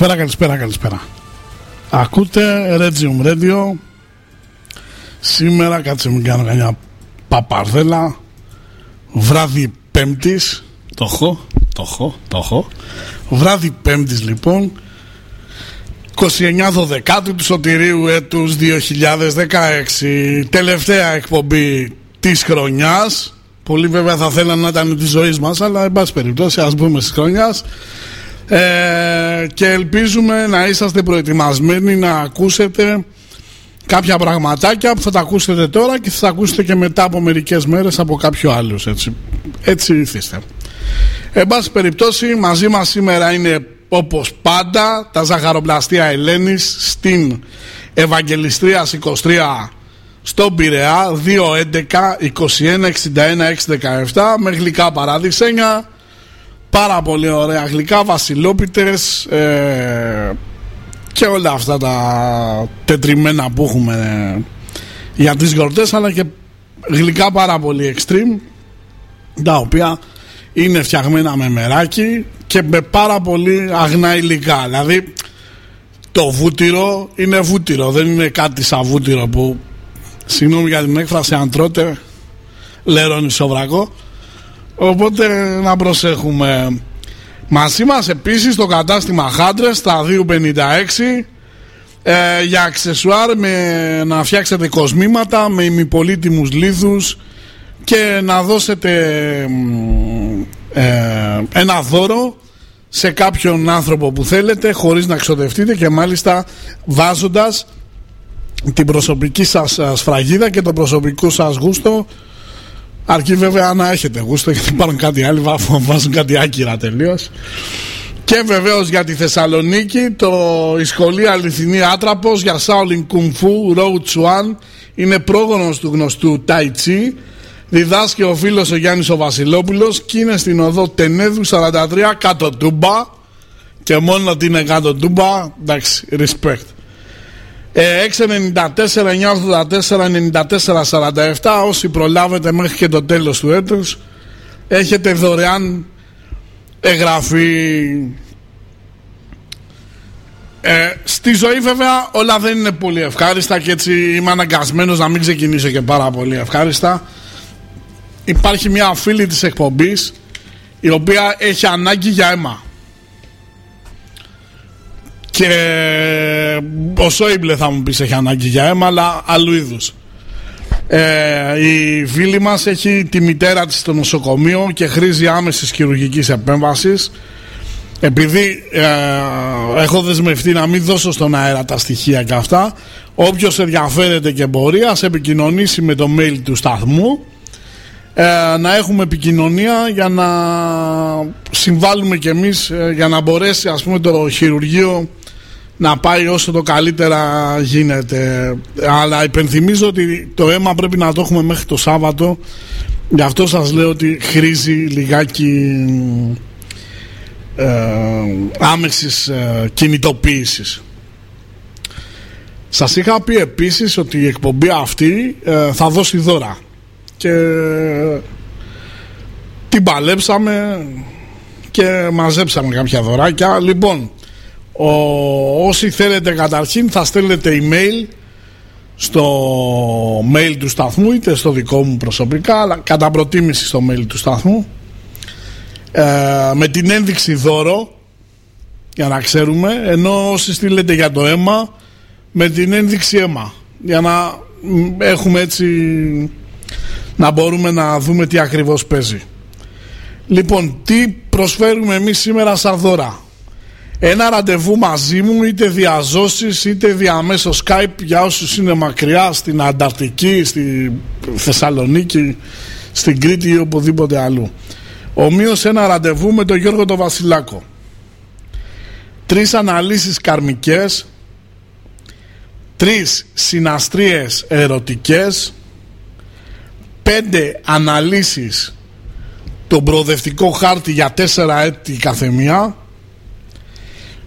Καλησπέρα, καλησπέρα, καλησπέρα. Ακούτε Regium Radio. Σήμερα κάτσε μην κάνω κανένα παπαρδέλα. Βράδυ Πέμπτης. Το έχω, το έχω, το έχω. Βράδυ Πέμπτης λοιπόν. 29 Δεκάτου του Σωτηρίου έτους 2016 Τελευταία εκπομπή της χρονιάς Πολύ βέβαια θα θέλανε να ήταν της ζωής μας Αλλά εν πάση περιπτώσει ας πούμε στις χρονιάς ε, και ελπίζουμε να είσαστε προετοιμασμένοι να ακούσετε κάποια πραγματάκια που θα τα ακούσετε τώρα και θα τα ακούσετε και μετά από μερικές μέρες από κάποιο άλλος έτσι, έτσι ήθιστε. Εν πάση περιπτώσει μαζί μας σήμερα είναι όπως πάντα τα ζαχαροπλαστεία Ελένης στην Ευαγγελιστρίας 23 στον Πειραιά 211 21 61 617 με γλυκά παράδεισένια πάρα πολύ ωραία γλυκά, βασιλόπιτες ε, και όλα αυτά τα τετριμένα που έχουμε για τις γιορτές αλλά και γλυκά πάρα πολύ extreme τα οποία είναι φτιαγμένα με μεράκι και με πάρα πολύ αγνά υλικά. Δηλαδή το βούτυρο είναι βούτυρο δεν είναι κάτι σαν βούτυρο που συγγνώμη για την έκφραση αν τρώτε λερώνει σοβρακό Οπότε να προσέχουμε. Μαζί μας επίσης το κατάστημα Χάντρες στα 256 ε, για αξεσουάρ με, να φτιάξετε κοσμήματα με ημιπολίτιμους λίθους και να δώσετε ε, ένα δώρο σε κάποιον άνθρωπο που θέλετε χωρίς να ξοδευτείτε και μάλιστα βάζοντας την προσωπική σας σφραγίδα και το προσωπικό σας γούστο Αρκεί βέβαια να έχετε γούστο γιατί υπάρχουν κάτι άλλοι βάζουν κάτι άκυρα τελείως. Και βεβαίως για τη Θεσσαλονίκη το, η σχολή Αληθινή Άτραπος για Shaolin Kung Fu Road One είναι πρόγονος του γνωστού Tai Chi διδάσκει ο φίλος ο Γιάννης ο Βασιλόπουλος και είναι στην οδό Τενέδου 43 κάτω Τούμπα και μόνο ότι είναι κάτω Τούμπα εντάξει respect 694 984 94 47 όσοι προλάβετε μέχρι και το τέλος του έτους έχετε δωρεάν εγγραφή. Ε, στη ζωή βέβαια όλα δεν είναι πολύ ευχάριστα και έτσι είμαι αναγκασμένος να μην ξεκινήσω και πάρα πολύ ευχάριστα. Υπάρχει μια φίλη της εκπομπής η οποία έχει ανάγκη για αίμα και ο Σόιμπλε θα μου πεις έχει ανάγκη για αίμα, αλλά άλλου είδους. Ε, η φίλη μας έχει τη μητέρα της στο νοσοκομείο και χρήζει άμεσης χειρουργικής επέμβασης επειδή ε, έχω δεσμευτεί να μην δώσω στον αέρα τα στοιχεία και αυτά όποιος ενδιαφέρεται και μπορεί ας επικοινωνήσει με το mail του σταθμού ε, να έχουμε επικοινωνία για να συμβάλλουμε κι εμείς ε, για να μπορέσει ας πούμε το χειρουργείο να πάει όσο το καλύτερα γίνεται. Αλλά υπενθυμίζω ότι το αίμα πρέπει να το έχουμε μέχρι το Σάββατο. Γι' αυτό σας λέω ότι χρήζει λιγάκι ε, άμεσης ε, κινητοποίησης. Σας είχα πει επίσης ότι η εκπομπή αυτή ε, θα δώσει δώρα. Και την παλέψαμε και μαζέψαμε κάποια δωράκια. Λοιπόν ο, όσοι θέλετε καταρχήν θα στέλνετε email στο mail του σταθμού είτε στο δικό μου προσωπικά αλλά κατά προτίμηση στο mail του σταθμού. Ε, με την ένδειξη δώρο για να ξέρουμε ενώ όσοι στείλετε για το αίμα με την ένδειξη αίμα. Για να έχουμε έτσι να μπορούμε να δούμε τι ακριβώς παίζει λοιπόν τι προσφέρουμε εμείς σήμερα σαν δώρα; Ένα ραντεβού μαζί μου είτε διαζώσεις είτε διαμέσω Skype για όσους είναι μακριά στην Ανταρκτική, στη Θεσσαλονίκη, στην Κρήτη ή οπουδήποτε αλλού. Ομοίως ένα ραντεβού με τον Γιώργο τον Βασιλάκο. Τρεις αναλύσεις καρμικές, τρεις συναστρίες ερωτικές, πέντε αναλύσεις τον προοδευτικό χάρτη για τέσσερα έτη καθεμία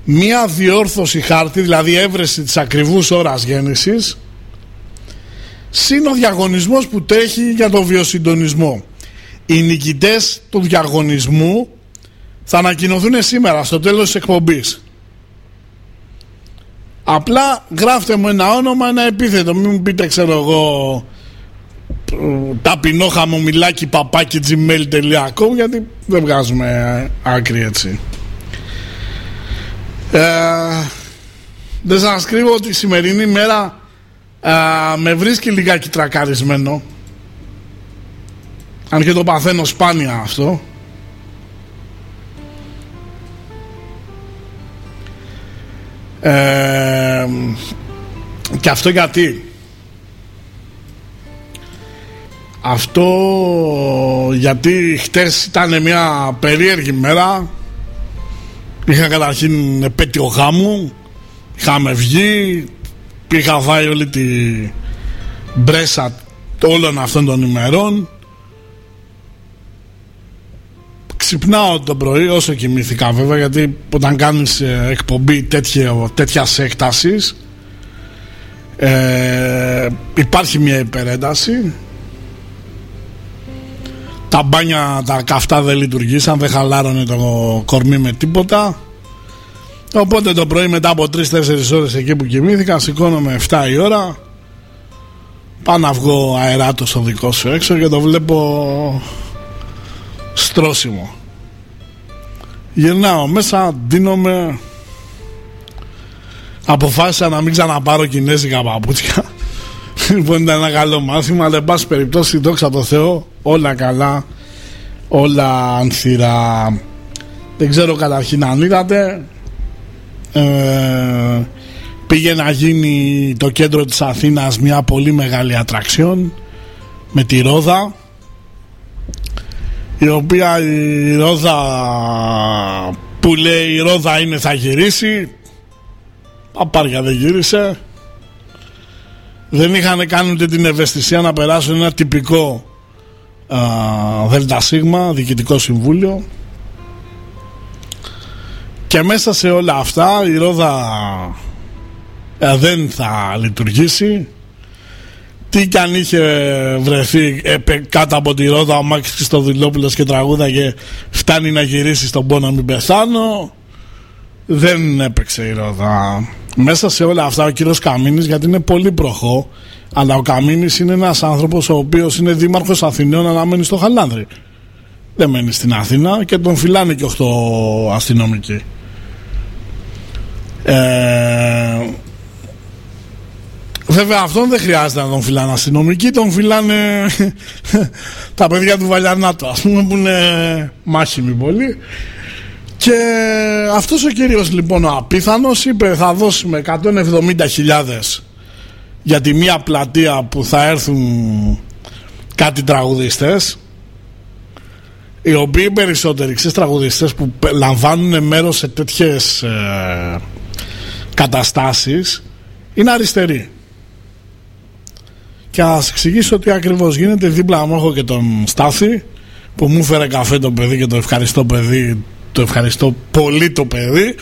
μία διόρθωση χάρτη, δηλαδή έβρεση της ακριβούς ώρας γέννησης συν ο διαγωνισμός που τρέχει για το βιοσυντονισμό. Οι νικητές του διαγωνισμού θα ανακοινωθούν σήμερα στο τέλος της εκπομπής. Απλά γράφτε μου ένα όνομα, ένα επίθετο. Μην μου πείτε ξέρω εγώ ταπεινό χαμομηλάκι παπάκι gmail.com γιατί δεν βγάζουμε άκρη έτσι. Ε, δεν σας κρύβω ότι η σημερινή μέρα ε, με βρίσκει λιγάκι τρακαρισμένο αν και το παθαίνω σπάνια αυτό ε, και αυτό γιατί; Αυτό γιατί χτες ήταν μια περίεργη μέρα. Είχα καταρχήν επέτειο γάμου Είχαμε βγει Είχα φάει όλη τη μπρέσα όλων αυτών των ημερών. Ξυπνάω το πρωί όσο κοιμήθηκα βέβαια γιατί όταν κάνεις ε, εκπομπή τέτοια, τέτοιας έκτασης ε, υπάρχει μια υπερένταση τα μπάνια τα καυτά δεν λειτουργήσαν, δεν χαλάρωνε το κορμί με τίποτα. Οπότε το πρωί μετά από 3-4 ώρες εκεί που κοιμήθηκα σηκώνομαι 7 η ώρα Πάω να βγω αεράτο στο δικό σου έξω και το βλέπω στρώσιμο Γυρνάω μέσα, ντύνομαι Αποφάσισα να μην ξαναπάρω κινέζικα παπούτσια Λοιπόν ήταν ένα καλό μάθημα Αλλά εν πάση περιπτώσει δόξα τω Θεώ Όλα καλά Όλα ανθυρά. Δεν ξέρω καταρχήν αν είδατε ε, Πήγε να γίνει το κέντρο της Αθήνας Μια πολύ μεγάλη ατραξιόν Με τη Ρόδα η οποία η Ρόδα που λέει η Ρόδα είναι θα γυρίσει Απάρια δεν γύρισε δεν είχαν κάνει ούτε την ευαισθησία να περάσουν ένα τυπικό ΔΣ, διοικητικό συμβούλιο. Και μέσα σε όλα αυτά η Ρόδα ε, δεν θα λειτουργήσει. Τι κι αν είχε βρεθεί κάτω από τη Ρόδα ο Μάκης Χριστοδηλόπουλος και τραγούδα και φτάνει να γυρίσει στον πόνο μην πεθάνω. Δεν έπαιξε η Ρόδα μέσα σε όλα αυτά ο κύριος Καμίνης γιατί είναι πολύ προχώ αλλά ο Καμίνης είναι ένας άνθρωπος ο οποίος είναι δήμαρχος Αθηναίων αλλά μένει στο Χαλάνδρη. Δεν μένει στην Αθήνα και τον φυλάνε και 8 αστυνομικοί. Ε, Βέβαια αυτόν δεν χρειάζεται να τον φυλάνε αστυνομικοί Τον φυλάνε τα παιδιά του Βαλιανάτου Ας πούμε που είναι μάχημοι πολύ Και αυτός ο κύριος λοιπόν ο απίθανος είπε θα δώσουμε 170.000 για τη μία πλατεία που θα έρθουν κάτι τραγουδιστές οι οποίοι περισσότεροι ξέρεις, τραγουδιστές που λαμβάνουν μέρος σε τέτοιες ε, καταστάσεις είναι αριστεροί και θα σα εξηγήσω τι ακριβώς γίνεται. Δίπλα μου έχω και τον Στάθη που μου φέρε καφέ το παιδί και το ευχαριστώ παιδί το ευχαριστώ πολύ το παιδί.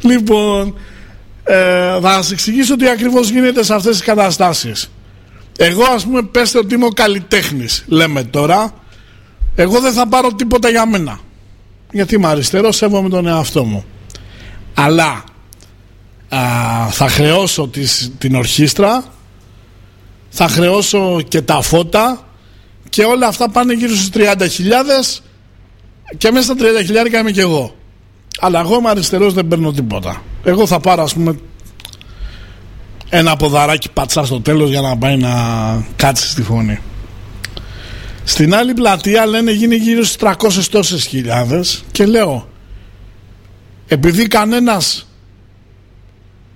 Λοιπόν ε, θα σας εξηγήσω τι ακριβώς γίνεται σε αυτές τις καταστάσεις. Εγώ ας πούμε πέστε ότι είμαι ο καλλιτέχνης λέμε τώρα. Εγώ δεν θα πάρω τίποτα για μένα γιατί είμαι αριστερό σέβομαι τον εαυτό μου. Αλλά α, θα χρεώσω τις, την ορχήστρα θα χρεώσω και τα φώτα και όλα αυτά πάνε γύρω στους 30.000 και μέσα στα 30.000 είμαι και εγώ. Αλλά εγώ είμαι αριστερός δεν παίρνω τίποτα. Εγώ θα πάρω ας πούμε ένα ποδαράκι πατσά στο τέλος για να πάει να κάτσει στη φωνή. Στην άλλη πλατεία λένε γίνει γύρω στις 300 τόσες χιλιάδες και λέω επειδή κανένας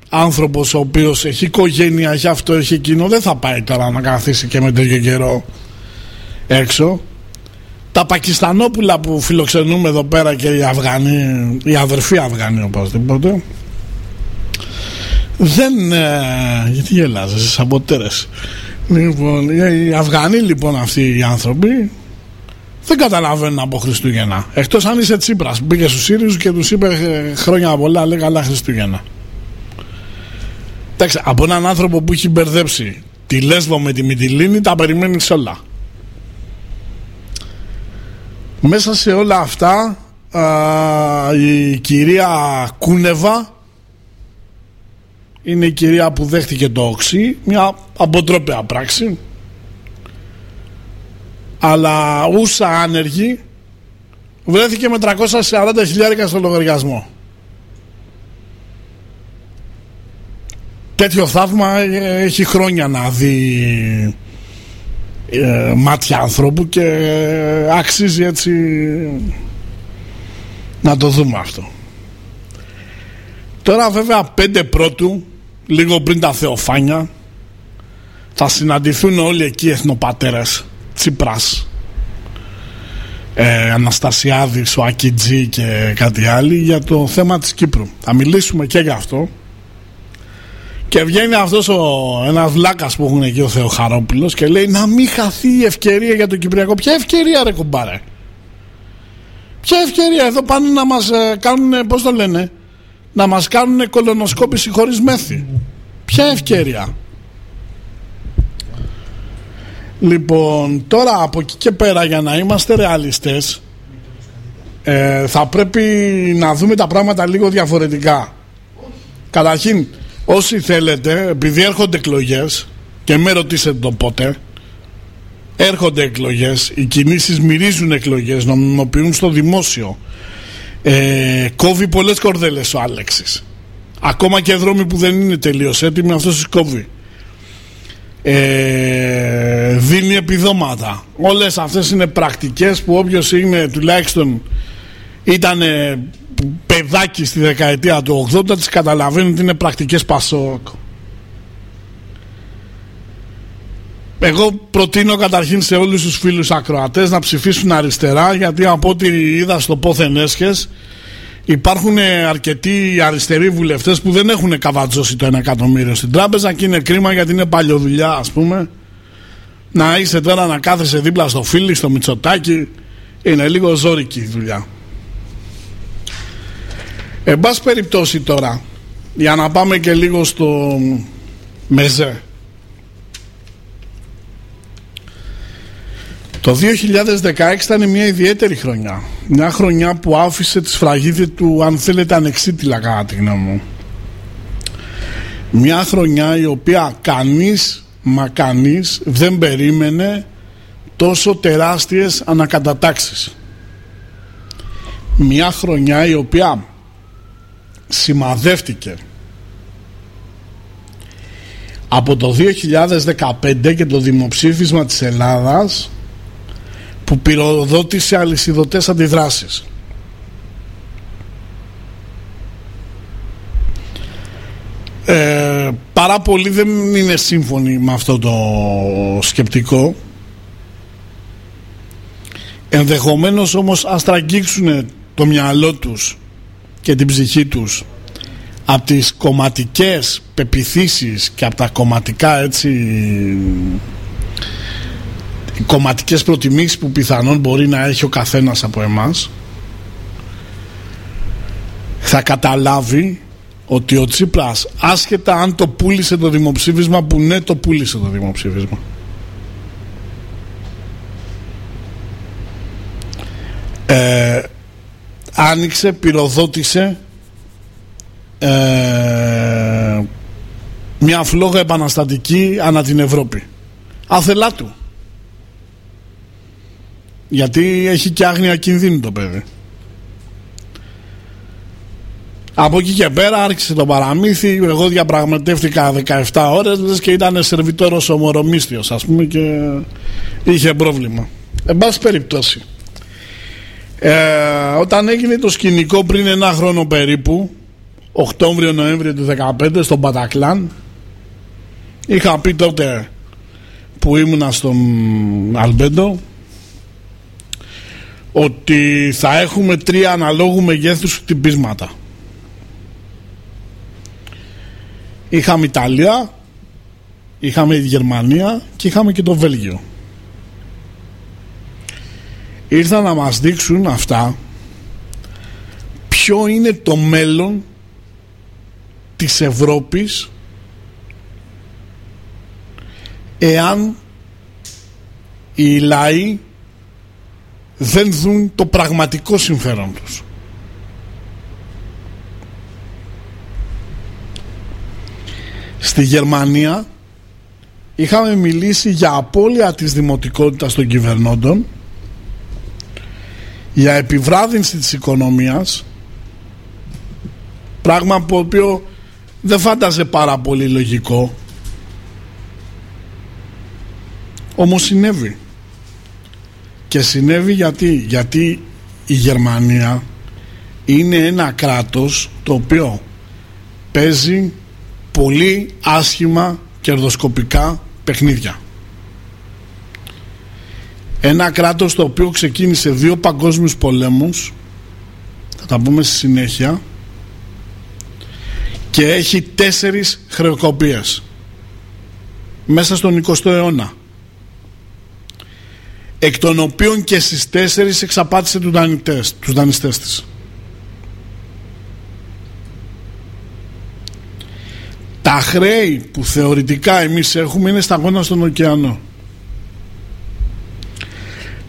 άνθρωπος ο οποίος έχει οικογένεια, έχει αυτό, έχει εκείνο δεν θα πάει τώρα να καθίσει και με τέτοιο καιρό έξω τα Πακιστανόπουλα που φιλοξενούμε εδώ πέρα και οι Αφγανοί οι αδερφοί Αφγανοί οπωσδήποτε δεν ε, γιατί γελάς εσείς σαμποτέρες. Λοιπόν οι Αφγανοί λοιπόν αυτοί οι άνθρωποι δεν καταλαβαίνουν από Χριστούγεννα. Εκτός αν είσαι Τσίπρας μπήκε στους Σύριους και τους είπε ε, χρόνια πολλά λέει καλά Χριστούγεννα Εντάξει, από έναν άνθρωπο που έχει μπερδέψει τη Λέσβο με τη Μυτιλίνη τα περιμένεις όλα. Μέσα σε όλα αυτά α, η κυρία Κούνεβα είναι η κυρία που δέχτηκε το οξύ, μια αποτρόπαια πράξη αλλά ούσα άνεργη βρέθηκε με 340 χιλιάρικα στο λογαριασμό. τέτοιο θαύμα ε, έχει χρόνια να δει ε, μάτια ανθρώπου και ε, αξίζει έτσι να το δούμε αυτό. Τώρα βέβαια πέντε πρώτου λίγο πριν τα Θεοφάνια θα συναντηθούν όλοι εκεί οι εθνοπατέρες. Τσίπρας ε, Αναστασιάδης, ο Ακιτζή και κάτι άλλο για το θέμα της Κύπρου. Θα μιλήσουμε και για αυτό και βγαίνει αυτός ένας βλάκας που έχουν εκεί ο Θεοχαρόπουλος και λέει να μην χαθεί η ευκαιρία για το Κυπριακό. Ποια ευκαιρία, ρε κουμπάρε; Ποια ευκαιρία, εδώ πάνε να μας ε, κάνουν, πώς το λένε, να μας κάνουν κολονοσκόπηση χωρίς μέθη. Ποια ευκαιρία; Λοιπόν, τώρα από εκεί και πέρα για να είμαστε ρεαλιστές ε, θα πρέπει να δούμε τα πράγματα λίγο διαφορετικά. Καταρχήν, όσοι θέλετε, επειδή έρχονται εκλογές και με ρωτήσετε το πότε, έρχονται εκλογές, οι κινήσεις μυρίζουν εκλογές, νομιμοποιούν στο δημόσιο. Ε, κόβει πολλές κορδέλες ο Άλεξης. Ακόμα και δρόμοι που δεν είναι τελείως έτοιμοι, αυτός τους κόβει. Ε, δίνει επιδόματα. Όλες αυτές είναι πρακτικές που όποιος είναι τουλάχιστον ήταν παιδάκι στη δεκαετία του 80 τις καταλαβαίνει ότι είναι πρακτικές Πασόκ. Εγώ προτείνω καταρχήν σε όλους τους φίλους ακροατές να ψηφίσουν αριστερά γιατί από ό,τι είδα στο πόθεν έσχες υπάρχουν αρκετοί αριστεροί βουλευτές που δεν έχουν καβατζώσει το ένα εκατομμύριο στην τράπεζα και είναι κρίμα γιατί είναι παλιοδουλειά ας πούμε να είσαι τώρα να κάθεσαι δίπλα στο φίλι, στο μυτσοτάκι είναι λίγο ζώρικη η δουλειά. Εν πάση περιπτώσει τώρα, για να πάμε και λίγο στο Μεζέ. Το 2016 ήταν μια ιδιαίτερη χρονιά. Μια χρονιά που άφησε τη σφραγίδα του, αν θέλετε, ανεξίτηλα κατά τη γνώμη μου. Μια χρονιά η οποία κανείς, μα κανείς δεν περίμενε τόσο τεράστιες ανακατατάξεις. Μια χρονιά η οποία σημαδεύτηκε από το 2015 και το δημοψήφισμα της Ελλάδας που πυροδότησε αλυσιδωτές αντιδράσεις. Ε, πάρα πολλοί δεν είναι σύμφωνοι με αυτό το σκεπτικό ενδεχομένως όμως ας το μυαλό τους και την ψυχή τους από τις κομματικές πεπιθήσεις και από τα κομματικά έτσι οι κομματικές προτιμήσεις που πιθανόν μπορεί να έχει ο καθένας από εμάς θα καταλάβει ότι ο Τσίπρας άσχετα αν το πούλησε το δημοψήφισμα που ναι το πούλησε το δημοψήφισμα. Ε, άνοιξε, πυροδότησε ε, μια φλόγα επαναστατική ανά την Ευρώπη. Άθελά του γιατί έχει και άγνοια κινδύνου το παιδί. Από εκεί και πέρα άρχισε το παραμύθι. Εγώ διαπραγματεύτηκα 17 ώρες και ήταν σερβιτόρος ομορομίστιος ας πούμε και είχε πρόβλημα. Εν πάση περιπτώσει ε, όταν έγινε το σκηνικό πριν ένα χρόνο περίπου Οκτώβριο-Νοέμβριο του 2015 στον Πατακλάν είχα πει τότε που ήμουνα στον Αλμπέντο ότι θα έχουμε τρία αναλόγου μεγέθους χτυπίσματα είχαμε Ιταλία είχαμε η Γερμανία και είχαμε και το Βέλγιο ήρθαν να μας δείξουν αυτά ποιο είναι το μέλλον της Ευρώπης εάν οι λαοί δεν δουν το πραγματικό συμφέρον τους. Στη Γερμανία είχαμε μιλήσει για απώλεια της δημοτικότητας των κυβερνώντων για επιβράδυνση της οικονομίας πράγμα που οποίο δεν φάνταζε πάρα πολύ λογικό όμως συνέβη. Και συνέβη γιατί γιατί η Γερμανία είναι ένα κράτος το οποίο παίζει πολύ άσχημα κερδοσκοπικά παιχνίδια ένα κράτος το οποίο ξεκίνησε δύο παγκόσμιους πολέμους θα τα πούμε στη συνέχεια και έχει τέσσερις χρεοκοπίες μέσα στον 20ο αιώνα εκ των οποίων και στις τέσσερις εξαπάτησε τους δανειστές, τους δανειστές της. Τα χρέη που θεωρητικά εμείς έχουμε είναι σταγόνα στον ωκεανό.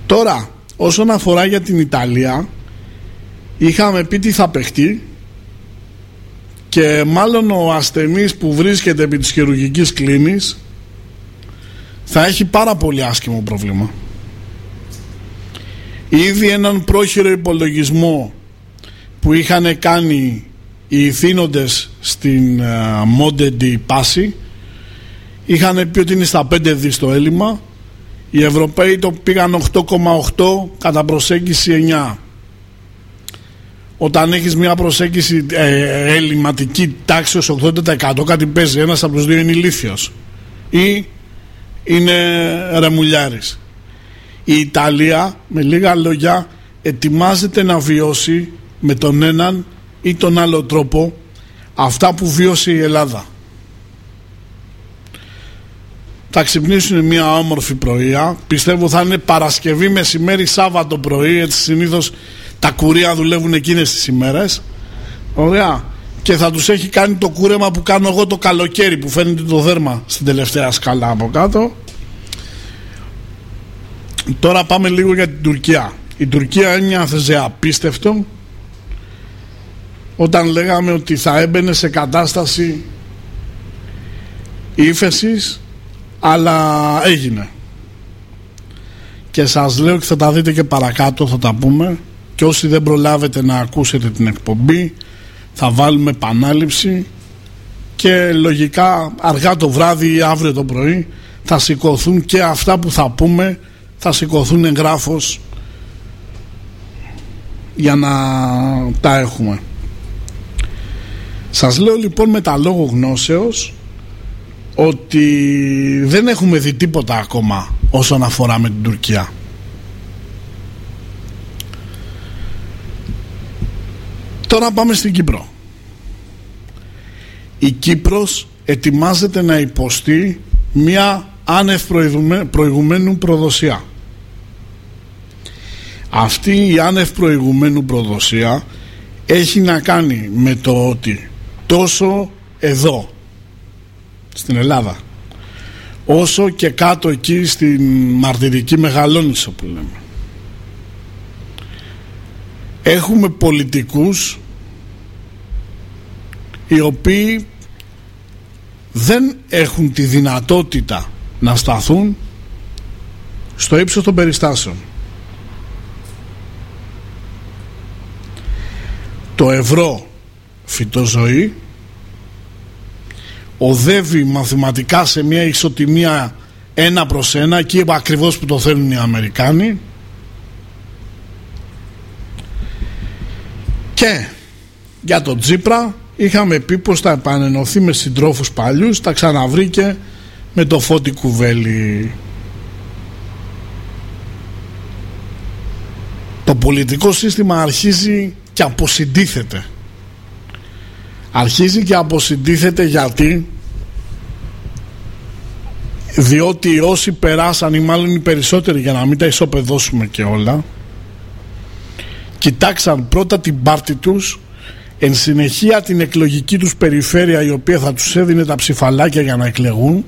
Τώρα, όσον αφορά για την Ιταλία, είχαμε πει τι θα παιχτεί και μάλλον ο ασθενής που βρίσκεται επί της χειρουργικής κλίνης θα έχει πάρα πολύ άσχημο πρόβλημα. Ήδη έναν πρόχειρο υπολογισμό που είχαν κάνει οι ηθήνοντες στην Μόντεντι uh, Πάση είχαν πει ότι είναι στα 5 δις το έλλειμμα οι Ευρωπαίοι το πήγαν 8,8 κατά προσέγγιση 9 όταν έχεις μια προσέγγιση ε, ελληματική τάξη ως 80% κάτι παίζει ένας από τους δύο είναι ηλίθιος. Ή είναι ρεμουλιάρης. Η Ιταλία με λίγα λόγια ετοιμάζεται να βιώσει με τον έναν ή τον άλλο τρόπο αυτά που βίωσε η Ελλάδα θα ξυπνήσουν μια όμορφη πρωία. Πιστεύω θα είναι Παρασκευή μεσημέρι Σάββατο πρωί. Έτσι συνήθως τα κουρία δουλεύουν εκείνες τις ημέρες. Ωραία. Και θα τους έχει κάνει το κούρεμα που κάνω εγώ το καλοκαίρι που φαίνεται το δέρμα στην τελευταία σκαλά από κάτω. Τώρα πάμε λίγο για την Τουρκία. Η Τουρκία ένιωθε απίστευτο όταν λέγαμε ότι θα έμπαινε σε κατάσταση ύφεσης αλλά έγινε. Και σας λέω και θα τα δείτε και παρακάτω θα τα πούμε. Και όσοι δεν προλάβετε να ακούσετε την εκπομπή θα βάλουμε επανάληψη. Και λογικά αργά το βράδυ ή αύριο το πρωί θα σηκωθούν και αυτά που θα πούμε θα σηκωθούν εγγράφος για να τα έχουμε. Σας λέω λοιπόν με τα λόγω γνώσεως ότι δεν έχουμε δει τίποτα ακόμα όσον αφορά με την Τουρκία. Τώρα πάμε στην Κύπρο. Η Κύπρος ετοιμάζεται να υποστεί μια άνευ προηγουμένου προδοσία. Αυτή η άνευ προηγουμένου προδοσία έχει να κάνει με το ότι τόσο εδώ στην Ελλάδα όσο και κάτω εκεί στην μαρτυρική μεγαλόνισο που λέμε έχουμε πολιτικούς οι οποίοι δεν έχουν τη δυνατότητα να σταθούν στο ύψος των περιστάσεων. Το ευρώ φυτοζωή οδεύει μαθηματικά σε μια ισοτιμία ένα προς ένα εκεί ακριβώς που το θέλουν οι Αμερικάνοι. Και για τον Τζίπρα είχαμε πει πως θα επανενωθεί με συντρόφους παλιούς τα ξαναβρήκε με το φώτι κουβέλι το πολιτικό σύστημα αρχίζει και αποσυντίθεται αρχίζει και αποσυντίθεται γιατί; Διότι όσοι περάσαν ή μάλλον οι περισσότεροι για να μην τα ισοπεδώσουμε και όλα κοιτάξαν πρώτα την πάρτη τους εν συνεχεία την εκλογική τους περιφέρεια η οποία θα τους έδινε τα ψηφαλάκια για να εκλεγούν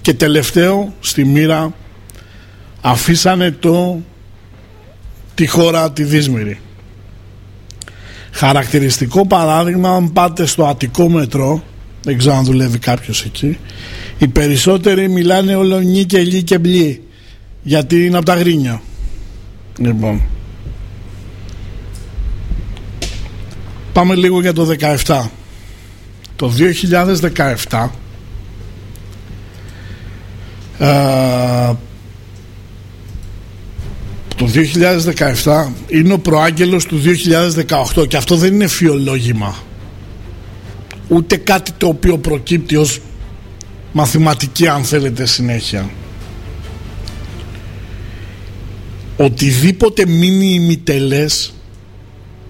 και τελευταίο στη μοίρα αφήσανε το τη χώρα τη Δύσμηρη χαρακτηριστικό παράδειγμα αν πάτε στο Αττικό μετρό δεν ξέρω αν δουλεύει κάποιος εκεί οι περισσότεροι μιλάνε όλο νι και λι και μπλι γιατί είναι από τα γρίνια λοιπόν Πάμε λίγο για το 17. Το 2017 ε, το 2017 είναι ο προάγγελος του 2018 και αυτό δεν είναι φιολόγημα ούτε κάτι το οποίο προκύπτει ως μαθηματική αν θέλετε συνέχεια οτιδήποτε μείνει ημιτελές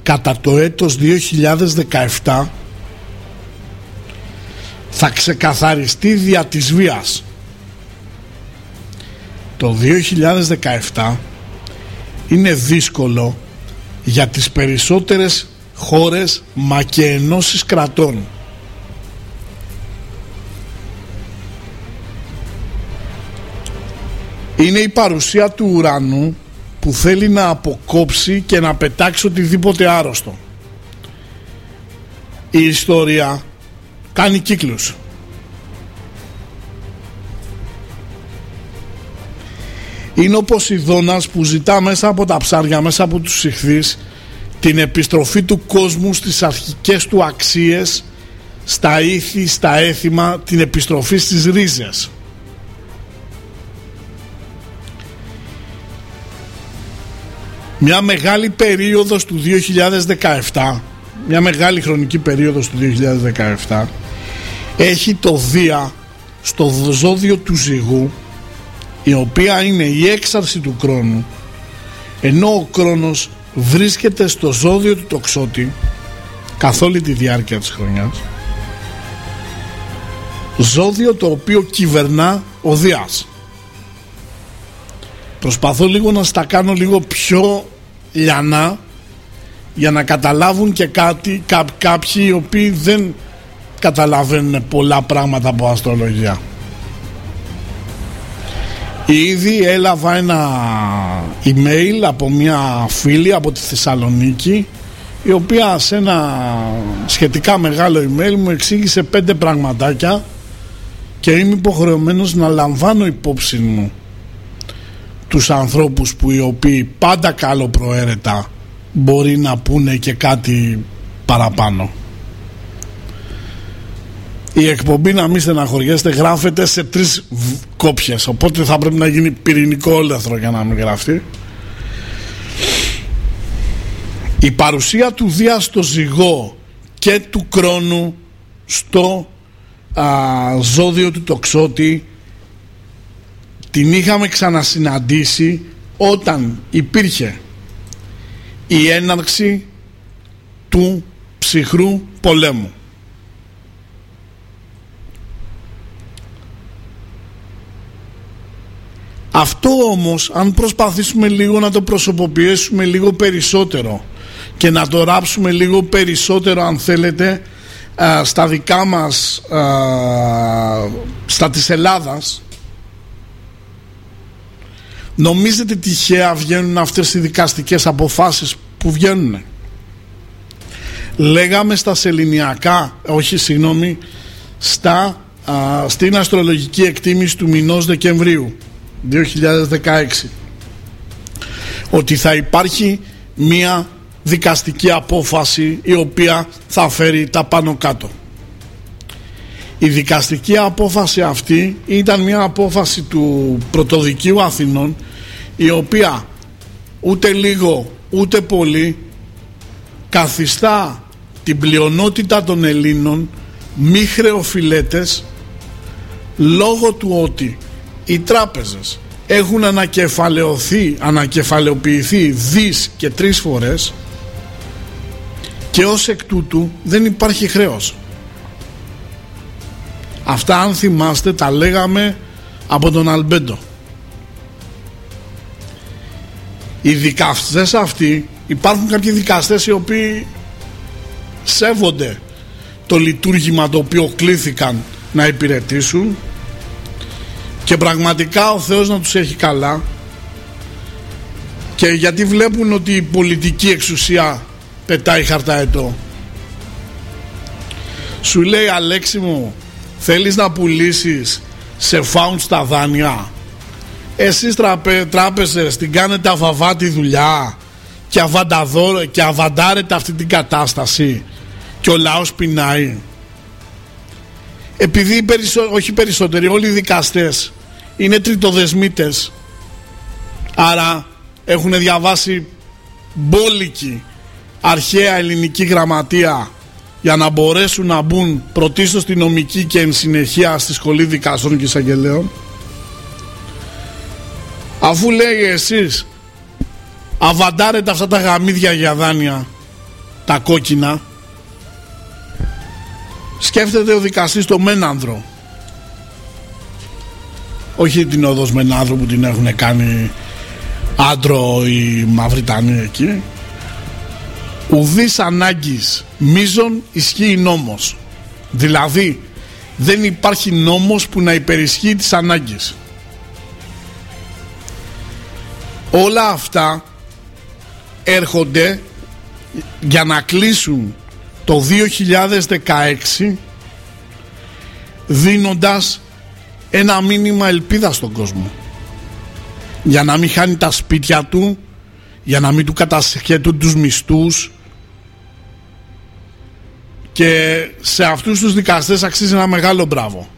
κατά το έτος 2017 θα ξεκαθαριστεί δια της βίας. Το 2017 είναι δύσκολο για τις περισσότερες χώρες μα και ενώσεις κρατών. Είναι η παρουσία του ουρανού που θέλει να αποκόψει και να πετάξει οτιδήποτε άρρωστο. Η ιστορία κάνει κύκλους. Είναι ο Ποσειδώνας που ζητά μέσα από τα ψάρια, μέσα από τους ηχθείς την επιστροφή του κόσμου στις αρχικές του αξίες, στα ήθη, στα έθιμα, την επιστροφή στις ρίζες. μια μεγάλη περίοδος του 2017 μια μεγάλη χρονική περίοδος του 2017 έχει το Δία στο ζώδιο του ζυγού η οποία είναι η έξαρση του χρόνου ενώ ο χρόνος βρίσκεται στο ζώδιο του τοξότη καθ' όλη τη διάρκεια της χρονιάς ζώδιο το οποίο κυβερνά ο Δίας Προσπαθώ λίγο να στα κάνω λίγο πιο λιανά για να καταλάβουν και κάτι κά, κάποιοι οι οποίοι δεν καταλαβαίνουν πολλά πράγματα από αστρολογία. Ήδη έλαβα ένα email από μια φίλη από τη Θεσσαλονίκη η οποία σε ένα σχετικά μεγάλο email μου εξήγησε πέντε πραγματάκια και είμαι υποχρεωμένος να λαμβάνω υπόψη μου τους ανθρώπους που οι οποίοι πάντα καλοπροαίρετα μπορεί να πούνε και κάτι παραπάνω. Η εκπομπή να μην στεναχωριέστε γράφεται σε τρεις κόπιες οπότε θα πρέπει να γίνει πυρηνικό όλεθρο για να μην γραφτεί. Η παρουσία του Δία στο ζυγό και του κρόνου στο ζώδιο του τοξότη την είχαμε ξανασυναντήσει όταν υπήρχε η έναρξη του ψυχρού πολέμου. Αυτό όμως αν προσπαθήσουμε λίγο να το προσωποποιήσουμε λίγο περισσότερο και να το ράψουμε λίγο περισσότερο αν θέλετε στα δικά μας στα της Ελλάδας νομίζετε τυχαία βγαίνουν αυτές οι δικαστικές αποφάσεις που βγαίνουν λέγαμε στα σεληνιακά όχι συγγνώμη στα, στην αστρολογική εκτίμηση του μηνός Δεκεμβρίου 2016 ότι θα υπάρχει μία δικαστική απόφαση η οποία θα φέρει τα πάνω κάτω. Η δικαστική απόφαση αυτή ήταν μια απόφαση του Πρωτοδικείου Αθηνών η οποία ούτε λίγο ούτε πολύ καθιστά την πλειονότητα των Ελλήνων μη χρεοφιλέτες λόγω του ότι οι τράπεζες έχουν ανακεφαλαιωθεί, ανακεφαλαιοποιηθεί δις και τρεις φορές και ως εκ τούτου δεν υπάρχει χρέος. Αυτά αν θυμάστε τα λέγαμε από τον Αλμπέντο. Οι δικαστές αυτοί υπάρχουν κάποιοι δικαστές οι οποίοι σέβονται το λειτουργήμα το οποίο κλήθηκαν να υπηρετήσουν και πραγματικά ο Θεός να τους έχει καλά. Και γιατί βλέπουν ότι η πολιτική εξουσία πετάει χαρταετό σου λέει Αλέξη μου θέλεις να πουλήσεις σε φάουντ στα δάνεια; Εσείς τραπε, τράπεζες την κάνετε αβαβάτη δουλειά και, και αβαντάρετε αυτή την κατάσταση. Και ο λαός πεινάει επειδή περισσο, όχι περισσότεροι όλοι οι δικαστές είναι τριτοδεσμίτες. Άρα έχουν διαβάσει μπόλικη αρχαία ελληνική γραμματεία για να μπορέσουν να μπουν πρωτίστως στη νομική και εν συνεχεία στη σχολή δικαστών και εισαγγελέων. Αφού λέει εσείς αβαντάρετε αυτά τα γαμίδια για δάνεια τα κόκκινα σκέφτεται ο δικαστής το Μένανδρο όχι την οδός Μενάνδρο που την έχουν κάνει άντρο οι Μαυριτανοί εκεί. Ουδής ανάγκης μίζων ισχύει νόμος. Δηλαδή δεν υπάρχει νόμος που να υπερισχύει τις ανάγκες. Όλα αυτά έρχονται για να κλείσουν το 2016 δίνοντας ένα μήνυμα ελπίδα στον κόσμο. Για να μην χάνει τα σπίτια του για να μην του κατασχέτουν τους μισθούς. Και σε αυτούς τους δικαστές αξίζει ένα μεγάλο μπράβο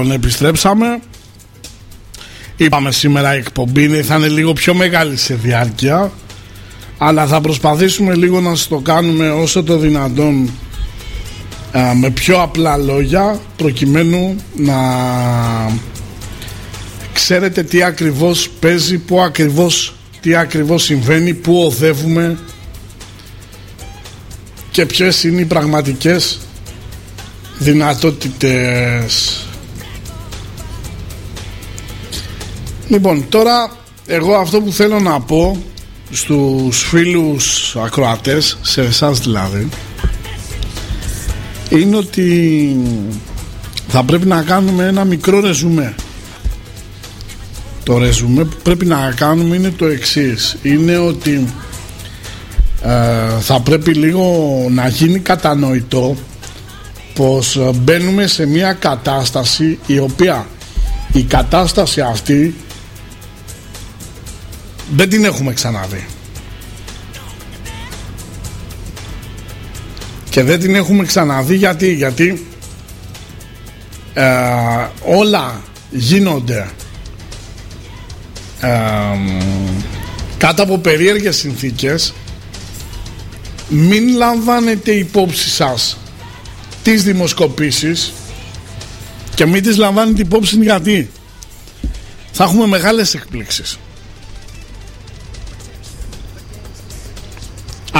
Λοιπόν, επιστρέψαμε. Είπαμε σήμερα η εκπομπή θα είναι λίγο πιο μεγάλη σε διάρκεια αλλά θα προσπαθήσουμε λίγο να το κάνουμε όσο το δυνατόν με πιο απλά λόγια προκειμένου να ξέρετε τι ακριβώς παίζει, που ακριβώς, τι ακριβώς συμβαίνει, πού οδεύουμε και ποιες είναι οι πραγματικές δυνατότητες Λοιπόν, τώρα εγώ αυτό που θέλω να πω στους φίλους ακροατές, σε εσάς δηλαδή, είναι ότι θα πρέπει να κάνουμε ένα μικρό ρεζουμέ. Το ρεζουμέ που πρέπει να κάνουμε είναι το εξής. Είναι ότι ε, θα πρέπει λίγο να γίνει κατανοητό πως μπαίνουμε σε μια κατάσταση η οποία η κατάσταση αυτή δεν την έχουμε ξαναδεί. Και δεν την έχουμε ξαναδεί γιατί, γιατί ε, όλα γίνονται ε, κάτω από περίεργες συνθήκες μην λαμβάνετε υπόψη σας τις δημοσκοπήσεις και μην τις λαμβάνετε υπόψη γιατί θα έχουμε μεγάλες εκπλήξεις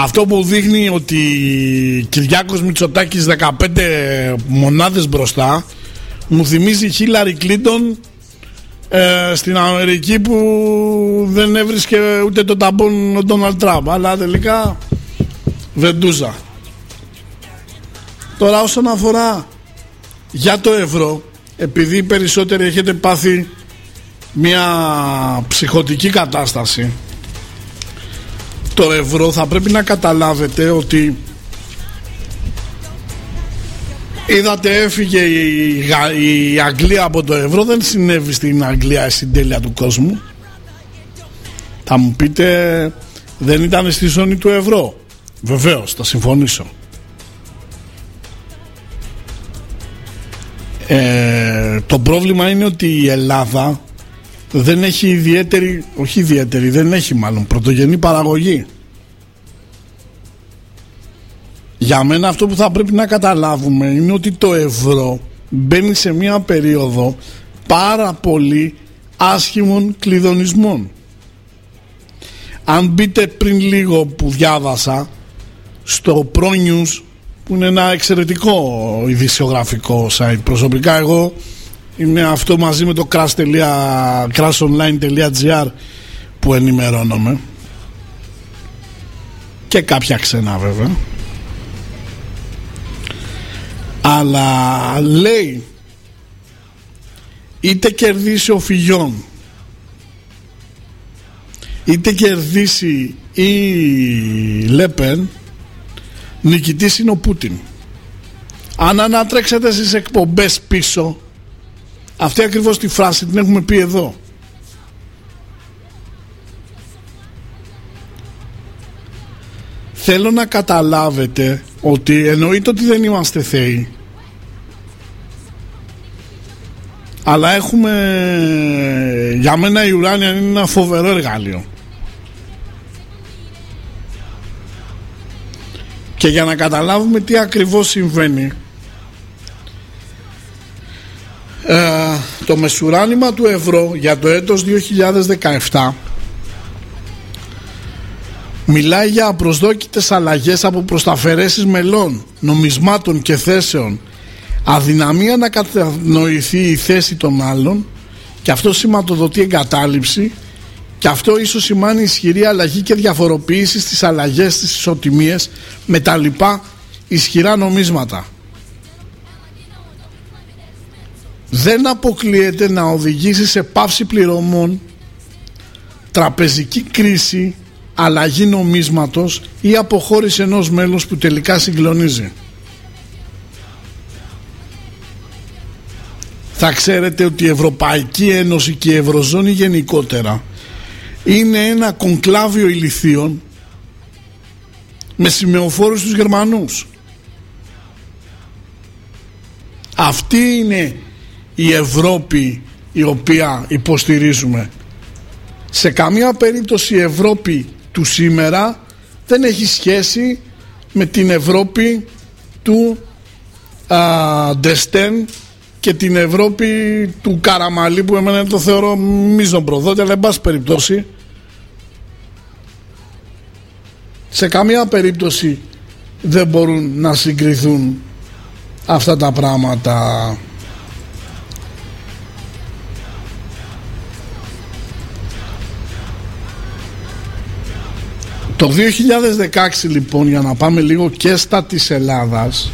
Αυτό που δείχνει ότι Κυριάκος Μητσοτάκης 15 μονάδες μπροστά μου θυμίζει Χίλαρη Κλίντον ε, στην Αμερική που δεν έβρισκε ούτε το ταμπον ο Ντόναλτ Τραμπ αλλά τελικά βεντούζα. Τώρα όσον αφορά για το ευρώ επειδή περισσότεροι έχετε πάθει μια ψυχοτική κατάσταση το ευρώ θα πρέπει να καταλάβετε ότι είδατε έφυγε η, η Αγγλία από το ευρώ δεν συνέβη στην Αγγλία η συντέλεια του κόσμου. Θα μου πείτε δεν ήταν στη ζώνη του ευρώ. Βεβαίως θα συμφωνήσω. Ε, το πρόβλημα είναι ότι η Ελλάδα δεν έχει ιδιαίτερη, όχι ιδιαίτερη, δεν έχει μάλλον πρωτογενή παραγωγή. Για μένα αυτό που θα πρέπει να καταλάβουμε είναι ότι το ευρώ μπαίνει σε μια περίοδο πάρα πολύ άσχημων κλειδονισμών. Αν μπείτε πριν λίγο που διάβασα στο Pro News που είναι ένα εξαιρετικό ειδησιογραφικό site προσωπικά εγώ είναι αυτό μαζί με το crashonline.gr που ενημερώνομαι. Και κάποια ξένα βέβαια. Αλλά λέει είτε κερδίσει ο Φιγιόν είτε κερδίσει η Λέπεν νικητής είναι ο Πούτιν. Αν ανατρέξετε στις εκπομπές πίσω Αυτή ακριβώς τη φράση την έχουμε πει εδώ. Θέλω να καταλάβετε ότι εννοείται ότι δεν είμαστε θεοί. Αλλά έχουμε, για μένα η ουράνια είναι ένα φοβερό εργάλειο. Και για να καταλάβουμε τι ακριβώς συμβαίνει ε, το μεσουράνημα του ευρώ για το έτος 2017 μιλάει για απροσδόκητες αλλαγές από προσταφαιρέσεις μελών, νομισμάτων και θέσεων αδυναμία να κατανοηθεί η θέση των άλλων και αυτό σηματοδοτεί εγκατάλειψη και αυτό ίσως σημάνει ισχυρή αλλαγή και διαφοροποίηση στις αλλαγές στις ισοτιμίες με τα λοιπά ισχυρά νομίσματα. Δεν αποκλείεται να οδηγήσει σε πάυση πληρωμών, τραπεζική κρίση, αλλαγή νομίσματος ή αποχώρηση ενός μέλους που τελικά συγκλονίζει. Θα ξέρετε ότι η Ευρωπαϊκή Ένωση και η Ευρωζώνη γενικότερα είναι ένα κονκλάβιο ηλιθίων με σημεοφόρους τους Γερμανούς. Αυτή είναι η Ευρώπη η οποία υποστηρίζουμε. Σε καμία περίπτωση η Ευρώπη του σήμερα δεν έχει σχέση με την Ευρώπη του Ντεστέν και την Ευρώπη του Καραμαλή που εμένα το θεωρώ μίζον προδότη αλλά εν πάση περιπτώσει σε καμία περίπτωση δεν μπορούν να συγκριθούν αυτά τα πράγματα Το 2016 λοιπόν για να πάμε λίγο και στα της Ελλάδας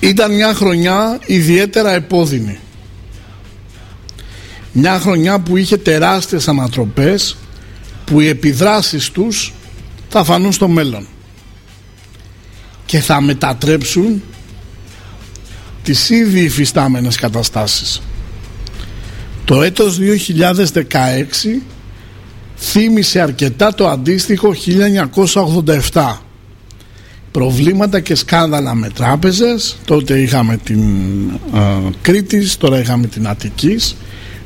ήταν μια χρονιά ιδιαίτερα επώδυνη. Μια χρονιά που είχε τεράστιες ανατροπές που οι επιδράσεις τους θα φανούν στο μέλλον και θα μετατρέψουν τις ήδη υφιστάμενες καταστάσεις το έτος 2016 θύμισε αρκετά το αντίστοιχο 1987 προβλήματα και σκάνδαλα με τράπεζες. Τότε είχαμε την ε, Κρήτης τώρα είχαμε την Αττικής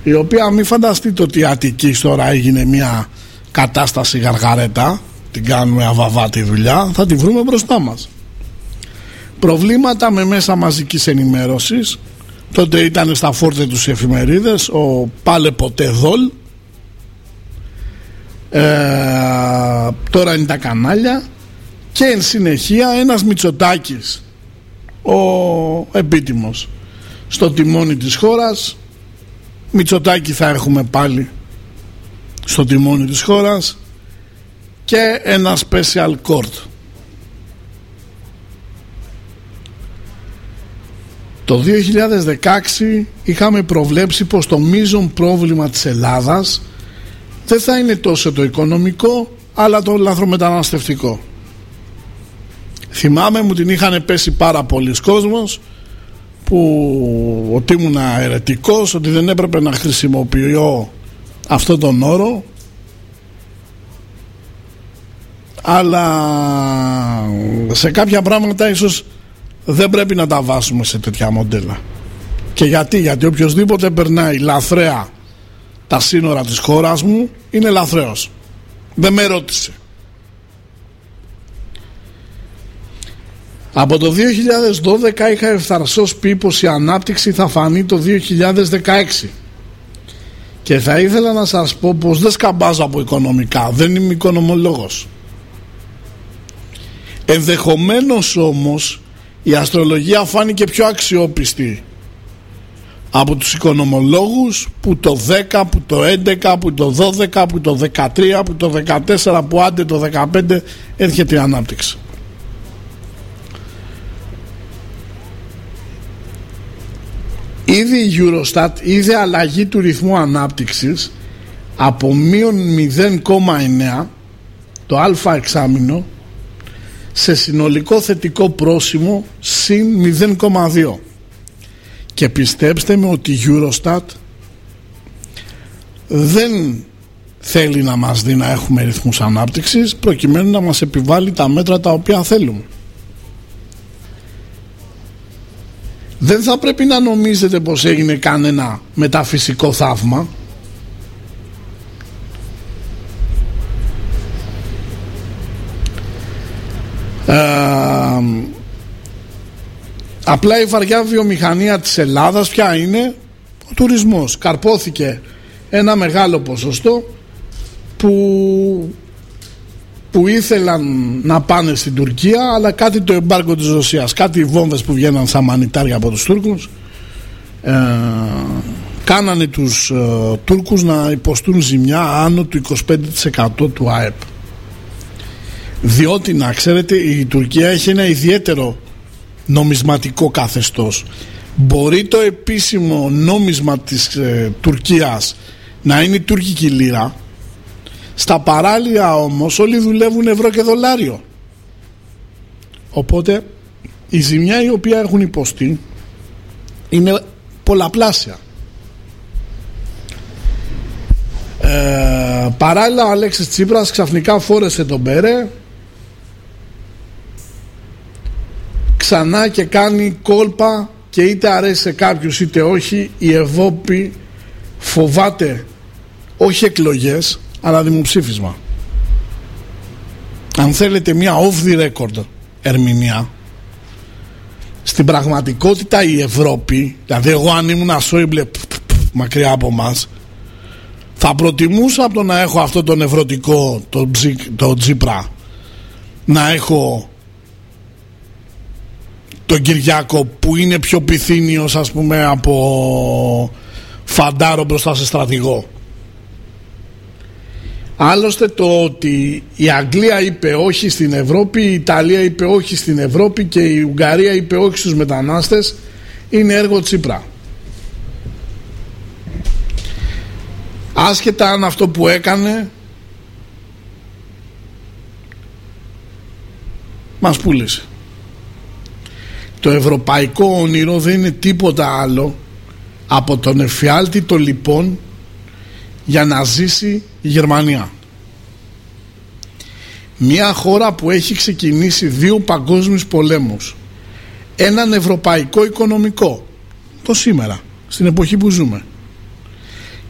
η οποία μην φανταστείτε ότι η Αττικής τώρα έγινε μια κατάσταση γαργαρέτα. Την κάνουμε αβαβά τη δουλειά. Θα τη βρούμε μπροστά μας. Προβλήματα με μέσα μαζικής ενημέρωσης τότε ήταν στα φόρτε τους εφημερίδες ο Πάλε Ποτέ Δόλ ε, τώρα είναι τα κανάλια. Και εν συνεχεία ένας Μητσοτάκης ο επίτιμος στο τιμόνι της χώρας. Μητσοτάκη θα έχουμε πάλι στο τιμόνι της χώρας. Και ένα special court Το 2016 είχαμε προβλέψει πως το μείζον πρόβλημα της Ελλάδας δεν θα είναι τόσο το οικονομικό αλλά το λαθρομεταναστευτικό. Θυμάμαι μου την είχαν πέσει πάρα πολλοί κόσμος που ότι ήμουν αιρετικός, ότι δεν έπρεπε να χρησιμοποιώ αυτόν τον όρο αλλά σε κάποια πράγματα ίσως δεν πρέπει να τα βάσουμε σε τέτοια μοντέλα. Και γιατί, γιατί οποιοδήποτε περνάει λαθρέα τα σύνορα της χώρας μου είναι λαθρέος. Δεν με ρώτησε. Από το 2012 είχα ευθαρσώς πει πως η ανάπτυξη θα φανεί το 2016 και θα ήθελα να σας πω πως δεν σκαμπάζω από οικονομικά, δεν είμαι οικονομολόγος. Ενδεχομένως όμως η αστρολογία φάνηκε πιο αξιόπιστη από τους οικονομολόγους που το 10, που το 11, που το 12, που το 13, που το 14, που άντε το 15 έρχεται η ανάπτυξη. Ήδη η Eurostat είδε αλλαγή του ρυθμού ανάπτυξης από μείον 0,9 το α εξάμηνο σε συνολικό θετικό πρόσημο συν 0,2 και πιστέψτε με ότι η Eurostat δεν θέλει να μας δει να έχουμε ρυθμούς ανάπτυξης προκειμένου να μας επιβάλλει τα μέτρα τα οποία θέλουμε. Δεν θα πρέπει να νομίζετε πως έγινε κανένα μεταφυσικό θαύμα απλά η βαριά βιομηχανία της Ελλάδας ποια είναι; Ο τουρισμός. Καρπόθηκε ένα μεγάλο ποσοστό που, που ήθελαν να πάνε στην Τουρκία αλλά κάτι το εμπάργκο της Ρωσίας. Κάτι οι βόμβες που βγαίναν σαν μανιτάρια από τους Τούρκους. Ε, κάνανε τους ε, Τούρκους να υποστούν ζημιά άνω του 25% του ΑΕΠ διότι να ξέρετε η Τουρκία έχει ένα ιδιαίτερο νομισματικό καθεστώς. Μπορεί το επίσημο νόμισμα της ε, Τουρκίας να είναι η τουρκική λίρα στα παράλια όμως όλοι δουλεύουν ευρώ και δολάριο. Οπότε η ζημιά η οποία έχουν υποστεί είναι πολλαπλάσια. Ε, παράλληλα ο Αλέξης Τσίπρας ξαφνικά φόρεσε τον Πέρε ξανά και κάνει κόλπα και είτε αρέσει σε κάποιους είτε όχι η Ευρώπη φοβάται όχι εκλογές αλλά δημοψήφισμα. Αν θέλετε μια off the record ερμηνεία στην πραγματικότητα η Ευρώπη δηλαδή εγώ αν ήμουν Σόιμπλε μακριά από μας θα προτιμούσα από το να έχω αυτό τον ευρωτικό το, το Τζίπρα να έχω τον Κυριάκο που είναι πιο πυθύνιος ας πούμε από φαντάρο μπροστά σε στρατηγό. Άλλωστε το ότι η Αγγλία είπε όχι στην Ευρώπη, η Ιταλία είπε όχι στην Ευρώπη και η Ουγγαρία είπε όχι στους μετανάστες είναι έργο Τσίπρα. Άσχετα αν αυτό που έκανε μας πούλησε. Το ευρωπαϊκό όνειρο δεν είναι τίποτα άλλο από τον εφιάλτη των λοιπόν για να ζήσει η Γερμανία. Μια χώρα που έχει ξεκινήσει δύο παγκόσμιους πολέμους έναν ευρωπαϊκό οικονομικό το σήμερα, στην εποχή που ζούμε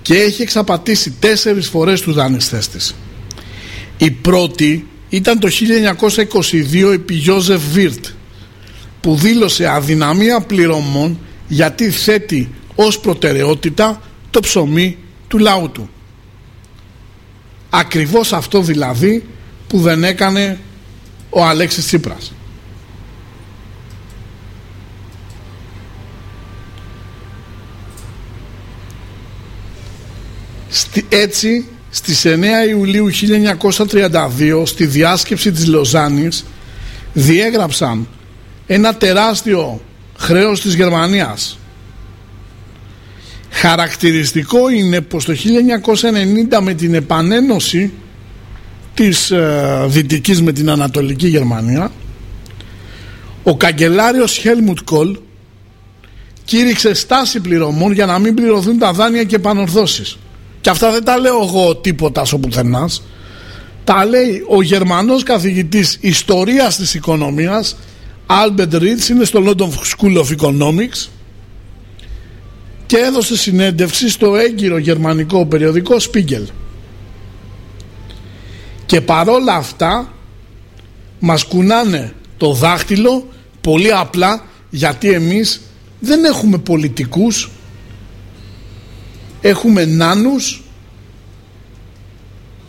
και έχει εξαπατήσει τέσσερις φορές τους δανειστές της. Η πρώτη ήταν το 1922 επί Γιώζεφ Βίρτ που δήλωσε αδυναμία πληρωμών γιατί θέτει ως προτεραιότητα το ψωμί του λαού του. Ακριβώς αυτό δηλαδή που δεν έκανε ο Αλέξης Τσίπρας. Έτσι στις 9 Ιουλίου 1932 στη διάσκεψη της Λοζάνης διέγραψαν ένα τεράστιο χρέος της Γερμανίας. Χαρακτηριστικό είναι πως το 1990 με την επανένωση της ε, Δυτικής με την Ανατολική Γερμανία ο καγκελάριος Χέλμουτ Κολ κήρυξε στάση πληρωμών για να μην πληρωθούν τα δάνεια και επανορθώσεις. Και αυτά δεν τα λέω εγώ τίποτα στο πουθενάς. Τα λέει ο Γερμανός καθηγητής ιστορίας της οικονομίας Albert Ritz είναι στο London School of Economics και έδωσε συνέντευξη στο έγκυρο γερμανικό περιοδικό Spiegel. Και παρόλα αυτά μας κουνάνε το δάχτυλο πολύ απλά γιατί εμείς δεν έχουμε πολιτικούς έχουμε νάνους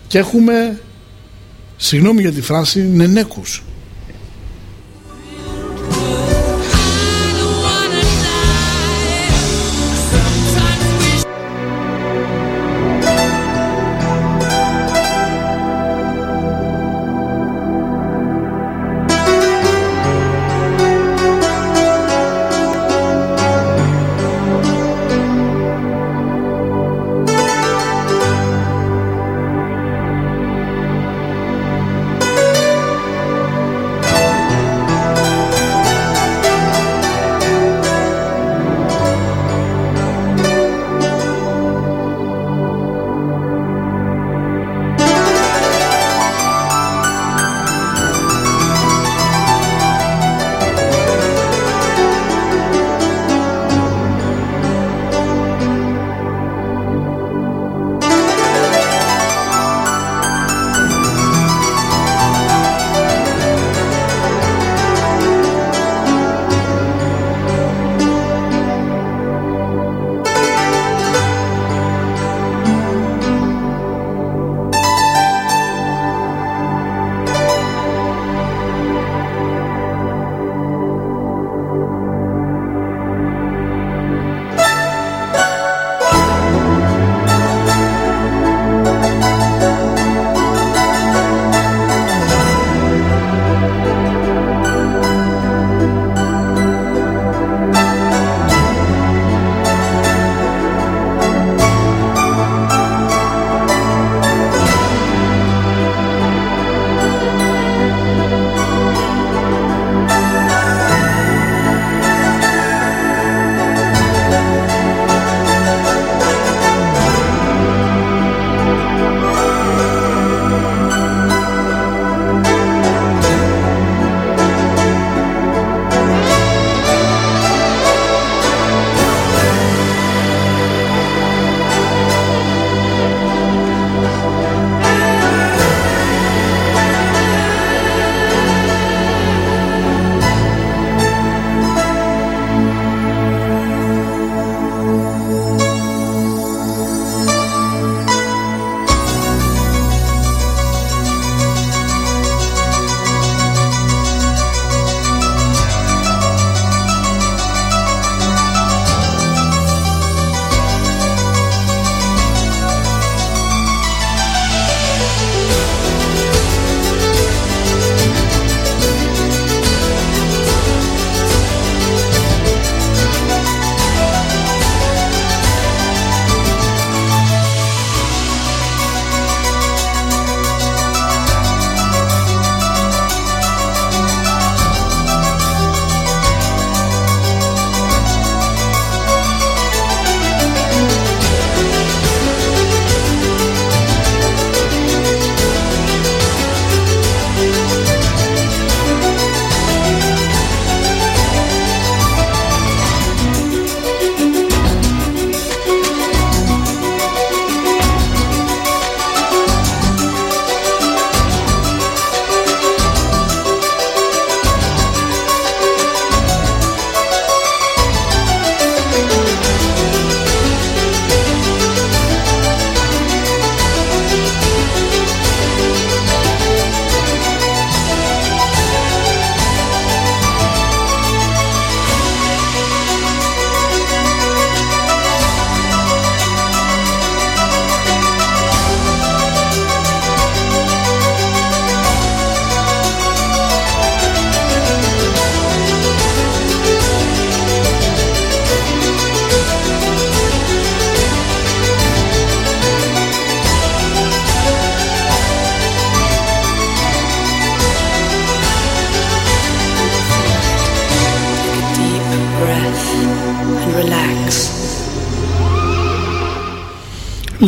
και έχουμε συγγνώμη για τη φράση νενέκους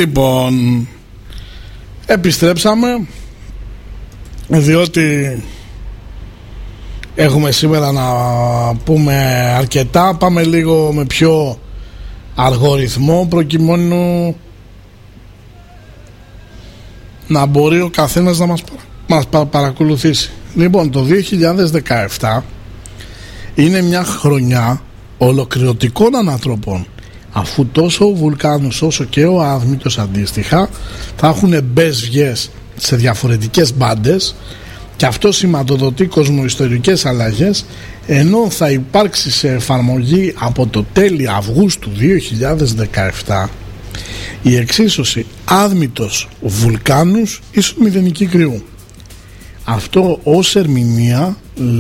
Λοιπόν, επιστρέψαμε διότι έχουμε σήμερα να πούμε αρκετά. Πάμε λίγο με πιο αργό ρυθμό προκειμένου να μπορεί ο καθένας να μας, μας παρακολουθήσει. Λοιπόν το 2017 είναι μια χρονιά ολοκληρωτικών ανατροπών αφού τόσο ο Βουλκάνος όσο και ο Άδμητος αντίστοιχα θα έχουν μπες βγες σε διαφορετικές μπάντες και αυτό σηματοδοτεί κοσμοϊστορικές αλλαγές ενώ θα υπάρξει σε εφαρμογή από το τέλη Αυγούστου 2017 η εξίσωση άδμητος βουλκάνους ίσως μηδενική κρυού. Αυτό ως ερμηνεία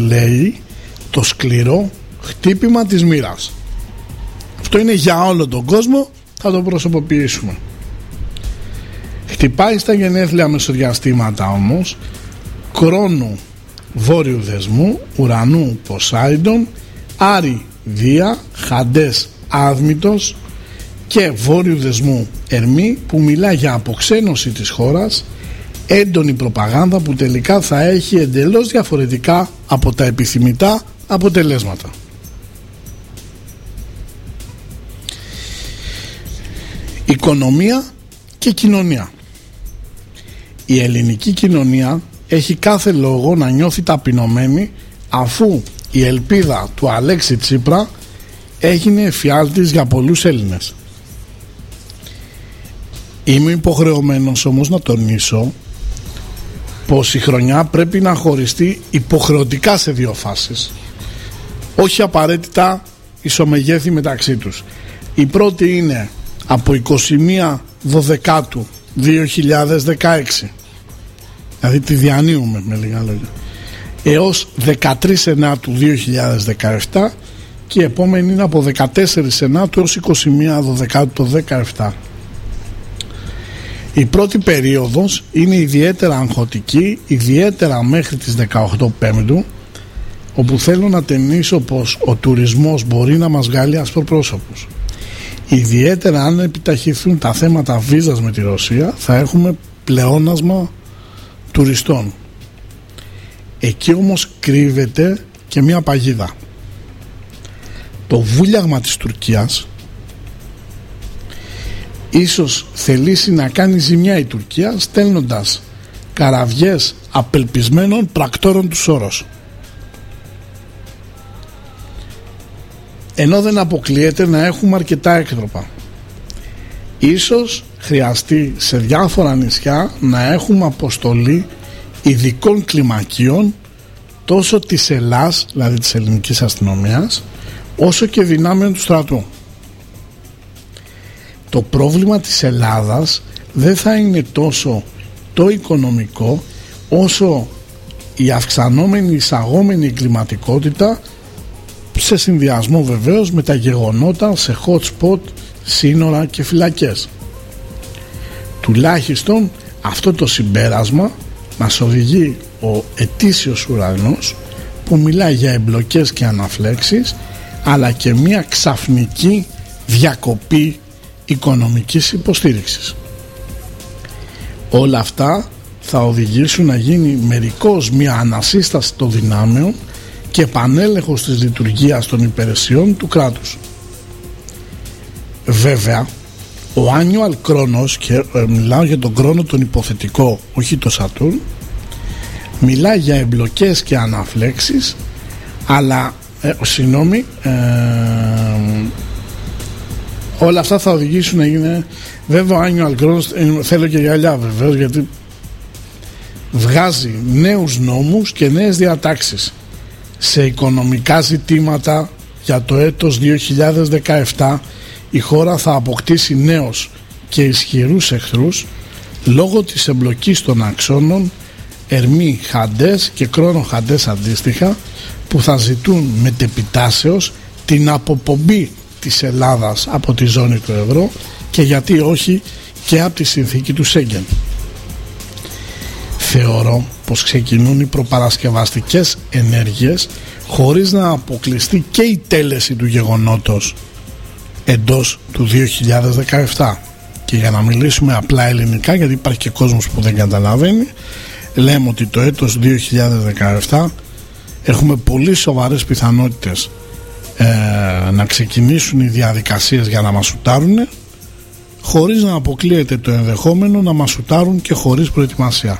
λέει το σκληρό χτύπημα της μοίρας αυτό είναι για όλο τον κόσμο θα το προσωποποιήσουμε χτυπάει στα γενέθλια μεσοδιαστήματα όμως κρόνου βόρειου δεσμού ουρανού Ποσάιντον Άρη Δία Χαντές Άδμητος και βόρειου δεσμού Ερμή που μιλά για αποξένωση της χώρας έντονη προπαγάνδα που τελικά θα έχει εντελώς διαφορετικά από τα επιθυμητά αποτελέσματα. Οικονομία και κοινωνία Η ελληνική κοινωνία έχει κάθε λόγο να νιώθει ταπεινωμένη αφού η ελπίδα του Αλέξη Τσίπρα έγινε εφιάλτης για πολλούς Έλληνες. Είμαι υποχρεωμένος όμως να τονίσω πως η χρονιά πρέπει να χωριστεί υποχρεωτικά σε δύο φάσεις. Όχι απαραίτητα ισομεγέθη μεταξύ τους. Η πρώτη είναι από 21 Δωδεκάτου 2016 δηλαδή τη διανύουμε με λίγα λόγια. Έως 13 Ενάτου 2017 και η επόμενη είναι από 14 Ενάτου έως 21 Δωδεκάτου το 2017 η πρώτη περίοδος είναι ιδιαίτερα αγχωτική, ιδιαίτερα μέχρι τις 18 Πέμπτου, όπου θέλω να ταινίσω πως ο τουρισμός μπορεί να μας βγάλει ασπροπρόσωπους. Ιδιαίτερα αν επιταχυθούν τα θέματα βίζας με τη Ρωσία θα έχουμε πλεόνασμα τουριστών. Εκεί όμως κρύβεται και μια παγίδα. Το βούλιαγμα της Τουρκίας ίσως θελήσει να κάνει ζημιά η Τουρκία στέλνοντας καραβιές απελπισμένων πρακτόρων του Σόρος. Ενώ δεν αποκλείεται να έχουμε αρκετά έκτροπα. Ίσως χρειαστεί σε διάφορα νησιά να έχουμε αποστολή ειδικών κλιμακίων τόσο της Ελλάς, δηλαδή της ελληνικής αστυνομίας, όσο και δυνάμεων του στρατού το πρόβλημα της Ελλάδας δεν θα είναι τόσο το οικονομικό όσο η αυξανόμενη εισαγόμενη εγκληματικότητα σε συνδυασμό βεβαίως με τα γεγονότα σε hot spot, σύνορα και φυλακές. Τουλάχιστον αυτό το συμπέρασμα μας οδηγεί ο ετήσιος ουρανός που μιλάει για εμπλοκές και αναφλέξεις αλλά και μια ξαφνική διακοπή οικονομικής υποστήριξης. Όλα αυτά θα οδηγήσουν να γίνει μερικώς μια ανασύσταση των δυνάμεων και επανέλεγχος της λειτουργίας των υπηρεσιών του κράτους. Βέβαια, ο annual κρόνος και ε, μιλάω για τον κρόνο τον υποθετικό, όχι το Σατούρν, μιλά για εμπλοκές και αναφλέξεις, αλλά, ε, συγγνώμη, ε, όλα αυτά θα οδηγήσουν να γίνει βέβαια ο Άνιο θέλω και γυαλιά βεβαίως γιατί βγάζει νέους νόμους και νέες διατάξεις σε οικονομικά ζητήματα για το έτος 2017 η χώρα θα αποκτήσει νέους και ισχυρούς εχθρούς λόγω της εμπλοκής των αξώνων Ερμή Χαντές και Κρόνο Χαντές αντίστοιχα που θα ζητούν μετεπιτάσεως την αποπομπή της Ελλάδας από τη ζώνη του ευρώ και γιατί όχι και από τη συνθήκη του Σέγγεν. Θεωρώ πως ξεκινούν οι προπαρασκευαστικές ενέργειες χωρίς να αποκλειστεί και η τέλεση του γεγονότος εντός του 2017 και για να μιλήσουμε απλά ελληνικά γιατί υπάρχει και κόσμος που δεν καταλαβαίνει λέμε ότι το έτος 2017 έχουμε πολύ σοβαρές πιθανότητες ε, να ξεκινήσουν οι διαδικασίες για να μας σουτάρουν χωρίς να αποκλείεται το ενδεχόμενο να μας σουτάρουν και χωρίς προετοιμασία.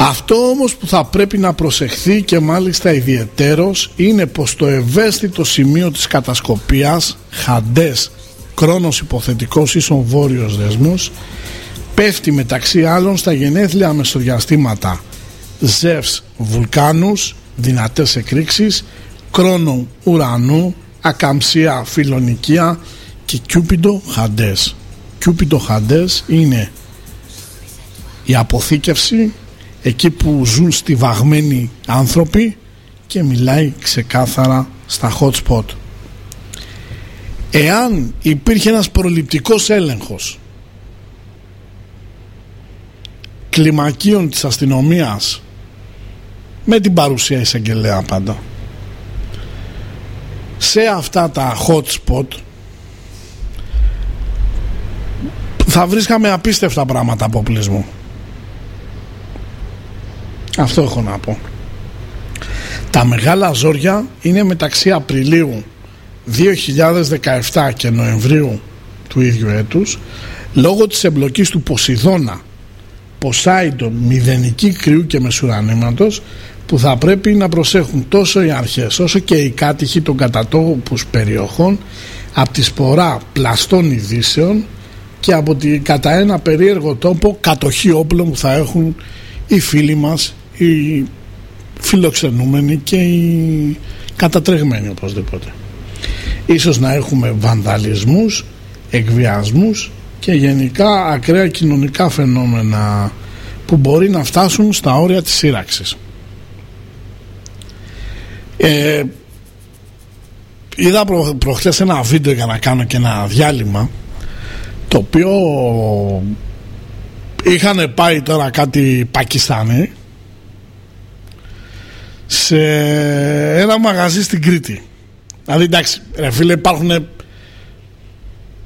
Αυτό όμως που θα πρέπει να προσεχθεί και μάλιστα ιδιαιτέρως είναι πως το ευαίσθητο σημείο της κατασκοπίας χαντές κρόνος υποθετικός ίσον βόρειος δεσμός πέφτει μεταξύ άλλων στα γενέθλια μεσοδιαστήματα Ζεύς βουλκάνους, δυνατές εκρήξεις, κρόνο ουρανού, ακαμψία φιλονικία και κιούπιντο χαντές. Κιούπιντο χαντές είναι η αποθήκευση εκεί που ζουν στιβαγμένοι άνθρωποι και μιλάει ξεκάθαρα στα hot spot. Εάν υπήρχε ένας προληπτικός έλεγχος κλιμακίων της αστυνομίας με την παρουσία εισαγγελέα πάντα σε αυτά τα hot spot θα βρίσκαμε απίστευτα πράγματα από πλεισμό αυτό έχω να πω. Τα μεγάλα ζόρια είναι μεταξύ Απριλίου 2017 και Νοεμβρίου του ίδιου έτους λόγω της εμπλοκής του Ποσειδώνα Ποσάιντον μηδενική κρυού και μεσουρανήματος που θα πρέπει να προσέχουν τόσο οι αρχές όσο και οι κάτοικοι των κατατόπους περιοχών από τη σπορά πλαστών ειδήσεων και από τη κατά ένα περίεργο τόπο κατοχή όπλων που θα έχουν οι φίλοι μας, οι φιλοξενούμενοι και οι κατατρεγμένοι οπωσδήποτε. Ίσως να έχουμε βανδαλισμούς, εκβιασμούς και γενικά ακραία κοινωνικά φαινόμενα που μπορεί να φτάσουν στα όρια της σύραξης. Ε, είδα προ, προχθές ένα βίντεο για να κάνω και ένα διάλειμμα το οποίο είχαν πάει τώρα κάτι Πακιστάνοι σε ένα μαγαζί στην Κρήτη δηλαδή εντάξει ρε φίλε υπάρχουν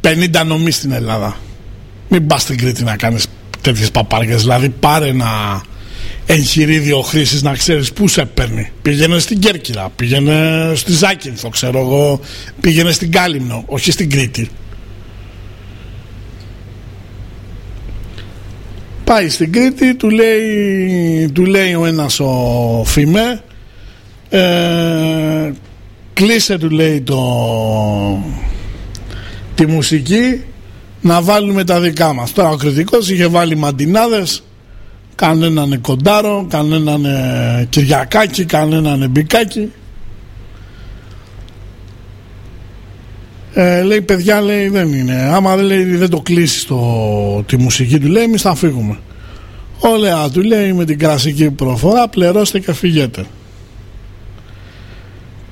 50 νομοί στην Ελλάδα μην πας στην Κρήτη να κάνεις τέτοιες παπάργες δηλαδή πάρε ένα εγχειρίδιο χρήσης να ξέρεις πού σε παίρνει. Πήγαινε στην Κέρκυρα, πήγαινε στη Ζάκυνθο, ξέρω εγώ, πήγαινε στην Κάλυμνο, όχι στην Κρήτη. Πάει στην Κρήτη, του λέει, του λέει ο ένας ο Φημέ, ε, κλείσε του λέει το, τη μουσική να βάλουμε τα δικά μας. Τώρα ο κριτικός είχε βάλει μαντινάδες κανέναν κοντάρο, κανέναν κυριακάκι, κανέναν μπικάκι. Ε, λέει παιδιά λέει δεν είναι άμα δεν, λέει, δεν το κλείσεις το, τη μουσική του λέει εμείς θα φύγουμε Ωραία του λέει με την κρασική προφορά πληρώστε και φύγετε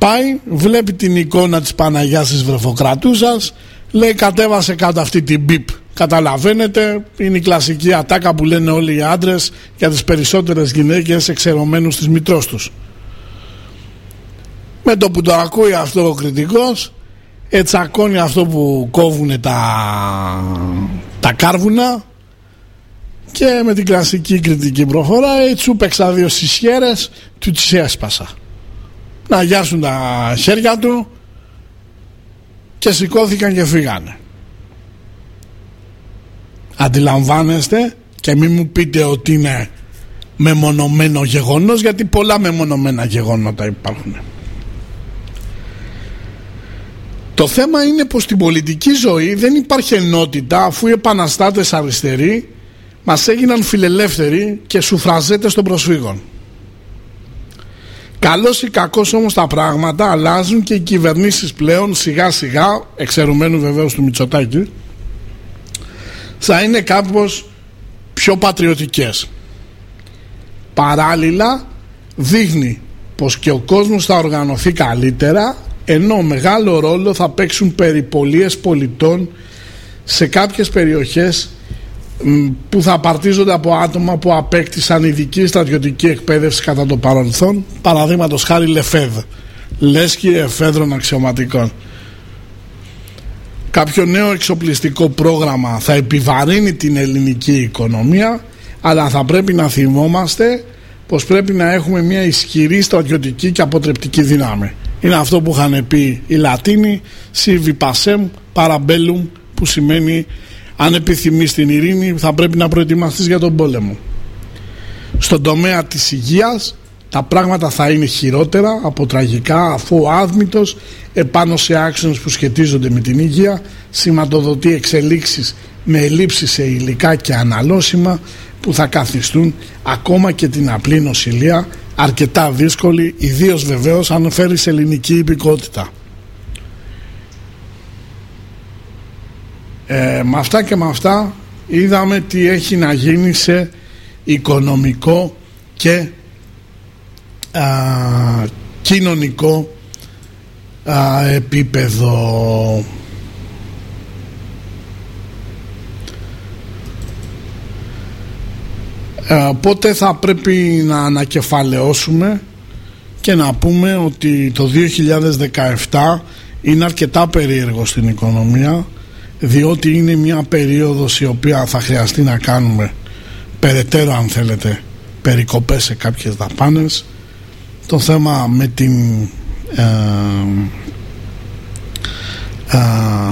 Πάει βλέπει την εικόνα της Παναγιάς της Βρεφοκρατούσας λέει κατέβασε κάτω αυτή την μπιπ Καταλαβαίνετε, είναι η κλασική ατάκα που λένε όλοι οι άντρες για τις περισσότερες γυναίκες εξαιρωμένους της μητρός τους. Με το που το ακούει αυτό ο κριτικός, ετσακώνει αυτό που κόβουν τα, τα κάρβουνα και με την κλασική κριτική προφορά έτσι παίξα δύο συσχέρες του τις έσπασα. Να γιάσουν τα χέρια του και σηκώθηκαν και φύγανε. Αντιλαμβάνεστε και μην μου πείτε ότι είναι μεμονωμένο γεγονός γιατί πολλά μεμονωμένα γεγονότα υπάρχουν. Το θέμα είναι πως στην πολιτική ζωή δεν υπάρχει ενότητα αφού οι επαναστάτες αριστεροί μας έγιναν φιλελεύθεροι και σουφραζέτες των προσφύγων. Καλώς ή κακώς όμως τα πράγματα αλλάζουν και οι κυβερνήσεις πλέον σιγά σιγά, εξαιρουμένου βεβαίως του Μητσοτάκη, θα είναι κάπως πιο πατριωτικές. Παράλληλα δείχνει πως και ο κόσμος θα οργανωθεί καλύτερα ενώ μεγάλο ρόλο θα παίξουν περιπολίες πολιτών σε κάποιες περιοχές που θα απαρτίζονται από άτομα που απέκτησαν ειδική στρατιωτική εκπαίδευση κατά το παρελθόν παραδείγματος χάρη Λεφέδ λέσχη εφέδρων αξιωματικών κάποιο νέο εξοπλιστικό πρόγραμμα θα επιβαρύνει την ελληνική οικονομία αλλά θα πρέπει να θυμόμαστε πως πρέπει να έχουμε μια ισχυρή στρατιωτική και αποτρεπτική δύναμη. Είναι αυτό που είχαν πει οι Λατίνοι «Sivi pasem parabellum» που σημαίνει αν επιθυμείς την ειρήνη θα πρέπει να προετοιμαστείς για τον πόλεμο. Στον τομέα της υγείας τα πράγματα θα είναι χειρότερα από τραγικά αφού ο άδμητος επάνω σε άξονες που σχετίζονται με την υγεία σηματοδοτεί εξελίξεις με ελλείψεις σε υλικά και αναλώσιμα που θα καθιστούν ακόμα και την απλή νοσηλεία αρκετά δύσκολη ιδίως βεβαίως αν φέρεις σε ελληνική υπηκότητα. Ε, με αυτά και με αυτά είδαμε τι έχει να γίνει σε οικονομικό και α, κοινωνικό α, επίπεδο. Οπότε θα πρέπει να ανακεφαλαιώσουμε και να πούμε ότι το 2017 είναι αρκετά περίεργο στην οικονομία διότι είναι μια περίοδος η οποία θα χρειαστεί να κάνουμε περαιτέρω αν θέλετε περικοπές σε κάποιες δαπάνες. Το θέμα με την ε, ε,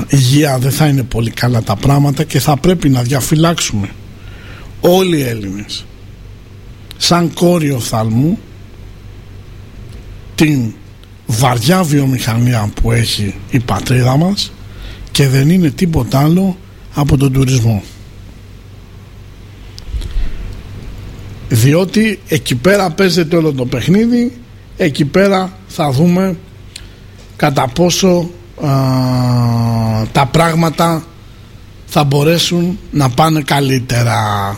υγεία δεν θα είναι πολύ καλά τα πράγματα και θα πρέπει να διαφυλάξουμε. Όλοι οι Έλληνες σαν κόριο θαλμού την βαριά βιομηχανία που έχει η πατρίδα μας και δεν είναι τίποτα άλλο από τον τουρισμό. Διότι εκεί πέρα παίζεται όλο το παιχνίδι, εκεί πέρα θα δούμε κατά πόσο τα πράγματα θα μπορέσουν να πάνε καλύτερα.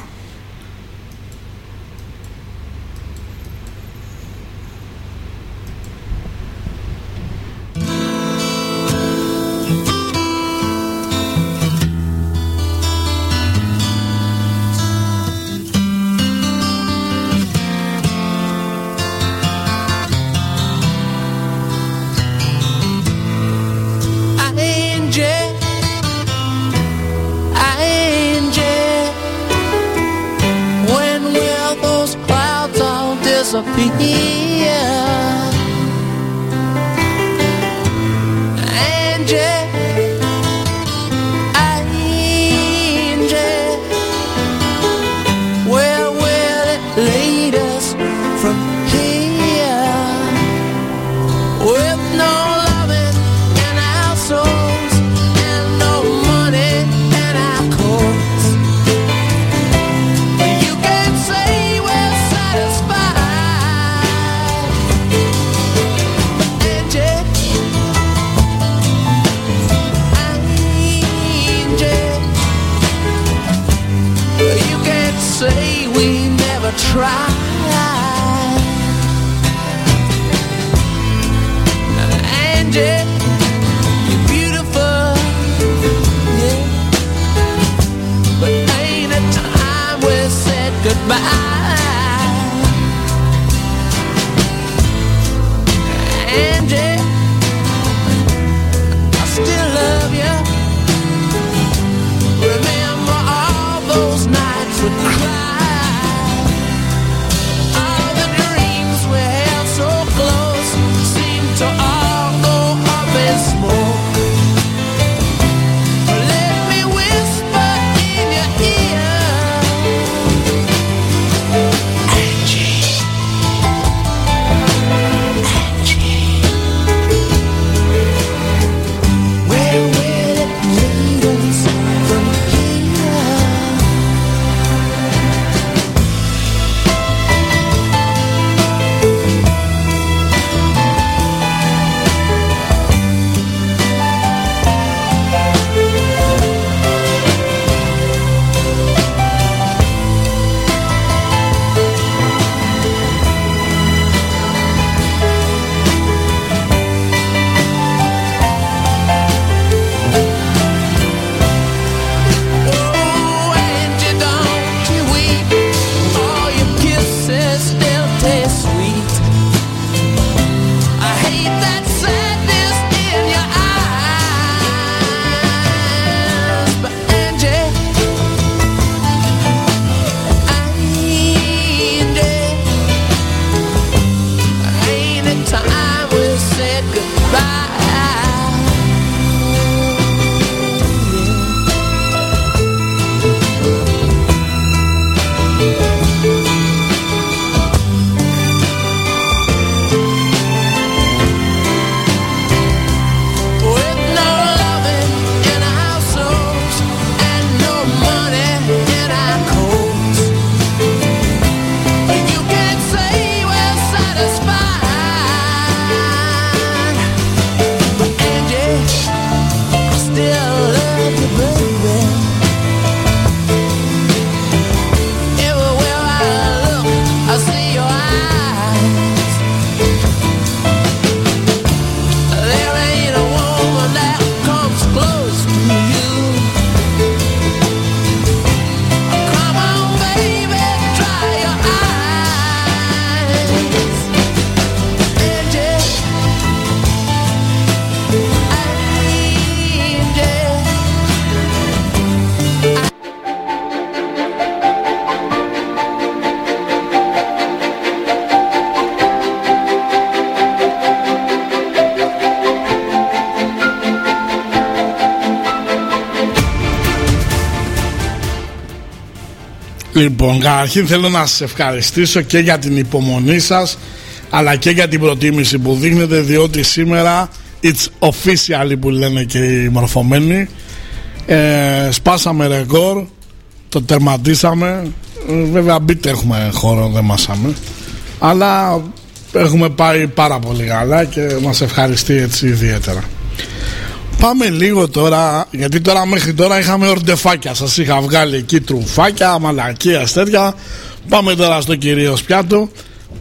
Λοιπόν, καταρχήν θέλω να σας ευχαριστήσω και για την υπομονή σας αλλά και για την προτίμηση που δείχνετε διότι σήμερα it's official που λένε και οι μορφωμένοι. Ε, σπάσαμε ρεκόρ το τερματίσαμε. Ε, βέβαια μπείτε έχουμε χώρο δεν μάσαμε. Αλλά έχουμε πάει πάρα πολύ καλά και μας ευχαριστεί έτσι ιδιαίτερα Πάμε λίγο τώρα, γιατί τώρα μέχρι τώρα είχαμε ορντεφάκια. Σας είχα βγάλει εκεί τρουφάκια, μαλακία, τέτοια. Πάμε τώρα στο κυρίως πιάτο.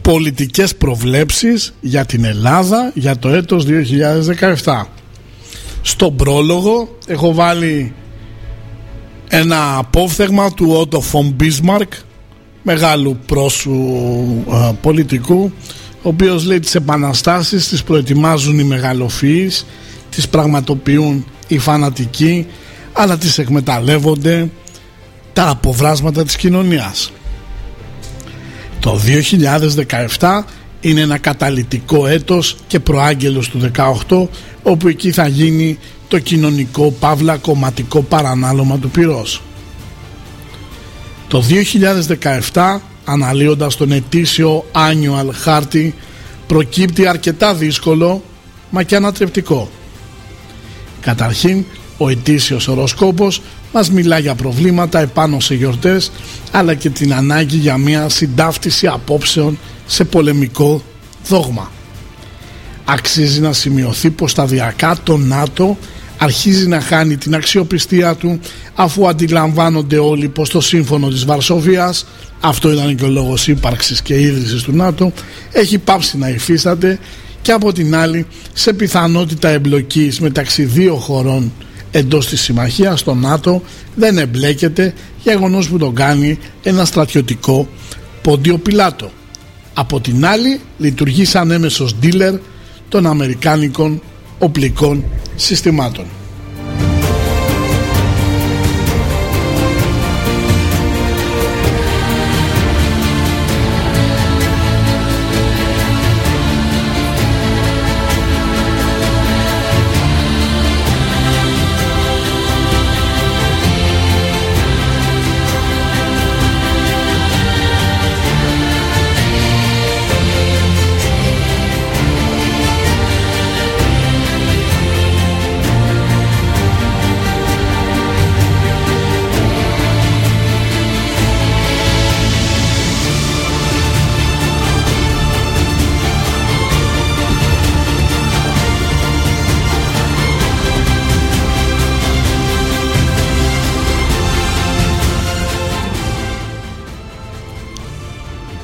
Πολιτικές προβλέψεις για την Ελλάδα για το έτος 2017. Στον πρόλογο έχω βάλει ένα απόφθεγμα του Ότο Φον Μπίσμαρκ μεγάλου πρόσου πολιτικού ο οποίος λέει τις επαναστάσεις τις προετοιμάζουν οι μεγαλοφυείς τις πραγματοποιούν οι φανατικοί αλλά τις εκμεταλλεύονται τα αποβράσματα της κοινωνίας. Το 2017 είναι ένα καταλητικό έτος και προάγγελος του 18 όπου εκεί θα γίνει το κοινωνικό παύλα κομματικό παρανάλωμα του πυρός. Το 2017 αναλύοντας τον ετήσιο annual χάρτη προκύπτει αρκετά δύσκολο μα και ανατρεπτικό. Καταρχήν, ο ετήσιος οροσκόπος μας μιλά για προβλήματα επάνω σε γιορτές αλλά και την ανάγκη για μια συντάφτιση απόψεων σε πολεμικό δόγμα. Αξίζει να σημειωθεί πως σταδιακά το ΝΑΤΟ αρχίζει να χάνει την αξιοπιστία του αφού αντιλαμβάνονται όλοι πως το σύμφωνο της Βαρσοβίας αυτό ήταν και ο λόγος ύπαρξης και ίδρυσης του ΝΑΤΟ έχει πάψει να υφίσταται και από την άλλη σε πιθανότητα εμπλοκής μεταξύ δύο χωρών εντός της συμμαχίας στο ΝΑΤΟ δεν εμπλέκεται γεγονός που τον κάνει ένα στρατιωτικό πόντιο πιλάτο. Από την άλλη λειτουργεί σαν έμεσος dealer των αμερικάνικων οπλικών συστημάτων.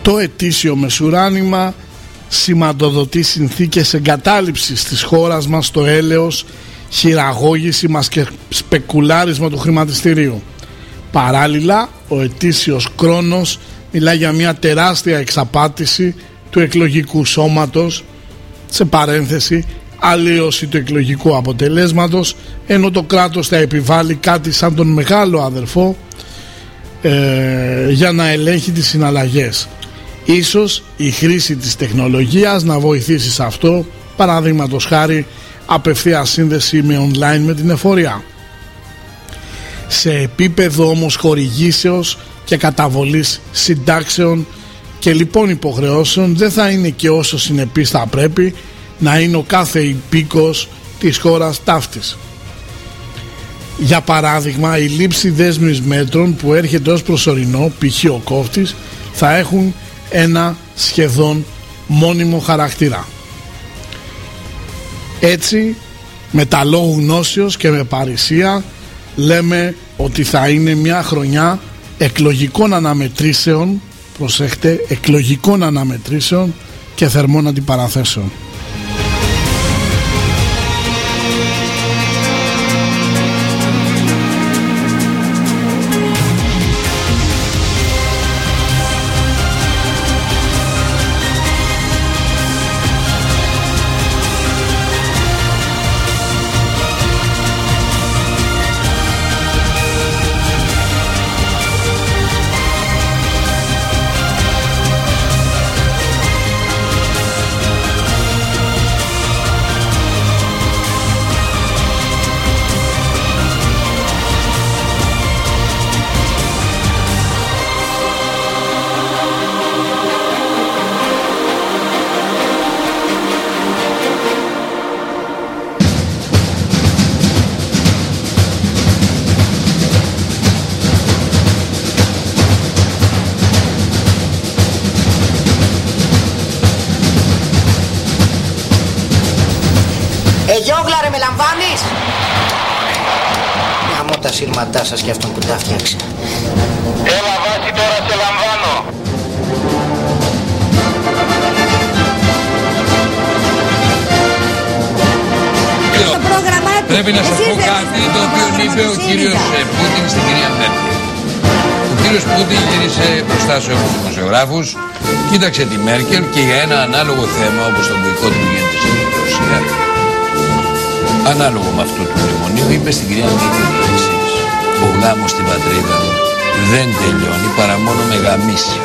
Το ετήσιο μεσουράνημα σηματοδοτεί συνθήκες εγκατάλειψης της χώρας μας στο έλεος, χειραγώγηση μας και σπεκουλάρισμα του χρηματιστηρίου. Παράλληλα, ο ετήσιος κρόνος μιλά για μια τεράστια εξαπάτηση του εκλογικού σώματος, σε παρένθεση αλλίωση του εκλογικού αποτελέσματος, ενώ το κράτος θα επιβάλλει κάτι σαν τον μεγάλο αδερφό ε, για να ελέγχει τις συναλλαγές. Ίσως η χρήση της τεχνολογίας να βοηθήσει σε αυτό, παραδείγματο χάρη απευθεία σύνδεση με online με την εφορία. Σε επίπεδο όμως χορηγήσεως και καταβολής συντάξεων και λοιπόν υποχρεώσεων δεν θα είναι και όσο συνεπής θα πρέπει να είναι ο κάθε υπήκος της χώρας ταύτης. Για παράδειγμα η λήψη δέσμης μέτρων που έρχεται ως προσωρινό π.χ. ο κόφτης θα έχουν ένα σχεδόν μόνιμο χαρακτήρα. Έτσι με τα λόγου γνώσεως και με παρησία λέμε ότι θα είναι μια χρονιά εκλογικών αναμετρήσεων προσέχτε εκλογικών αναμετρήσεων και θερμών αντιπαραθέσεων. Πρέπει να σας Εσείς πω δεν κάτι είστε το στο οποίο πρόγραμμα είπε του ο κύριος ΣΥΡΙΖΑ. ε, Πούτιν στην κυρία Μέρκελ. Ο κύριος Πούτιν γύρισε μπροστά σε όλους τους δημοσιογράφους, κοίταξε τη Μέρκελ και για ένα ανάλογο θέμα όπως το μποϊκότ που γίνεται στην Ρωσία, ανάλογο με αυτό του μνημονίου, είπε στην κυρία Μέρκελ το εξής. Ο γάμος στην πατρίδα μου δεν τελειώνει παρά μόνο με γαμίση.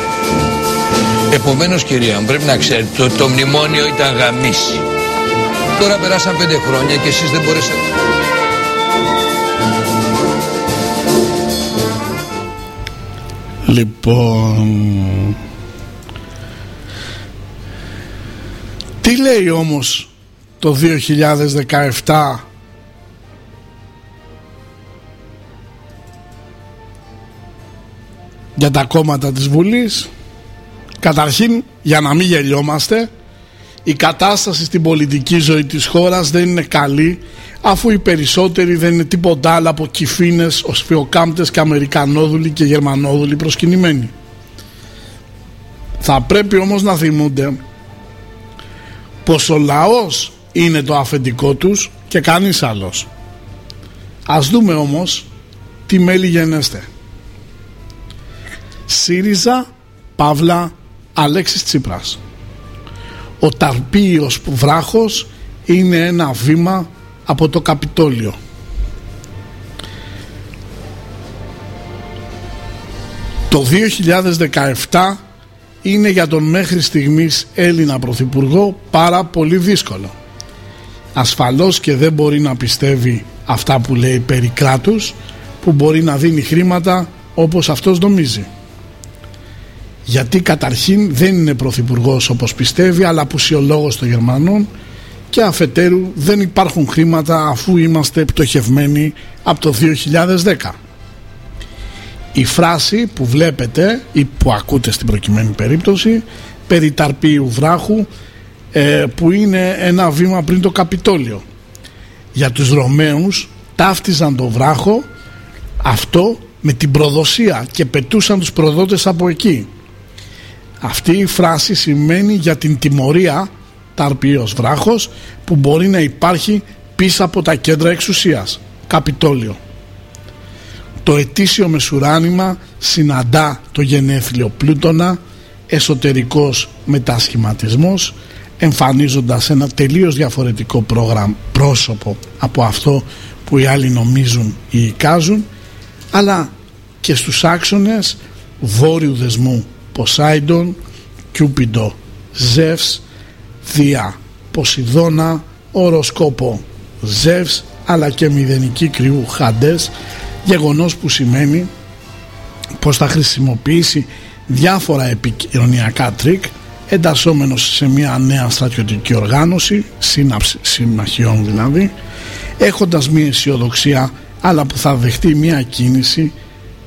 Επομένως κυρία μου πρέπει να ξέρετε το, το μνημόνιο ήταν γαμίση. Τώρα περάσαν πέντε χρόνια και εσείς δεν μπορέσατε. Λοιπόν... Τι λέει όμως το 2017 για τα κόμματα της Βουλής Καταρχήν για να μην γελιόμαστε η κατάσταση στην πολιτική ζωή της χώρας δεν είναι καλή αφού οι περισσότεροι δεν είναι τίποτα άλλο από κυφίνες, οσφιοκάμπτες και αμερικανόδουλοι και γερμανόδουλοι προσκυνημένοι. Θα πρέπει όμως να θυμούνται πως ο λαός είναι το αφεντικό τους και κανείς άλλος. Ας δούμε όμως τι μέλη γενέστε. ΣΥΡΙΖΑ, Παύλα, Αλέξης Τσίπρας. Ο Ταρπίος βράχος είναι ένα βήμα από το Καπιτόλιο. Το 2017 είναι για τον μέχρι στιγμής Έλληνα Πρωθυπουργό πάρα πολύ δύσκολο. Ασφαλώς και δεν μπορεί να πιστεύει αυτά που λέει περί κράτους που μπορεί να δίνει χρήματα όπως αυτός νομίζει γιατί καταρχήν δεν είναι πρωθυπουργός όπως πιστεύει αλλά απουσιολόγος των Γερμανών και αφετέρου δεν υπάρχουν χρήματα αφού είμαστε πτωχευμένοι από το 2010 η φράση που βλέπετε ή που ακούτε στην προκειμένη περίπτωση περί ταρπίου βράχου ε, που είναι ένα βήμα πριν το Καπιτόλιο. Για τους Ρωμαίους ταύτιζαν το βράχο αυτό με την προδοσία και πετούσαν τους προδότες από εκεί αυτή η φράση σημαίνει για την τιμωρία ταρπίος βράχος που μπορεί να υπάρχει πίσω από τα κέντρα εξουσίας Καπιτόλιο. Το ετήσιο μεσουράνημα συναντά το γενέθλιο πλούτονα εσωτερικός μετασχηματισμός εμφανίζοντας ένα τελείως διαφορετικό πρόγραμμα πρόσωπο από αυτό που οι άλλοι νομίζουν ή εικάζουν αλλά και στους άξονες βόρειου δεσμού Ποσάιντον, Κιούπιντο, Ζεύς, Δία, Ποσειδώνα, Οροσκόπο, Ζεύς αλλά και μηδενική κρυού Χαντές γεγονός που σημαίνει πως θα χρησιμοποιήσει διάφορα επικοινωνιακά τρίκ εντασσόμενος σε μια νέα στρατιωτική οργάνωση σύναψη συμμαχιών δηλαδή έχοντας μια αισιοδοξία αλλά που θα δεχτεί μια κίνηση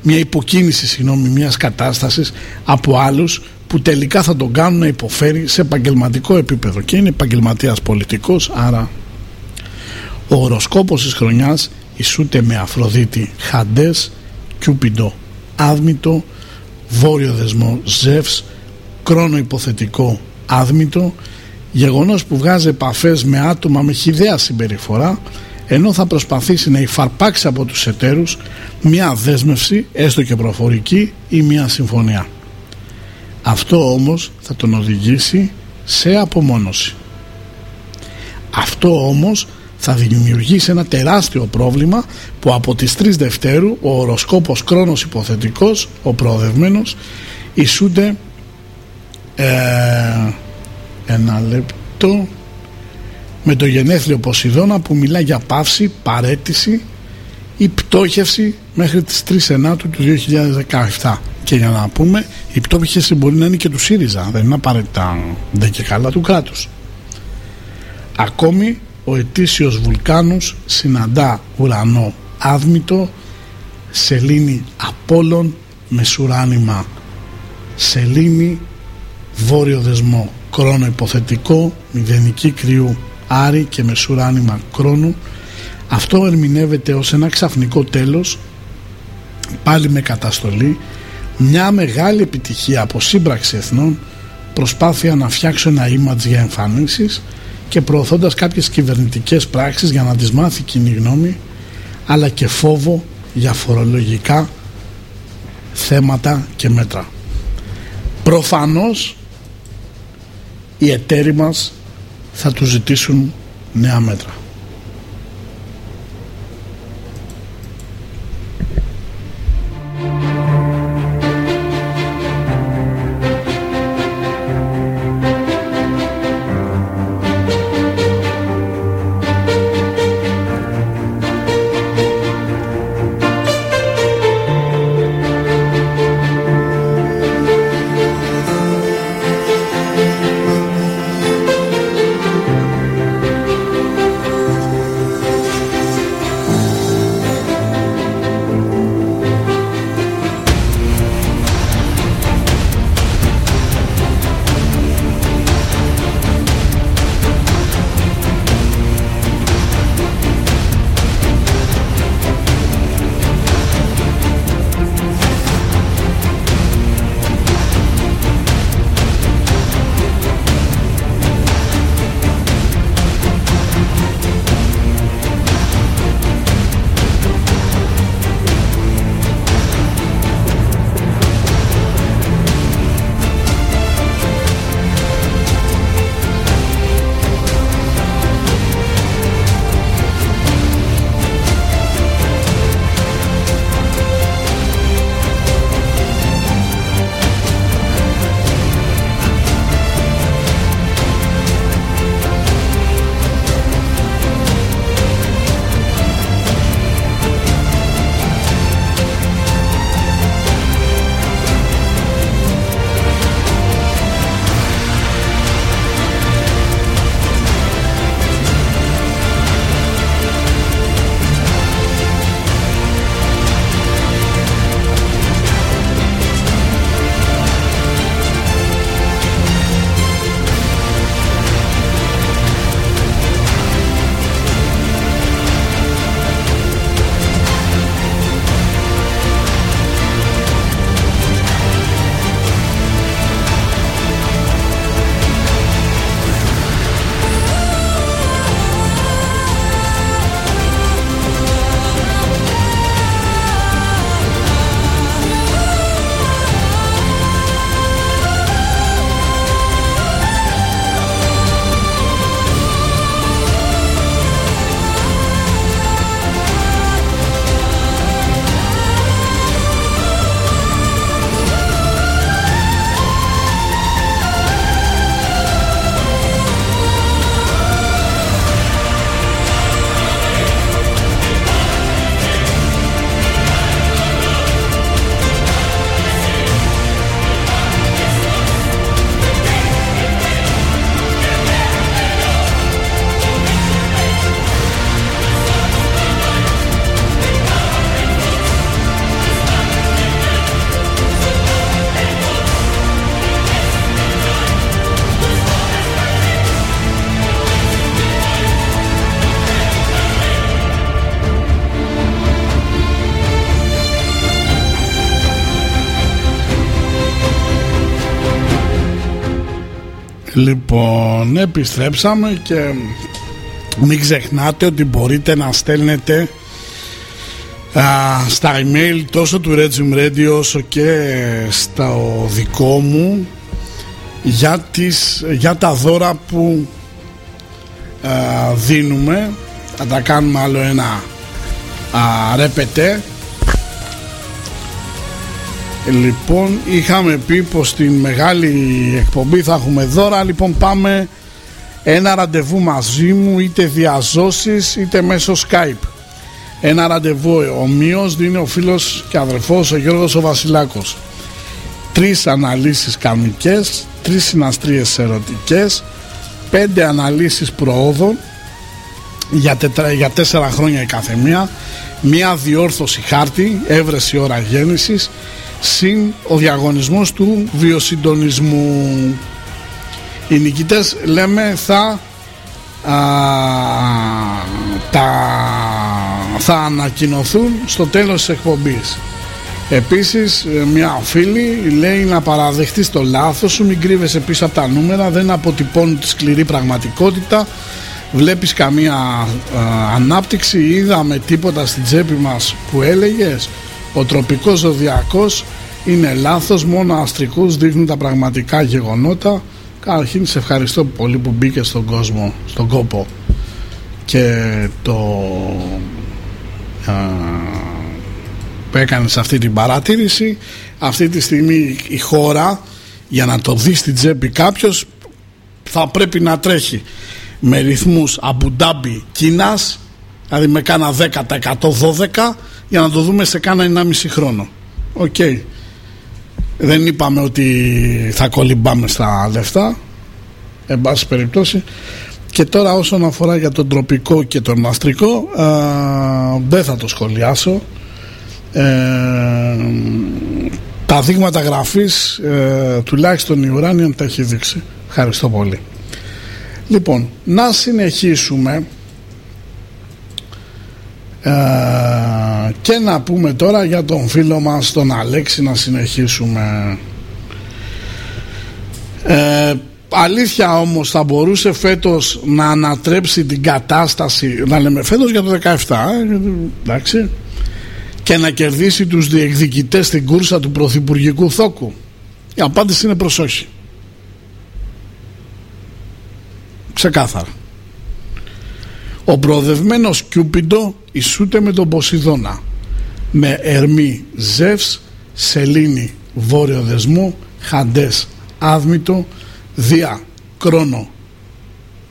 μια υποκίνηση συγγνώμη μιας κατάστασης από άλλους που τελικά θα τον κάνουν να υποφέρει σε επαγγελματικό επίπεδο. Και είναι επαγγελματίας πολιτικός άρα ο οροσκόπος της χρονιάς ισούται με Αφροδίτη Hades, Κιούπιντο Άδμητο, Βόρειο Δεσμό Ζεύς, Κρόνο Υποθετικό Άδμητο, γεγονός που βγάζει επαφές με άτομα με χιδέα συμπεριφορά ενώ θα προσπαθήσει να υφαρπάξει από τους εταίρους μια δέσμευση έστω και προφορική ή μια συμφωνία. Αυτό όμως θα τον οδηγήσει σε απομόνωση. Αυτό όμως θα δημιουργήσει ένα τεράστιο πρόβλημα που από τις 3 Δευτέρου ο οροσκόπος κρόνος υποθετικός, ο προοδευμένος, ισούνται ε, ένα λεπτό με το γενέθλιο Ποσειδώνα που μιλά για πάυση, παρέτηση ή πτώχευση μέχρι τις 3 Ενάτου του 2017 και για να πούμε η πτώχευση μπορεί να είναι και του ΣΥΡΙΖΑ δεν είναι απαραίτητα δεν και καλά του κράτους. Ακόμη ο ετήσιος βουλκάνος συναντά ουρανό άδμητο σελήνη Απόλλων μεσουράνημα σελήνη βόρειο δεσμό κρόνο υποθετικό μηδενική κρυού Άρη και Μεσουράνημα Κρόνου αυτό ερμηνεύεται ως ένα ξαφνικό τέλος πάλι με καταστολή μια μεγάλη επιτυχία από σύμπραξη εθνών προσπάθεια να φτιάξω ένα image για εμφανίσεις και προωθώντας κάποιες κυβερνητικές πράξεις για να τις μάθει η κοινή γνώμη αλλά και φόβο για φορολογικά θέματα και μέτρα. Προφανώς οι εταίροι μας θα τους ζητήσουν νέα μέτρα. Λοιπόν, επιστρέψαμε και μην ξεχνάτε ότι μπορείτε να στέλνετε α, στα email τόσο του Regime Radio όσο και στο δικό μου για, τις, για τα δώρα που α, δίνουμε. Θα τα κάνουμε άλλο ένα α, ρεπετέ Λοιπόν, είχαμε πει πως στην μεγάλη εκπομπή θα έχουμε δώρα. Λοιπόν, πάμε ένα ραντεβού μαζί μου, είτε διαζώσεις είτε μέσω Skype. Ένα ραντεβού ομοίως δίνει ο φίλος και αδερφός ο Γιώργος ο Βασιλάκος. Τρεις αναλύσεις κανονικές, τρεις συναστρίες ερωτικές, πέντε αναλύσεις προόδων για, τετρα, για τέσσερα χρόνια η καθεμία, μία διόρθωση χάρτη, έβρεση ώρα γέννησης, συν ο διαγωνισμός του βιοσυντονισμού. Οι νικητές λέμε θα τα, θα ανακοινωθούν στο τέλος της εκπομπής. Επίσης μια φίλη λέει να παραδεχτείς το λάθος σου μην κρύβεσαι πίσω από τα νούμερα δεν αποτυπώνουν τη σκληρή πραγματικότητα βλέπεις καμία ανάπτυξη είδαμε τίποτα στην τσέπη μας που έλεγες; Ο τροπικός ζωδιακός είναι λάθος μόνο αστρικούς δείχνουν τα πραγματικά γεγονότα. Καταρχήν σε ευχαριστώ πολύ που μπήκε στον κόσμο, στον κόπο και το που έκανε αυτή την παρατήρηση. Αυτή τη στιγμή η χώρα για να το δει στην τσέπη κάποιος θα πρέπει να τρέχει με ρυθμούς Άμπου Ντάμπι Κίνας δηλαδή με κάνα 10% 12 για να το δούμε σε κάνα 1,5 χρόνο. Οκ. Δεν είπαμε ότι θα κολυμπάμε στα λεφτά εν πάση περιπτώσει. Και τώρα όσον αφορά για τον τροπικό και τον αστρικό δεν θα το σχολιάσω. Ε, τα δείγματα γραφής ε, τουλάχιστον η Ουράνιον τα έχει δείξει. Ευχαριστώ πολύ. Λοιπόν να συνεχίσουμε ε, και να πούμε τώρα για τον φίλο μας τον Αλέξη να συνεχίσουμε. Ε, αλήθεια όμως θα μπορούσε φέτος να ανατρέψει την κατάσταση να λέμε φέτος για το 17 ε, εντάξει και να κερδίσει τους διεκδικητές στην κούρσα του πρωθυπουργικού θόκου. Η απάντηση είναι προς όχι ξεκάθαρα. Ο προοδευμένος Κιούπιντο ισούται με τον Ποσειδώνα με Ερμή Ζεύς, Σελήνη Βόρειο Δεσμό, Χαντές Άδμητο, Δία Κρόνο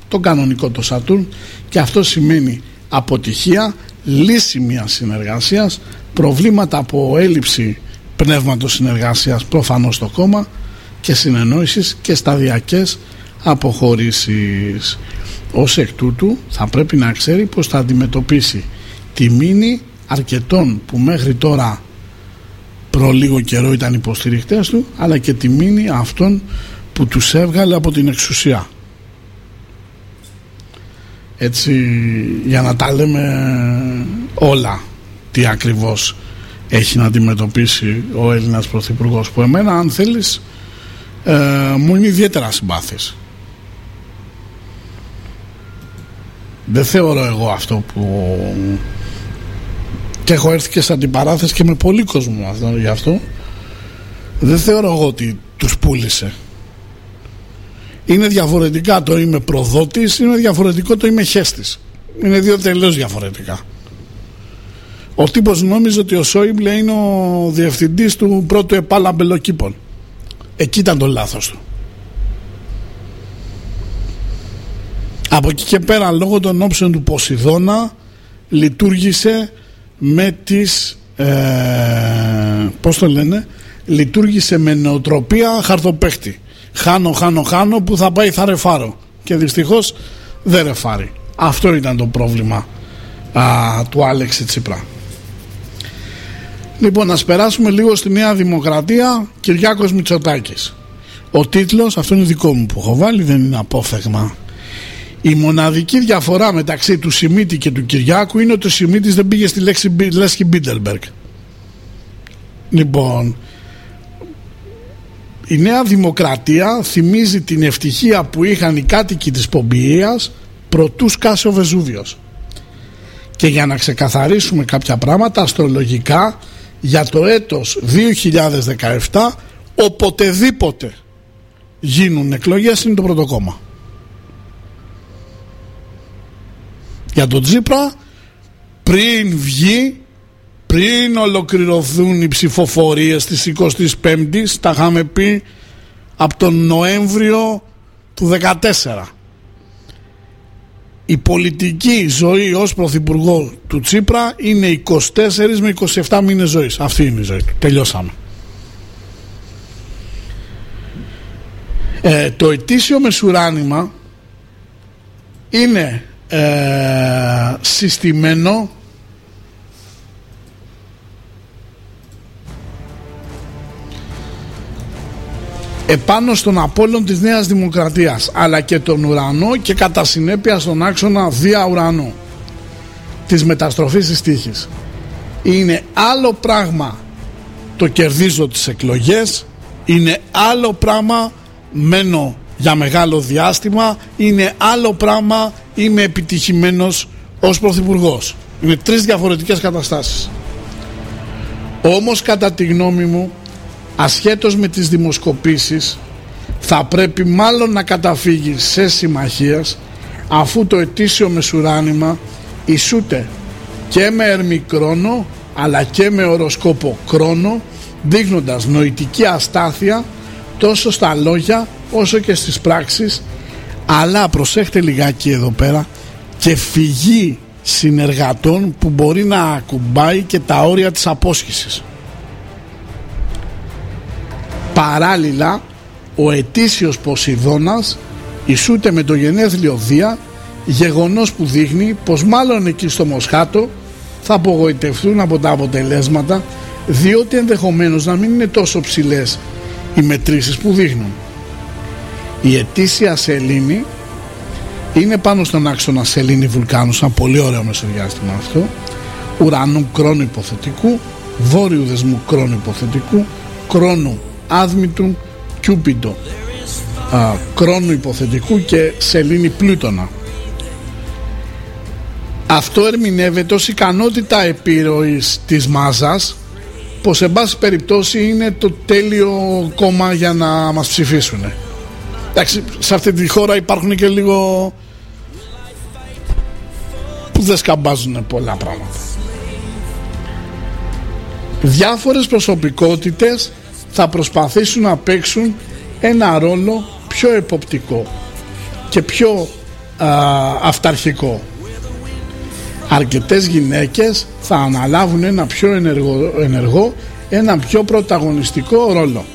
το κανονικό το Σατούρν και αυτό σημαίνει αποτυχία, λύση μιας συνεργασίας, προβλήματα από έλλειψη πνεύματος συνεργασίας προφανώς στο κόμμα και συνεννόησης και σταδιακές αποχωρήσεις. Ως εκ τούτου θα πρέπει να ξέρει πως θα αντιμετωπίσει τη μήνυ αρκετών που μέχρι τώρα προ λίγο καιρό ήταν υποστηριχτές του αλλά και τη μήνυ αυτών που τους έβγαλε από την εξουσία. Έτσι για να τα λέμε όλα τι ακριβώς έχει να αντιμετωπίσει ο Έλληνας Πρωθυπουργός που εμένα αν θέλεις ε, μου είναι ιδιαίτερα συμπάθης δεν θεωρώ εγώ αυτό που και έχω έρθει και σαν την παράθεση και με πολύ κόσμο αυτό, γι' αυτό. Δεν θεωρώ εγώ ότι τους πούλησε. Είναι διαφορετικά το είμαι προδότης είναι διαφορετικό το είμαι χέστης. Είναι δύο τελείως διαφορετικά. Ο τύπος νόμιζε ότι ο Σόιμπλε είναι ο διευθυντής του πρώτου επάλα μπελοκήπων εκεί ήταν το λάθος του από εκεί και πέρα λόγω των όψεων του Ποσειδώνα λειτουργήσε με τις ε, πώς το λένε λειτουργήσε με νοοτροπία χαρτοπέχτη χάνω χάνω χάνω που θα πάει θα ρεφάρω. Και δυστυχώς δεν ρεφάρει. Αυτό ήταν το πρόβλημα α, του Άλεξη Τσίπρα. Λοιπόν να περάσουμε λίγο στη Νέα Δημοκρατία. Κυριάκος Μητσοτάκης. Ο τίτλος αυτό είναι δικό μου που έχω βάλει δεν είναι απόφεγμα η μοναδική διαφορά μεταξύ του Σημίτη και του Κυριάκου είναι ότι ο Σημίτης δεν πήγε στη λέξη Λέσχη Μπίλντερμπεργκ. Λοιπόν, η Νέα Δημοκρατία θυμίζει την ευτυχία που είχαν οι κάτοικοι της Πομπιείας προτού σκάσει ο Βεζούβιος. Και για να ξεκαθαρίσουμε κάποια πράγματα αστρολογικά για το έτος 2017 οποτεδήποτε γίνουν εκλογές είναι το πρώτο για τον Τζίπρα πριν βγει πριν ολοκληρωθούν οι ψηφοφορίες της 25ης τα είχαμε πει από τον Νοέμβριο του 14 η πολιτική ζωή ως πρωθυπουργό του Τσίπρα είναι 24 με 27 μήνες ζωής. Αυτή είναι η ζωή. Του, τελειώσαμε. Ε, το ετήσιο μεσουράνημα είναι ε, συστημένο επάνω στον απόλυν της Νέας Δημοκρατίας αλλά και τον ουρανό και κατά συνέπεια στον άξονα Δία Ουρανού της μεταστροφής της τύχης. Είναι άλλο πράγμα το κερδίζω τις εκλογές, είναι άλλο πράγμα μένω για μεγάλο διάστημα, είναι άλλο πράγμα είμαι επιτυχημένος ως Πρωθυπουργός. Είναι τρεις διαφορετικές καταστάσεις. Όμως κατά τη γνώμη μου ασχέτως με τις δημοσκοπήσεις θα πρέπει μάλλον να καταφύγει σε συμμαχίας αφού το ετήσιο μεσουράνημα ισούται και με ερμικρόνο αλλά και με οροσκόπο κρόνο δείχνοντας νοητική αστάθεια τόσο στα λόγια όσο και στις πράξεις αλλά προσέχτε λιγάκι εδώ πέρα και φυγή συνεργατών που μπορεί να ακουμπάει και τα όρια της απόσχησης. Παράλληλα, ο ετήσιος Ποσειδώνας ισούται με το γενέθλιο Δία, γεγονός που δείχνει πως μάλλον εκεί στο Μοσχάτο θα απογοητευτούν από τα αποτελέσματα διότι ενδεχομένως να μην είναι τόσο ψηλές οι μετρήσεις που δείχνουν. Η ετήσια σελήνη είναι πάνω στον άξονα σελήνη βουλκάνους, σαν πολύ ωραίο μεσοδιάστημα αυτό, ουρανού κρόνου υποθετικού, βόρειου δεσμού κρόνου υποθετικού, κρόνου άδμητου Κιούπιντο α, κρόνου υποθετικού και σελήνη πλούτονα. Αυτό ερμηνεύεται ως ικανότητα επιρροής της μάζας πως σε πάση περιπτώσει είναι το τέλειο κόμμα για να μας ψηφίσουν εντάξει σε αυτή τη χώρα υπάρχουν και λίγο που δεν σκαμπάζουν πολλά πράγματα διάφορες προσωπικότητες θα προσπαθήσουν να παίξουν ένα ρόλο πιο εποπτικό και πιο α, αυταρχικό. Αρκετές γυναίκες θα αναλάβουν ένα πιο ενεργό, ενεργό ένα πιο πρωταγωνιστικό ρόλο.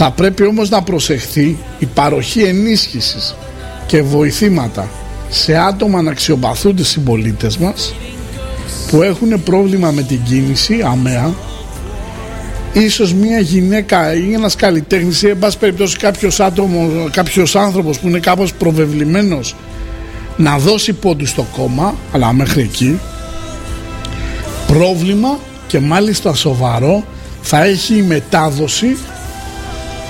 Θα πρέπει όμως να προσεχθεί η παροχή ενίσχυσης και βοηθήματα σε άτομα να αξιοπαθούν τις συμπολίτες μας που έχουν πρόβλημα με την κίνηση αμαία. Ίσως μια γυναίκα ή ένας καλλιτέχνης ή εν πάση περιπτώσει κάποιος, άτομο, κάποιος άνθρωπος που είναι κάπως προβεβλημένος να δώσει πόντους στο κόμμα αλλά μέχρι εκεί. Πρόβλημα και μάλιστα σοβαρό θα έχει η μετάδοση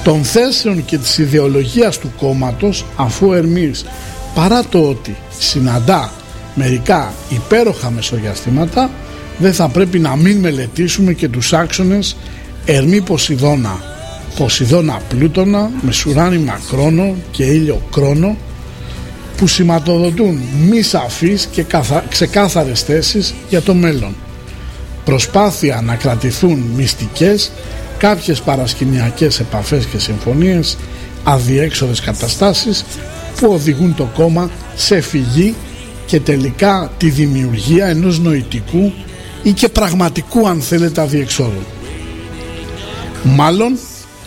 των θέσεων και της ιδεολογίας του κόμματος αφού Ερμής παρά το ότι συναντά μερικά υπέροχα μεσογιαστήματα δεν θα πρέπει να μην μελετήσουμε και τους άξονες Ερμή Ποσειδώνα Ποσειδώνα Πλούτονα Μεσουράνη Μακρόνο και Ήλιο Κρόνο που σηματοδοτούν μη σαφείς και καθα... ξεκάθαρες θέσεις για το μέλλον. Προσπάθεια να κρατηθούν μυστικές κάποιες παρασκηνιακές επαφές και συμφωνίες αδιέξοδες καταστάσεις που οδηγούν το κόμμα σε φυγή και τελικά τη δημιουργία ενός νοητικού ή και πραγματικού αν θέλετε αδιεξόδου. Μάλλον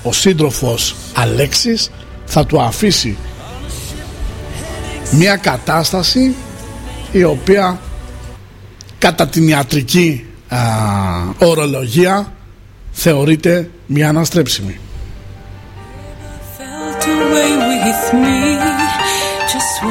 ο σύντροφος Αλέξης θα του αφήσει μια κατάσταση η οποία κατά την ιατρική α, ορολογία θεωρείται μια αναστρέψιμη. Just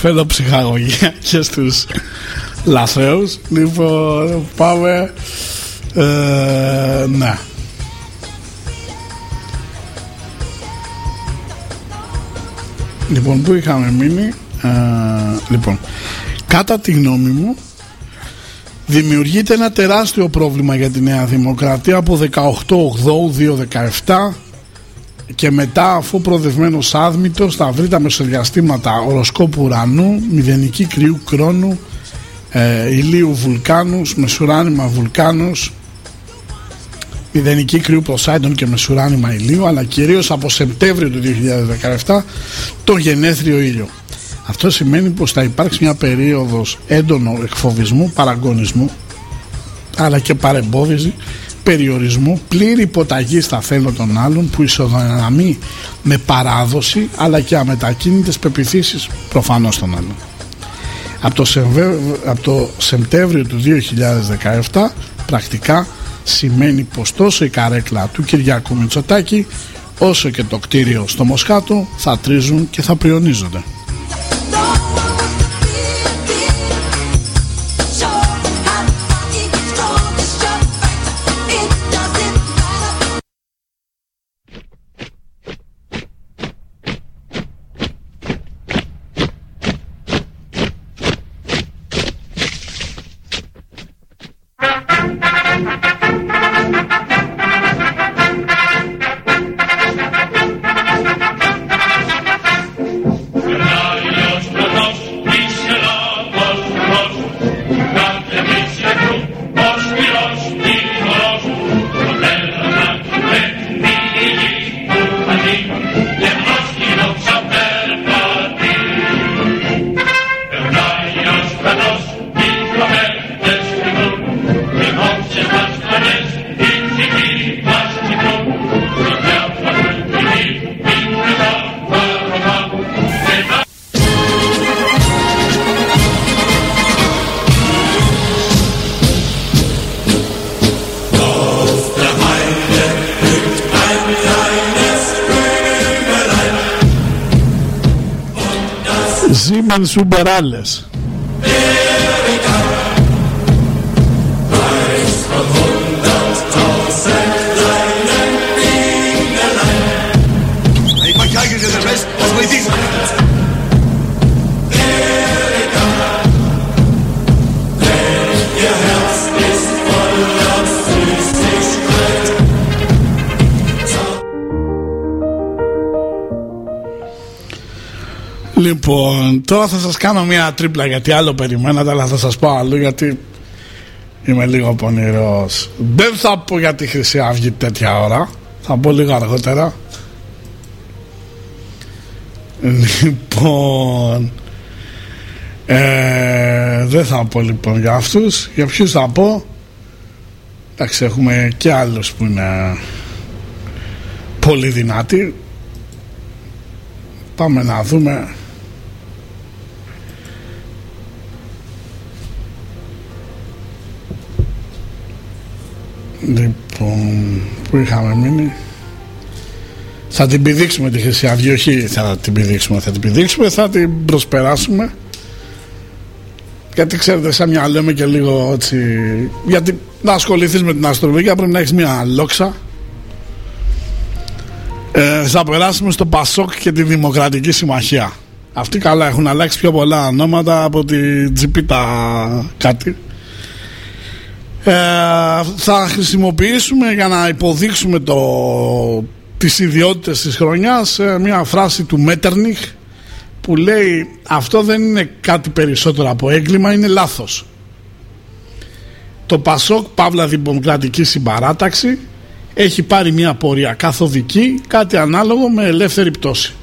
Προσφέρω ψυχαγωγία και στους λαθρέους. Λοιπόν, πάμε. Ε, ναι. Λοιπόν, πού είχαμε μείνει. Ε, λοιπόν, κατά τη γνώμη μου, δημιουργείται ένα τεράστιο πρόβλημα για τη Νέα Δημοκρατία από 18-8-2-17 και μετά αφού προδευμένος άδμητος θα βρει τα μεσοδιαστήματα οροσκόπου ουρανού, μηδενική κρυού κρόνου, ε, ηλίου βουλκάνους, μεσουράνημα βουλκάνους, μηδενική κρυού Ποσάιντον και μεσουράνημα ηλίου, αλλά κυρίως από Σεπτέμβριο του 2017 τον γενέθριο ήλιο. Αυτό σημαίνει πως θα υπάρξει μια περίοδος έντονο εκφοβισμού, παραγωνισμού, αλλά και παρεμπόδιση περιορισμού, πλήρη υποταγή στα θέλω των άλλων που ισοδυναμεί με παράδοση αλλά και αμετακίνητες πεπιθήσεις προφανώς των άλλων. Από το, από το Σεπτέμβριο του 2017 πρακτικά σημαίνει πως τόσο η καρέκλα του Κυριάκου Μητσοτάκη όσο και το κτίριο στο Μοσχάτο θα τρίζουν και θα πριονίζονται. Φραν Σούμπερ τώρα θα σας κάνω μια τρίπλα γιατί άλλο περιμένατε αλλά θα σας πω αλλού γιατί είμαι λίγο πονηρός. Δεν θα πω για τη Χρυσή Αυγή τέτοια ώρα, θα πω λίγο αργότερα. Λοιπόν, ε, δεν θα πω λοιπόν για αυτούς, για ποιους θα πω; Εντάξει, έχουμε και άλλους που είναι πολύ δυνατοί. Πάμε να δούμε Λοιπόν, πού είχαμε μείνει; Θα την πηδήξουμε τη Χρυσή Αυγή, όχι θα την πηδήξουμε, θα την πηδήξουμε, θα την προσπεράσουμε. Γιατί ξέρετε, σαν μια λέμε και λίγο έτσι. Γιατί να ασχοληθείς με την αστρολογία πρέπει να έχεις μια λόξα. Ε, θα περάσουμε στο Πασόκ και τη Δημοκρατική Συμμαχία. Αυτοί καλά έχουν αλλάξει πιο πολλά ονόματα από τη Τζιπίτα κάτι. Ε, θα χρησιμοποιήσουμε για να υποδείξουμε το, τις ιδιότητες της χρονιάς ε, μια φράση του Μέτερνιχ που λέει αυτό δεν είναι κάτι περισσότερο από έγκλημα είναι λάθος το Πασόκ Παύλα Δημοκρατική Συμπαράταξη έχει πάρει μια πορεία καθοδική κάτι ανάλογο με ελεύθερη πτώση.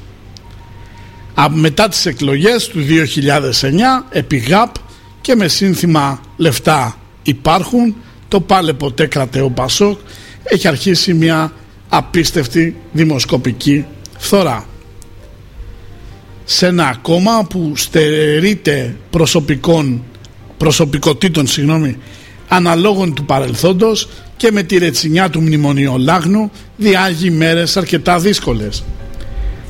Μετά τις εκλογές του 2009 επί ΓΑΠ και με σύνθημα λεφτά υπάρχουν. Το πάλε ποτέ κρατέο Πασόκ. Έχει αρχίσει μια απίστευτη δημοσκοπική φθορά. Σε ένα κόμμα που στερείται προσωπικών προσωπικότητων συγγνώμη, αναλόγων του παρελθόντος και με τη ρετσινιά του μνημονιολάγνου διάγει μέρες αρκετά δύσκολες.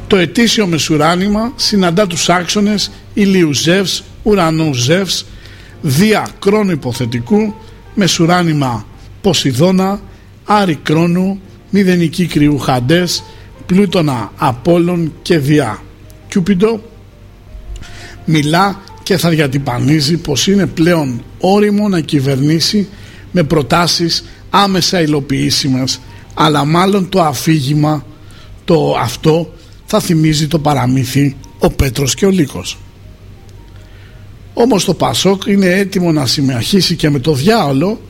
Το ετήσιο μεσουράνημα συναντά τους άξονες ηλίου Ζεύς, ουρανού Ζεύς, δια κρόνου υποθετικού, μεσουράνημα Ποσειδώνα, Άρη Κρόνου, μηδενική κρυού Χαντές, πλούτονα Απόλλων και Διά. Κιούπιντο μιλά και θα διατυπανίζει πως είναι πλέον όριμο να κυβερνήσει με προτάσεις άμεσα υλοποιήσιμες αλλά μάλλον το αφήγημα το αυτό θα θυμίζει το παραμύθι ο Πέτρος και ο Λύκος. Όμως το Πασόκ είναι έτοιμο να συμμαχίσει και με το διάολο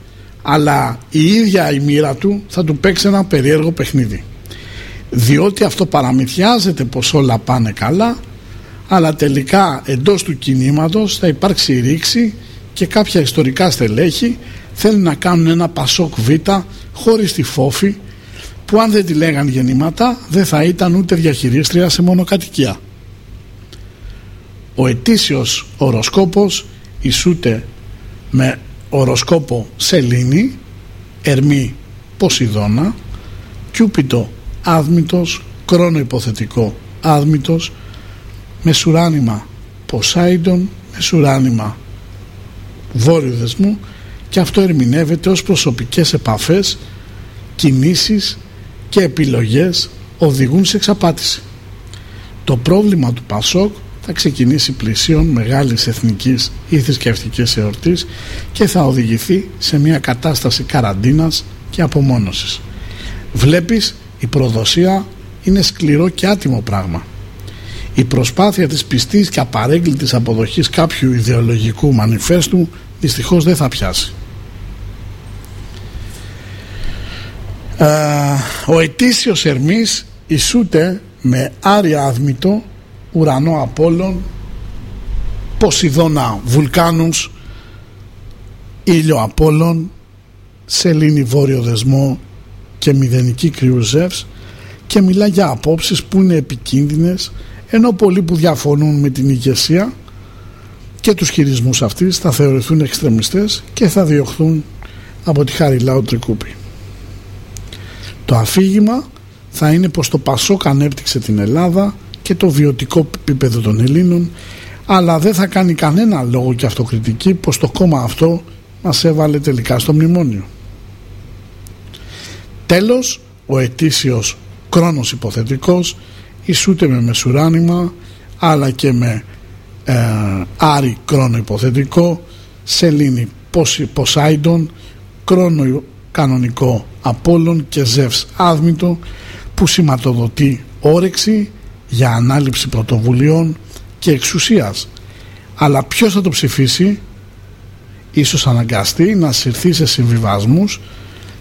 αλλά η ίδια η μοίρα του θα του παίξει ένα περίεργο παιχνίδι. Διότι αυτό παραμυθιάζεται πως όλα πάνε καλά αλλά τελικά εντός του κινήματος θα υπάρξει ρήξη και κάποια ιστορικά στελέχη θέλουν να κάνουν ένα Πασόκ Β χωρίς τη φόφη που αν δεν τη λέγαν γεννήματα δεν θα ήταν ούτε διαχειρίστρια σε μονοκατοικία. Ο ετήσιος οροσκόπος ισούται με οροσκόπο Σελήνη, Ερμή Ποσειδώνα, Κιούπιτο Άδμητος, Κρόνο υποθετικό Άδμητος, Μεσουράνημα Ποσάιντον, Μεσουράνημα Βόρειο δεσμού και αυτό ερμηνεύεται ως προσωπικές επαφές, κινήσεις και επιλογές οδηγούν σε εξαπάτηση. Το πρόβλημα του Πασόκ θα ξεκινήσει πλησίων μεγάλης εθνικής ή θρησκευτικής εορτής και θα οδηγηθεί σε μια κατάσταση καραντίνας και απομόνωσης. Βλέπεις η προδοσία είναι σκληρό και άτιμο πράγμα. Η προσπάθεια της πιστής και απαρέγκλητης αποδοχής κάποιου ιδεολογικού μανιφέστου δυστυχώς δεν θα πιάσει. Ε, ο ετήσιος Ερμής ισούται με άρια άδμητο ουρανό Απόλλων Ποσειδώνα Βουλκάνους ήλιο Απόλλων σελήνη βόρειο δεσμό και μηδενική κρυουζεύς και μιλά για απόψεις που είναι επικίνδυνες ενώ πολλοί που διαφωνούν με την ηγεσία και τους χειρισμούς αυτής θα θεωρηθούν εξτρεμιστές και θα διωχθούν από τη Χαριλάου Τρικούπη. Το αφήγημα θα είναι πως το Πασόκ ανέπτυξε την Ελλάδα και το βιωτικό επίπεδο των Ελλήνων αλλά δεν θα κάνει κανένα λόγο και αυτοκριτική πως το κόμμα αυτό μας έβαλε τελικά στο μνημόνιο. Τέλος, ο ετήσιος κρόνος υποθετικός ισούται με μεσουράνημα αλλά και με ε, άρη κρόνο υποθετικό σελήνη Ποσάιντον κρόνο κανονικό Απόλλων και Ζεύς άδμητο που σηματοδοτεί όρεξη για ανάληψη πρωτοβουλειών και εξουσίας. Αλλά ποιος θα το ψηφίσει; Ίσως αναγκαστεί να συρθεί σε συμβιβασμούς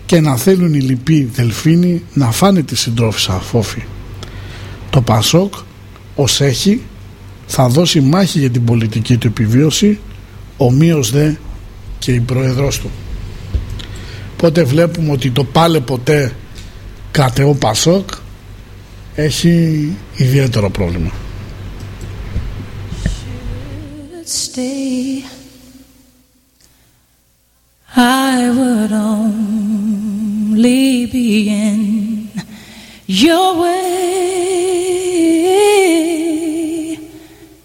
και να θέλουν οι λοιποί δελφίνοι να φάνε τη συντρόφισσα αφόφη. Το Πασόκ ως έχει θα δώσει μάχη για την πολιτική του επιβίωση ομοίως δε και η πρόεδρός του. Οπότε βλέπουμε ότι το πάλε ποτέ κρατεό Πασόκ έχει ιδιαίτερο πρόβλημα. I would only be in your way,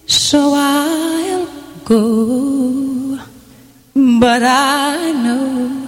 so I'll go. But I know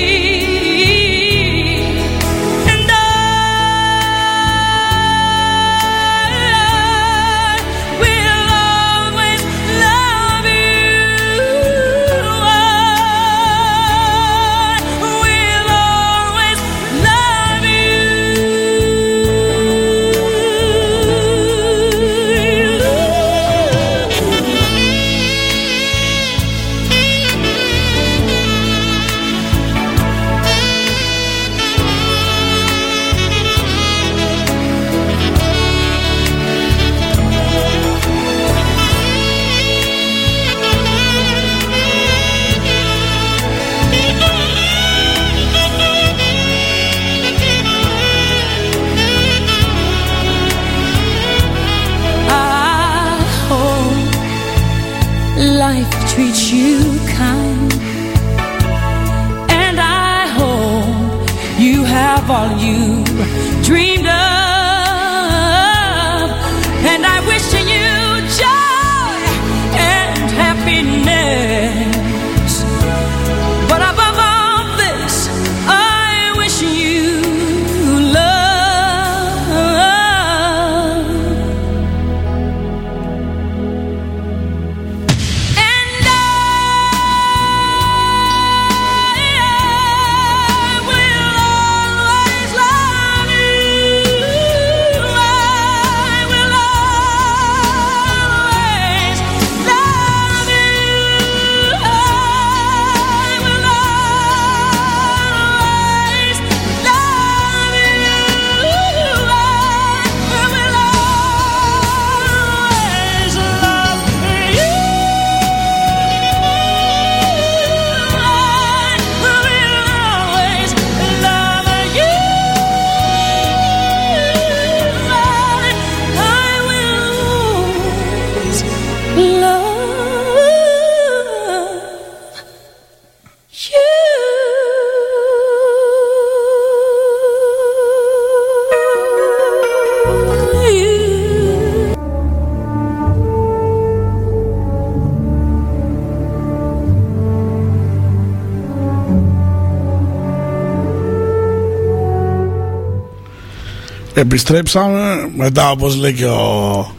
Επιστρέψαμε μετά όπως λέει και ο,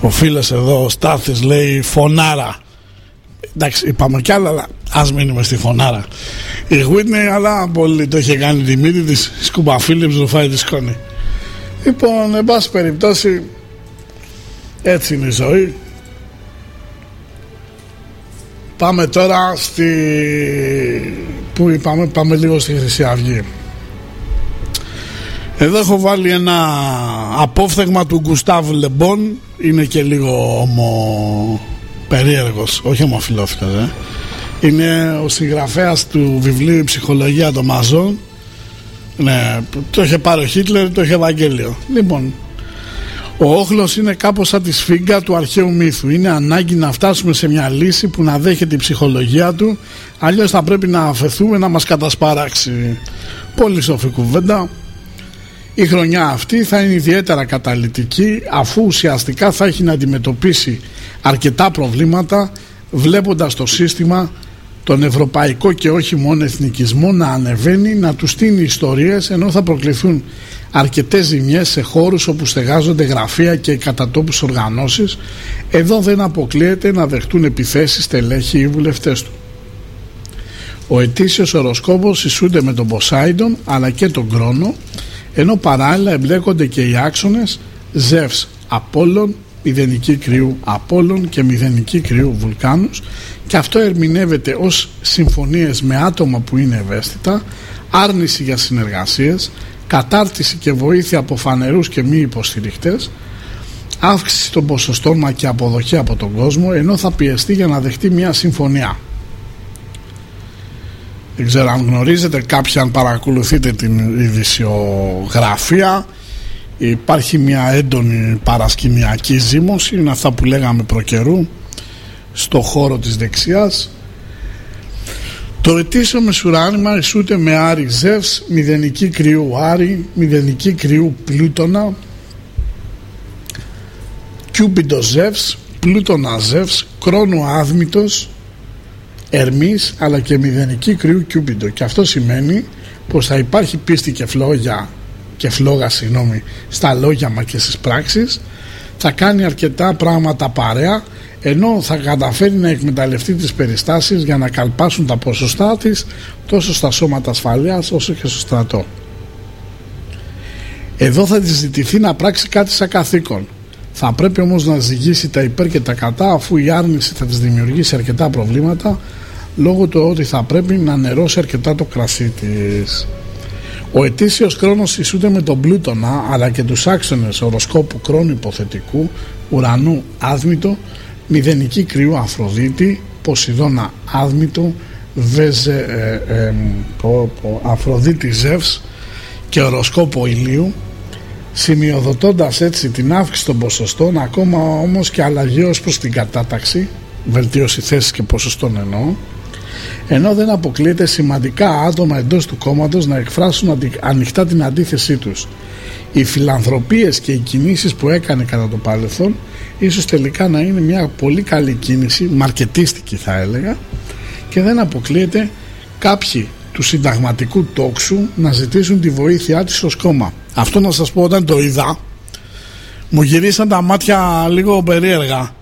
ο φίλος εδώ ο Στάθης λέει φωνάρα εντάξει είπαμε κι άλλα αλλά ας μείνουμε στη φωνάρα. Η Whitney αλλά πολύ το είχε κάνει τη μύτη της. Σκούπα Φίλιπς ρουφάει τη σκόνη. Λοιπόν εν πάση περιπτώσει έτσι είναι η ζωή. Πάμε τώρα στη που είπαμε; Πάμε λίγο στη Χρυσή Αυγή εδώ έχω βάλει ένα απόφθεγμα του Γκουστάβ Λεμπόν Είναι και λίγο ομο... περίεργος Όχι ομοφιλόφιλος ε. Είναι ο συγγραφέας του βιβλίου «Η ψυχολογία των μαζών ναι, Το είχε πάρει ο Χίτλερ Το είχε Ευαγγέλιο Λοιπόν ο όχλος είναι κάπως σαν τη σφίγγα του αρχαίου μύθου. Είναι ανάγκη να φτάσουμε σε μια λύση που να δέχεται η ψυχολογία του, αλλιώς θα πρέπει να αφαιθούμε να μας κατασπαράξει. Πολύ σοφή κουβέντα. Η χρονιά αυτή θα είναι ιδιαίτερα καταλητική αφού ουσιαστικά θα έχει να αντιμετωπίσει αρκετά προβλήματα βλέποντας το σύστημα τον ευρωπαϊκό και όχι μόνο εθνικισμό να ανεβαίνει, να τους στείλει ιστορίες ενώ θα προκληθούν αρκετές ζημιές σε χώρους όπου στεγάζονται γραφεία και κατατόπους οργανώσεις εδώ δεν αποκλείεται να δεχτούν επιθέσεις στελέχοι ή βουλευτές του. Ο ετήσιος οροσκόπος ισούνται με τον Ποσάιντον αλλά και τον Κρόνο ενώ παράλληλα εμπλέκονται και οι άξονες Ζεύς Απόλλων, μηδενική κρύου Απόλλων και μηδενική κρύου Βουλκάνους και αυτό ερμηνεύεται ως συμφωνίες με άτομα που είναι ευαίσθητα, άρνηση για συνεργασίες, κατάρτιση και βοήθεια από φανερούς και μη υποστηριχτές, αύξηση των ποσοστών μα και αποδοχή από τον κόσμο ενώ θα πιεστεί για να δεχτεί μια συμφωνία. Δεν ξέρω αν γνωρίζετε κάποιοι αν παρακολουθείτε την ειδησιογραφία υπάρχει μια έντονη παρασκηνιακή ζήμωση είναι αυτά που λέγαμε προκαιρού στο χώρο της δεξιάς. Το ετήσιο μεσουράνημα ισούται με Άρη Ζεύς, μηδενική κρυού Άρη, μηδενική κρυού Πλούτονα, Κιούπιντος Ζεύς, Πλούτονα Ζεύς, Κρόνο Άδμητος, Ερμής αλλά και μηδενική κρυού Κιούπιντο και αυτό σημαίνει πως θα υπάρχει πίστη και φλόγια και φλόγα συγγνώμη, στα λόγια μας και στις πράξεις θα κάνει αρκετά πράγματα παρέα ενώ θα καταφέρει να εκμεταλλευτεί τις περιστάσεις για να καλπάσουν τα ποσοστά της τόσο στα σώματα ασφαλείας όσο και στο στρατό. Εδώ θα της ζητηθεί να πράξει κάτι σαν καθήκον. Θα πρέπει όμως να ζυγίσει τα υπέρ και τα κατά αφού η άρνηση θα της δημιουργήσει αρκετά προβλήματα λόγω του ότι θα πρέπει να νερώσει αρκετά το κρασί της. Ο ετήσιος χρόνος ισούται με τον Πλούτονα αλλά και τους άξονες οροσκόπου χρόνου υποθετικού, ουρανού άδμητο, μηδενική κρυού Αφροδίτη, Ποσειδώνα άδμητο, Βεζε, ε, ε, Αφροδίτη Ζεύς και οροσκόπο ηλίου σημειοδοτώντας έτσι την αύξηση των ποσοστών ακόμα όμως και αλλαγή ως προς την κατάταξη βελτίωση θέσης και ποσοστών εννοώ ενώ δεν αποκλείεται σημαντικά άτομα εντός του κόμματος να εκφράσουν ανοιχτά την αντίθεσή τους. Οι φιλανθρωπίες και οι κινήσεις που έκανε κατά το παρελθόν ίσως τελικά να είναι μια πολύ καλή κίνηση, μαρκετίστικη θα έλεγα και δεν αποκλείεται κάποιοι του συνταγματικού τόξου να ζητήσουν τη βοήθειά της ως κόμμα. Αυτό να σας πω όταν το είδα μου γυρίσαν τα μάτια λίγο περίεργα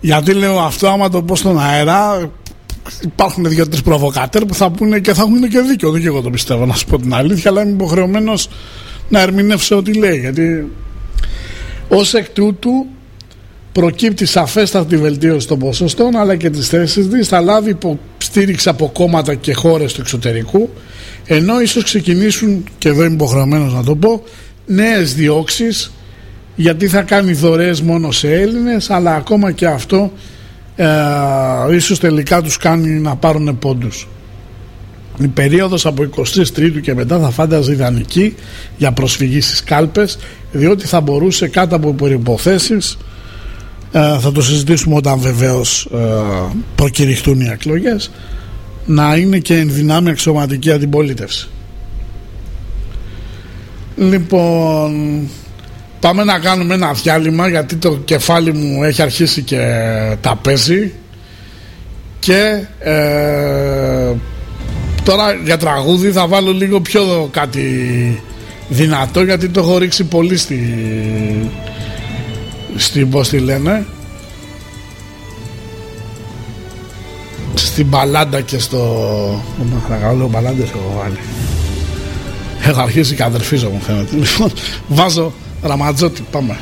γιατί λέω αυτό άμα το πω στον αέρα υπάρχουν δύο-τρεις προβοκάτερ που θα πούνε και θα έχουν και δίκιο. Δεν και εγώ το πιστεύω να σου πω την αλήθεια, αλλά είμαι υποχρεωμένος να ερμηνεύσω ό,τι λέει. Γιατί ως εκ τούτου προκύπτει σαφέστατη βελτίωση των ποσοστών αλλά και τις θέσεις της θα λάβει υποστήριξη από κόμματα και χώρες του εξωτερικού ενώ ίσως ξεκινήσουν και εδώ είμαι υποχρεωμένος να το πω νέες διώξεις γιατί θα κάνει δωρεές μόνο σε Έλληνες αλλά ακόμα και αυτό ε, ίσως τελικά τους κάνει να πάρουν πόντους. Η περίοδος από 23 Τρίτου και μετά θα φάνταζε ιδανική για προσφυγή στις κάλπες διότι θα μπορούσε κάτω από προϋποθέσεις ε, θα το συζητήσουμε όταν βεβαίως ε, προκηρυχτούν οι εκλογές, να είναι και εν δυνάμει αξιωματική αντιπολίτευση. Λοιπόν Πάμε να κάνουμε ένα διάλειμμα γιατί το κεφάλι μου έχει αρχίσει και τα παίζει. Και ε, τώρα για τραγούδι θα βάλω λίγο πιο κάτι δυνατό γιατί το έχω ρίξει πολύ στη, στην πως τη λένε; Στην μπαλάντα και στο παρακαλώ μπαλάντες έχω βάλει έχω αρχίσει και αδερφίζω μου φαίνεται λοιπόν βάζω Ραματζότη, πάμε.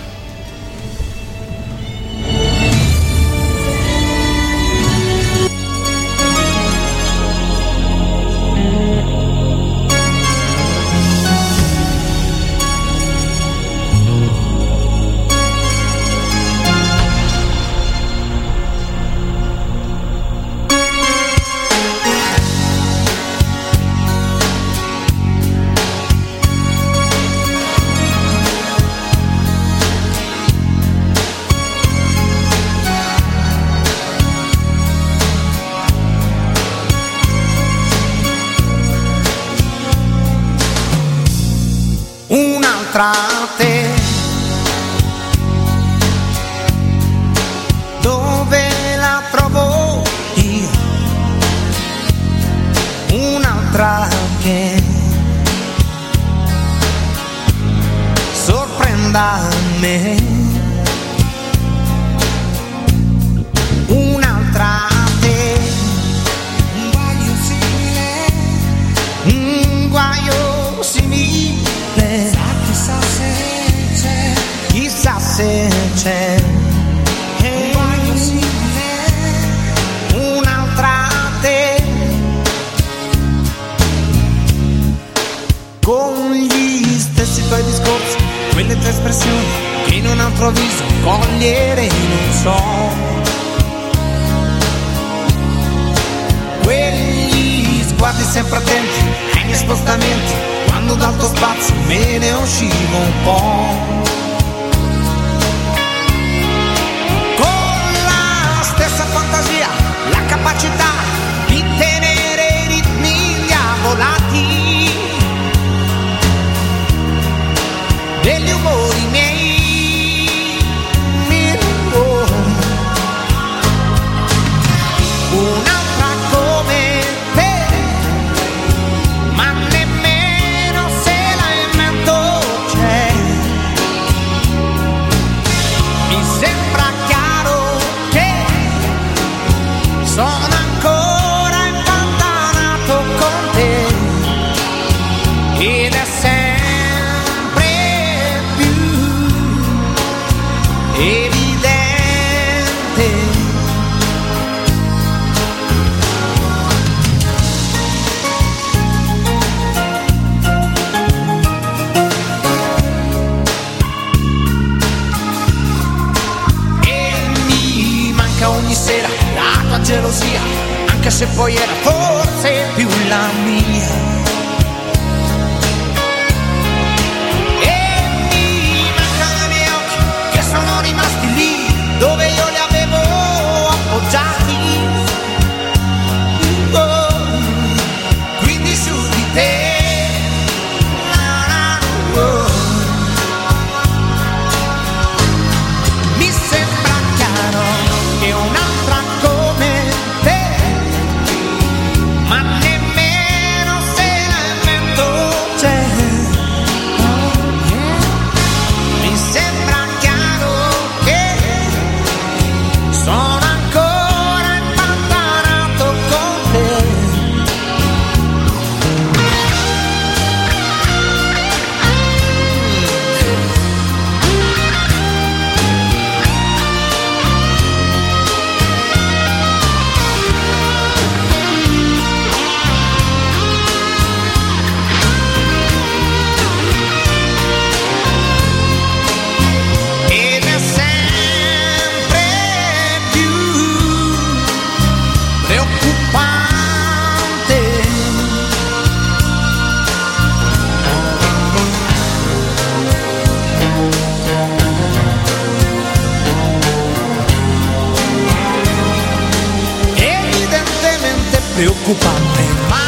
Preoccupante, ma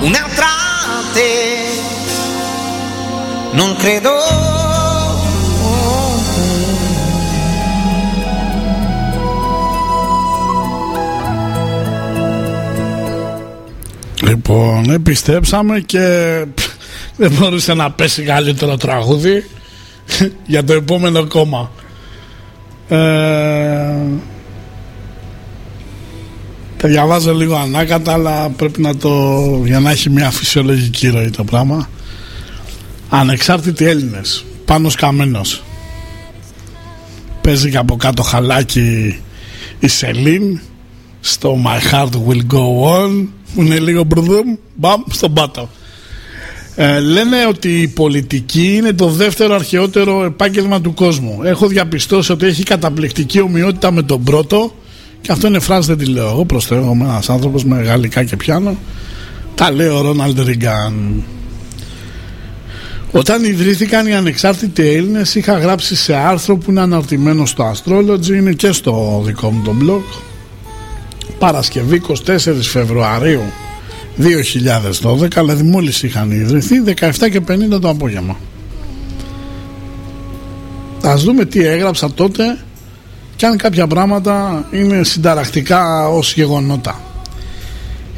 un'altra te non credo. Λοιπόν, επιστρέψαμε και δεν μπορούσε να πέσει καλύτερο τραγούδι για το επόμενο κόμμα. Ε, τα διαβάζω λίγο ανάκατα, αλλά πρέπει να το. για να έχει μια φυσιολογική ροή το πράγμα. Ανεξάρτητοι Έλληνες. Πάνος Καμένος. Παίζει και από κάτω χαλάκι η Σελήν στο My Heart Will Go On που είναι λίγο μπρουδούμ μπαμ στον πάτο ε, λένε ότι η πολιτική είναι το δεύτερο αρχαιότερο επάγγελμα του κόσμου έχω διαπιστώσει ότι έχει καταπληκτική ομοιότητα με τον πρώτο και αυτό είναι φράση δεν τη λέω εγώ προσθέτω. Είμαι ένας άνθρωπος με γαλλικά και πιάνο. Τα λέει ο Ρόναλντ Ριγκάν. Όταν ιδρύθηκαν οι ανεξάρτητοι Έλληνες είχα γράψει σε άρθρο που είναι αναρτημένο στο Astrology είναι και στο δικό μου το blog. Παρασκευή 24 Φεβρουαρίου 2012 δηλαδή μόλις είχαν ιδρυθεί 17 και 50 το απόγευμα. Ας δούμε τι έγραψα τότε και αν κάποια πράγματα είναι συνταρακτικά ως γεγονότα.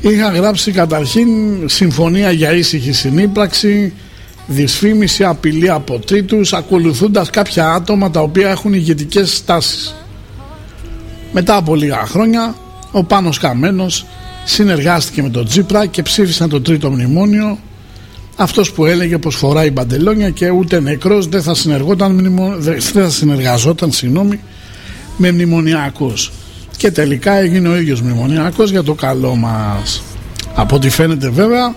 Είχα γράψει καταρχήν συμφωνία για ήσυχη συνύπραξη δυσφήμιση, απειλή από τρίτους ακολουθούντας κάποια άτομα τα οποία έχουν ηγετικές στάσεις. Μετά από λίγα χρόνια ο Πάνος Καμένος συνεργάστηκε με τον Τζίπρα και ψήφισαν το τρίτο μνημόνιο. Αυτός που έλεγε πως φοράει μπαντελόνια και ούτε νεκρός δεν θα, συνεργόταν, δεν θα συνεργαζόταν συγγνώμη, με μνημονιακούς. Και τελικά έγινε ο ίδιος μνημονιακός για το καλό μας. Από ό,τι φαίνεται βέβαια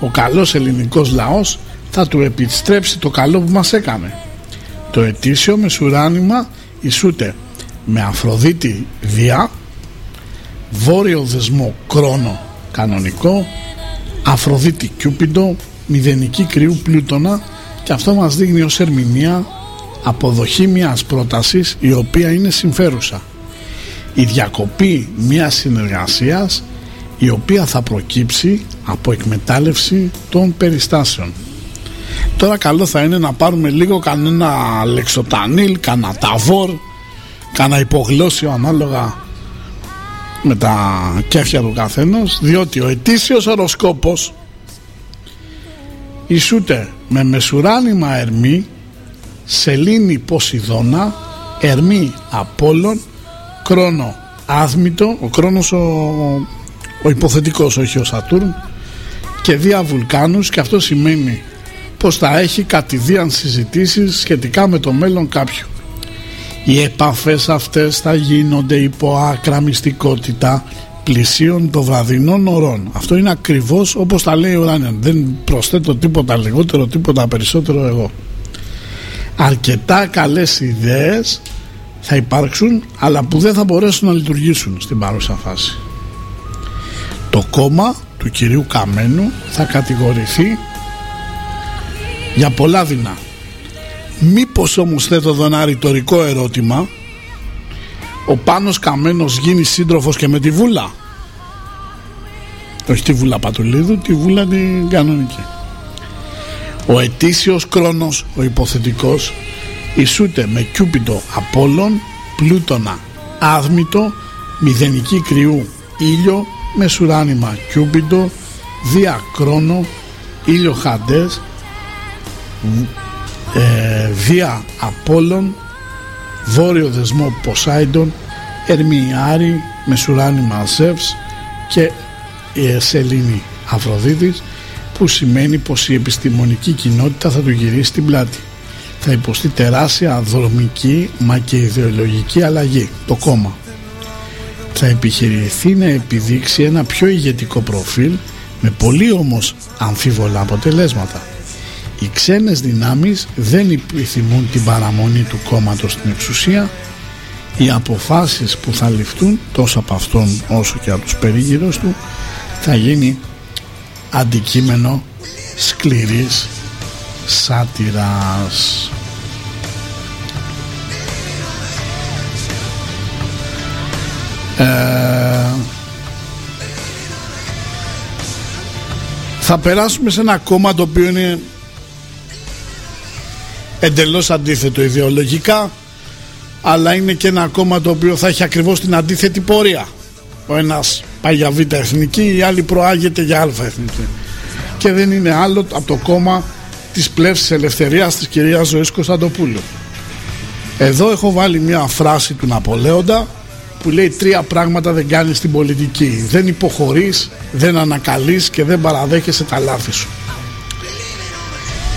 ο καλός ελληνικός λαός θα του επιστρέψει το καλό που μας έκανε. Το ετήσιο μεσουράνημα ισούται με Αφροδίτη Διά βόρειο δεσμό κρόνο κανονικό Αφροδίτη Κιούπιντο μηδενική κρυού πλούτονα και αυτό μας δείχνει ως ερμηνεία αποδοχή μιας πρότασης η οποία είναι συμφέρουσα. Η διακοπή μιας συνεργασίας η οποία θα προκύψει από εκμετάλλευση των περιστάσεων. Τώρα καλό θα είναι να πάρουμε λίγο κανένα λεξοτανίλ, κανένα ταβόρ κανένα υπογλώσιο ανάλογα με τα κέφια του καθένος διότι ο ετήσιος οροσκόπος ισούται με μεσουράνημα ερμή σελήνη Ποσειδώνα ερμή Απόλλων κρόνο Άθμητο ο κρόνος ο, ο υποθετικός όχι ο Σατούρν και δια βουλκάνους και αυτό σημαίνει πως θα έχει κατηδίαν συζητήσεις σχετικά με το μέλλον κάποιου οι επαφές αυτές θα γίνονται υπό άκρα μυστικότητα πλησίων των βραδινών ωρών. Αυτό είναι ακριβώς όπως τα λέει ο Ράνιαν. Δεν προσθέτω τίποτα λιγότερο, τίποτα περισσότερο εγώ. Αρκετά καλές ιδέες θα υπάρξουν αλλά που δεν θα μπορέσουν να λειτουργήσουν στην παρούσα φάση. Το κόμμα του κυρίου Καμένου θα κατηγορηθεί για πολλά δεινά. Μήπως όμως θέτω εδώ ένα ρητορικό ερώτημα ο Πάνος Καμένος γίνει σύντροφος και με τη Βούλα; Όχι τη Βούλα Πατουλίδου τη Βούλα την κανονική ο ετήσιος κρόνος ο υποθετικός ισούται με Κιούπιτο Απόλλων Πλούτονα Άδμητο Μηδενική κρυού ήλιο Μεσουράνημα Κιούπιτο Δία Κρόνο Ήλιο Χαντές ε, Δία Απόλλων Βόρειο Δεσμό Ποσάιντον Ερμιάρη Μεσουράνημα Ζεύς και η Σελήνη Αφροδίτης που σημαίνει πως η επιστημονική κοινότητα θα του γυρίσει την πλάτη. Θα υποστεί τεράστια δρομική μα και ιδεολογική αλλαγή, το κόμμα. Θα επιχειρηθεί να επιδείξει ένα πιο ηγετικό προφίλ με πολύ όμως αμφίβολα αποτελέσματα. Οι ξένες δυνάμεις δεν επιθυμούν την παραμονή του κόμματος στην εξουσία οι αποφάσεις που θα ληφθούν τόσο από αυτόν όσο και από τους περίγυρους του θα γίνει αντικείμενο σκληρής σάτυρας. Ε, θα περάσουμε σε ένα κόμμα το οποίο είναι εντελώς αντίθετο ιδεολογικά αλλά είναι και ένα κόμμα το οποίο θα έχει ακριβώς την αντίθετη πορεία ο ένας πάει για β' εθνική η άλλη προάγεται για α εθνική. Και δεν είναι άλλο από το κόμμα της πλεύσης ελευθερίας της κυρίας Ζωής Κωνσταντοπούλου. Εδώ έχω βάλει μια φράση του Ναπολέοντα που λέει τρία πράγματα δεν κάνεις στην πολιτική. Δεν υποχωρείς, δεν ανακαλείς και δεν παραδέχεσαι τα λάθη σου.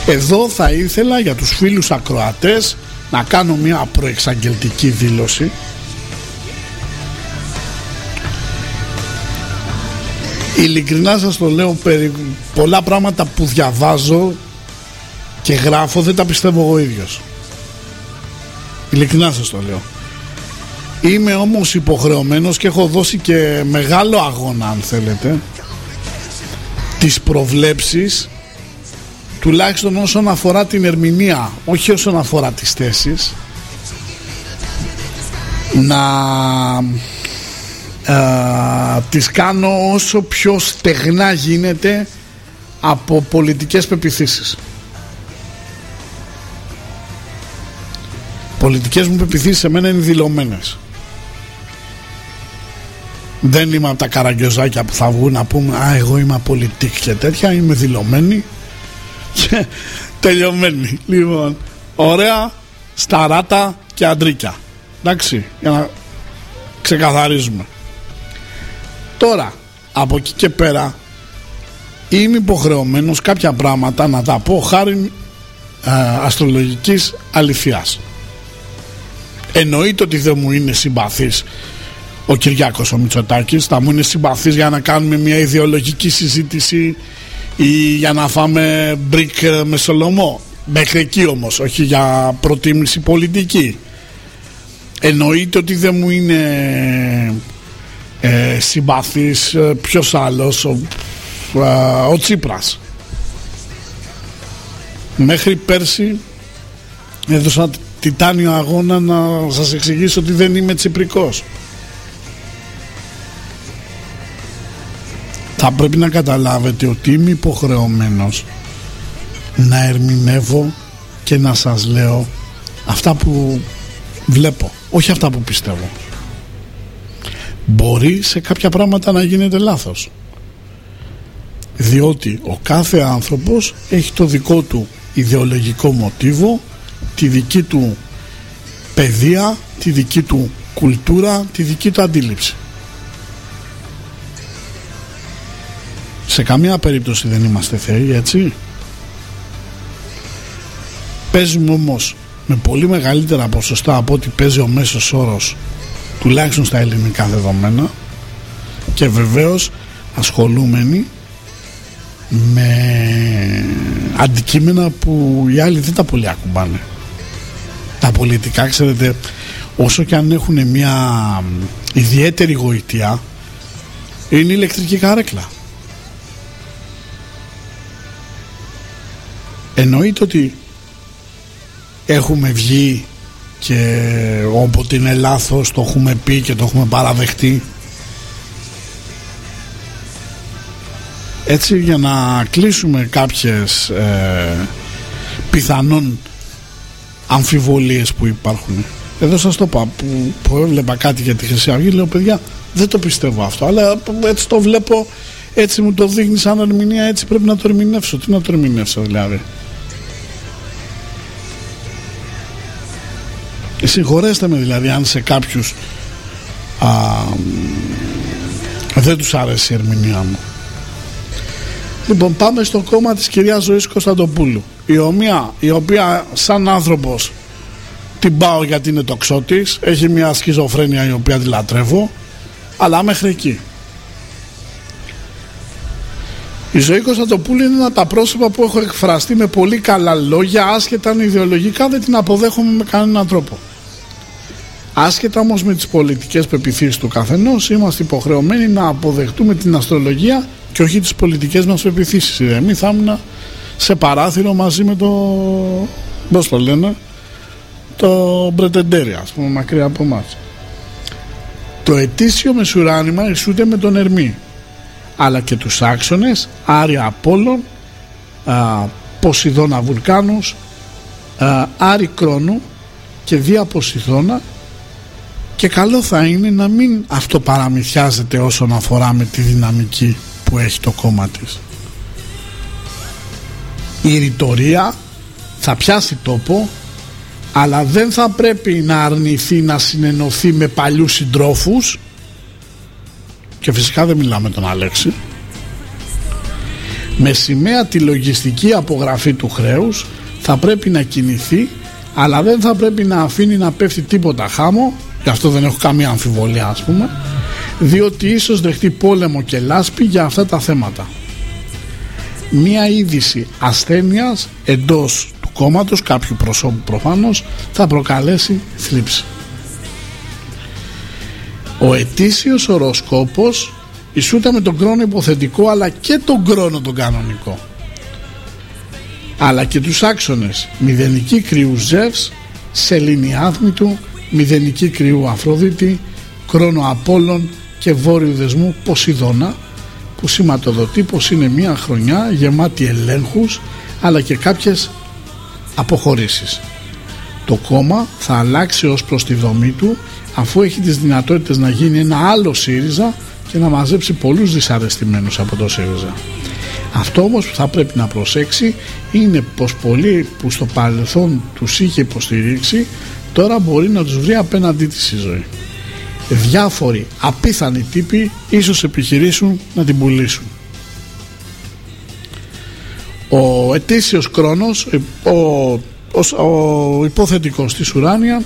Εδώ θα ήθελα για τους φίλους ακροατές να κάνω μια προεξαγγελτική δήλωση Ειλικρινά σας το λέω περί πολλά πράγματα που διαβάζω και γράφω δεν τα πιστεύω εγώ ίδιος. Ειλικρινά σας το λέω. Είμαι όμως υποχρεωμένος και έχω δώσει και μεγάλο αγώνα αν θέλετε τις προβλέψεις τουλάχιστον όσον αφορά την ερμηνεία όχι όσον αφορά τις θέσεις να ε, τις κάνω όσο πιο στεγνά γίνεται από πολιτικές πεπιθήσεις πολιτικές μου πεπιθήσεις σε μένα είναι δηλωμένες δεν είμαι από τα καραγκιόζάκια που θα βγουν να πούμε Α, εγώ είμαι πολιτική και τέτοια. Είμαι δηλωμένη και τελειωμένη. Λοιπόν, ωραία, σταράτα και αντρίκια. Εντάξει, για να ξεκαθαρίζουμε. Τώρα, από εκεί και πέρα, είμαι υποχρεωμένος κάποια πράγματα να τα πω χάρη ε, αστρολογικής αληθειάς. Εννοείται ότι δεν μου είναι συμπαθής ο Κυριάκος ο Μητσοτάκης θα μου είναι συμπαθής για να κάνουμε μια ιδεολογική συζήτηση ή για να φάμε μπρικ με σολομό μέχρι εκεί όμως όχι για προτίμηση πολιτική εννοείται ότι δεν μου είναι ε, συμπαθής ε, ποιος άλλος ο, ο Τσίπρας. Μέχρι πέρσι έδωσα τιτάνιο αγώνα να σας εξηγήσω ότι δεν είμαι τσιπρικός. Θα πρέπει να καταλάβετε ότι είμαι υποχρεωμένος να ερμηνεύω και να σας λέω αυτά που βλέπω όχι αυτά που πιστεύω μπορεί σε κάποια πράγματα να γίνεται λάθος. Διότι ο κάθε άνθρωπος έχει το δικό του ιδεολογικό μοτίβο τη δική του παιδεία τη δική του κουλτούρα τη δική του αντίληψη. Σε καμία περίπτωση δεν είμαστε θεοί έτσι. Παίζουμε όμως με πολύ μεγαλύτερα ποσοστά από ό,τι παίζει ο μέσος όρος τουλάχιστον στα ελληνικά δεδομένα και βεβαίως ασχολούμενοι με αντικείμενα που οι άλλοι δεν τα πολύ ακουμπάνε. Τα πολιτικά ξέρετε όσο και αν έχουν μια ιδιαίτερη γοητεία είναι ηλεκτρική καρέκλα εννοείται ότι έχουμε βγει και όποτε είναι λάθος το έχουμε πει και το έχουμε παραδεχτεί. Έτσι για να κλείσουμε κάποιες ε, πιθανόν αμφιβολίες που υπάρχουν. Εδώ σας το είπα που, που έβλεπα κάτι για τη Χρυσή Αυγή λέω παιδιά δεν το πιστεύω αυτό αλλά έτσι το βλέπω έτσι μου το δείχνεις σαν ερμηνεία έτσι πρέπει να το ερμηνεύσω τι να το ερμηνεύσω δηλαδή Συγχωρέστε με δηλαδή αν σε κάποιους α, δεν τους άρεσε η ερμηνεία μου. Λοιπόν πάμε στο κόμμα της κυρίας Ζωής Κωνσταντοπούλου η, οποία, η οποία σαν άνθρωπος την πάω γιατί είναι το ξώτης έχει μια σχιζοφρένεια η οποία τη λατρεύω αλλά μέχρι εκεί η ζωή Κωνσταντοπούλου είναι ένα από τα πρόσωπα που έχω εκφραστεί με πολύ καλά λόγια άσχετα αν ιδεολογικά δεν την αποδέχομαι με κανέναν τρόπο Άσχετα όμως με τις πολιτικές πεπιθήσει του καθενός, είμαστε υποχρεωμένοι να αποδεχτούμε την αστρολογία και όχι τις πολιτικές μας πεπιθήσει. Εμείς θα ήμουν σε παράθυρο μαζί με το. Πώ το λένε, το Μπρετεντέρι, ας πούμε, μακριά από εμάς. Το ετήσιο μεσουράνημα ισούται με τον Ερμή, αλλά και τους άξονες Άρια Απόλλων, α, Ποσειδώνα Βουλκάνους, α, Άρη Κρόνου και Δία Ποσειδώνα και καλό θα είναι να μην αυτοπαραμυθιάζεται όσον αφορά με τη δυναμική που έχει το κόμμα της. Η ρητορία θα πιάσει τόπο αλλά δεν θα πρέπει να αρνηθεί να συνενωθεί με παλιούς συντρόφους. Και φυσικά δεν μιλάμε τον Αλέξη. Με σημαία τη λογιστική απογραφή του χρέους θα πρέπει να κινηθεί αλλά δεν θα πρέπει να αφήνει να πέφτει τίποτα χάμο γι' αυτό δεν έχω καμία αμφιβολία ας πούμε. Διότι ίσως δεχτεί πόλεμο και λάσπη για αυτά τα θέματα. Μία είδηση ασθένειας εντός του κόμματος κάποιου προσώπου προφανώς θα προκαλέσει θλίψη. Ο ετήσιος οροσκόπος ισούται με τον χρόνο υποθετικό αλλά και τον χρόνο τον κανονικό. Αλλά και τους άξονες μηδενική κρυού Ζεύς σελήνη άθμητου μηδενική κρυού Αφροδίτη, κρόνο Απόλλων και βόρειο δεσμού Ποσειδώνα που σηματοδοτεί πως είναι μια χρονιά γεμάτη ελέγχους αλλά και κάποιες αποχωρήσεις. Το κόμμα θα αλλάξει ως προς τη δομή του αφού έχει τις δυνατότητες να γίνει ένα άλλο ΣΥΡΙΖΑ και να μαζέψει πολλούς δυσαρεστημένους από το ΣΥΡΙΖΑ. Αυτό όμως που θα πρέπει να προσέξει είναι πως πολλοί που στο παρελθόν τους είχε υποστηρίξει τώρα μπορεί να τους βρει απέναντί της η ζωή. Διάφοροι απίθανοι τύποι ίσως επιχειρήσουν να την πουλήσουν. Ο ετήσιος χρόνος, ο, ο, ο υποθετικός της ουράνια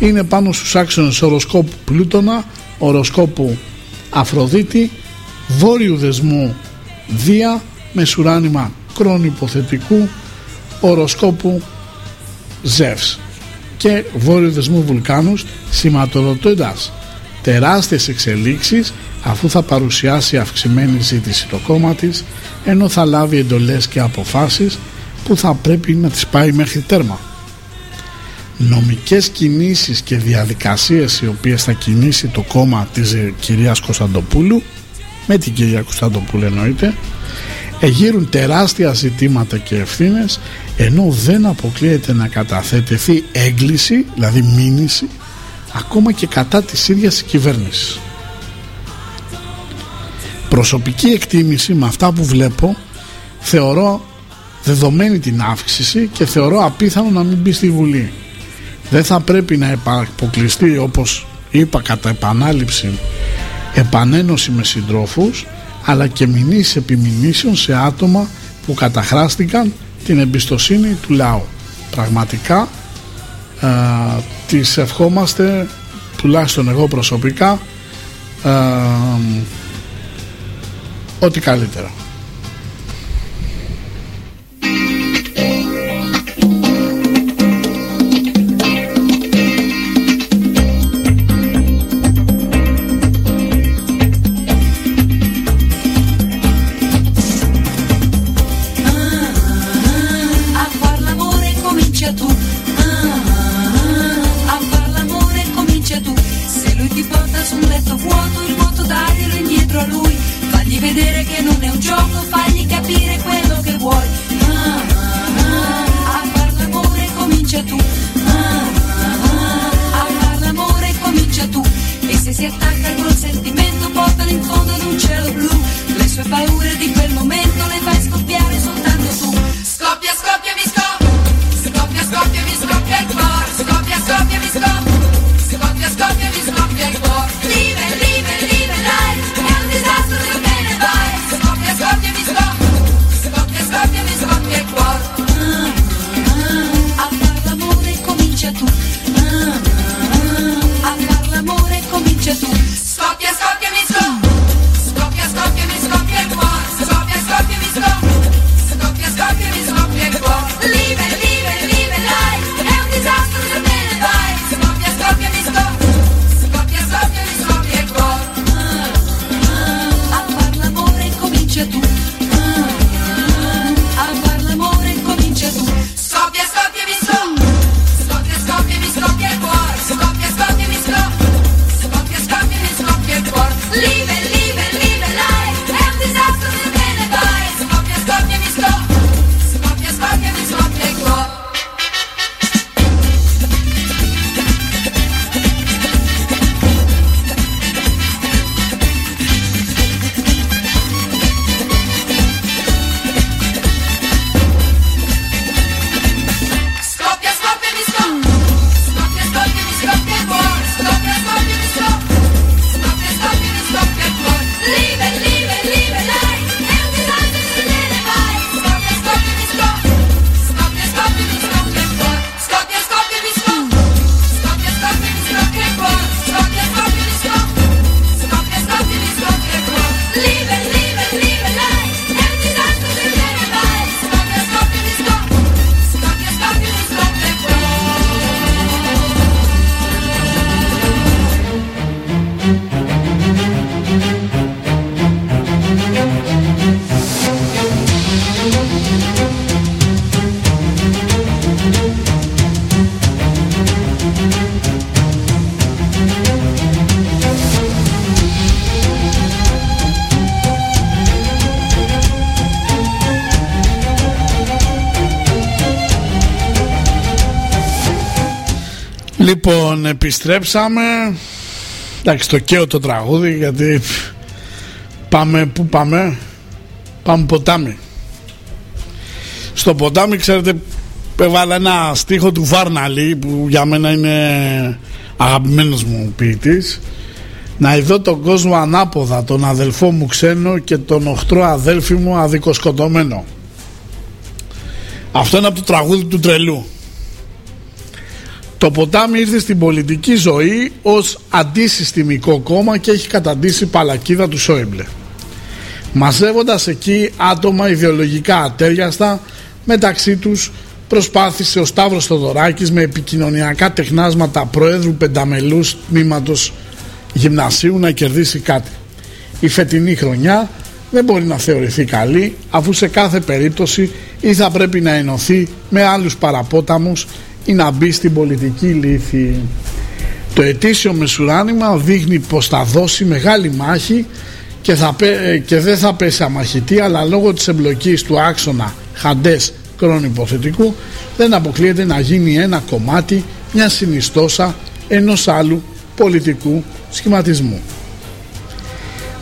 είναι πάνω στους άξονες οροσκόπου Πλούτονα, οροσκόπου Αφροδίτη, βόρειου δεσμού Δία, μεσουράνημα κρόνου υποθετικού, οροσκόπου Ζεύς και βόρειο δεσμού βουλκάνους σηματοδοτώντας τεράστιες εξελίξεις αφού θα παρουσιάσει αυξημένη ζήτηση το κόμμα της ενώ θα λάβει εντολές και αποφάσεις που θα πρέπει να τις πάει μέχρι τέρμα. Νομικές κινήσεις και διαδικασίες οι οποίες θα κινήσει το κόμμα της κυρίας Κωνσταντοπούλου με την κυρία Κωνσταντοπούλου εννοείται εγείρουν τεράστια ζητήματα και ευθύνες ενώ δεν αποκλείεται να καταθέτει έγκληση, δηλαδή μήνυση ακόμα και κατά της ίδιας της κυβέρνησης. Προσωπική εκτίμηση με αυτά που βλέπω θεωρώ δεδομένη την αύξηση και θεωρώ απίθανο να μην μπει στη Βουλή. Δεν θα πρέπει να αποκλειστεί όπως είπα κατά επανάληψη επανένωση με συντρόφους αλλά και μηνύσεις επιμηνύσεων σε άτομα που καταχράστηκαν την εμπιστοσύνη του λαού. Πραγματικά α, τις ευχόμαστε τουλάχιστον εγώ προσωπικά α, ό,τι καλύτερα. Επιστρέψαμε. Εντάξει, το καίω το τραγούδι γιατί πάμε, πού πάμε, πάμε ποτάμι. Στο ποτάμι, ξέρετε, έβαλα ένα στίχο του Βάρναλη που για μένα είναι αγαπημένος μου ποιητής. Να ειδώ τον κόσμο ανάποδα, τον αδελφό μου ξένο και τον οχτρό αδέλφι μου αδικοσκοτωμένο. Αυτό είναι από το τραγούδι του τρελού. Το ποτάμι ήρθε στην πολιτική ζωή ως αντισυστημικό κόμμα και έχει καταντήσει παλακίδα του Σόιμπλε. Μαζεύοντας εκεί άτομα ιδεολογικά ατέριαστα μεταξύ τους προσπάθησε ο Σταύρος Θοδωράκης με επικοινωνιακά τεχνάσματα προέδρου πενταμελούς τμήματος γυμνασίου να κερδίσει κάτι. Η φετινή χρονιά δεν μπορεί να θεωρηθεί καλή αφού σε κάθε περίπτωση ή θα πρέπει να ενωθεί με άλλους παραπόταμους ή να μπει στην πολιτική λύθη. Το ετήσιο μεσουράνημα δείχνει πως θα δώσει μεγάλη μάχη και, θα, πέ- και δεν θα πέσει αμαχητή αλλά λόγω της εμπλοκής του άξονα Χαντές κρόνου υποθετικού δεν αποκλείεται να γίνει ένα κομμάτι μια συνιστόσα ενός άλλου πολιτικού σχηματισμού.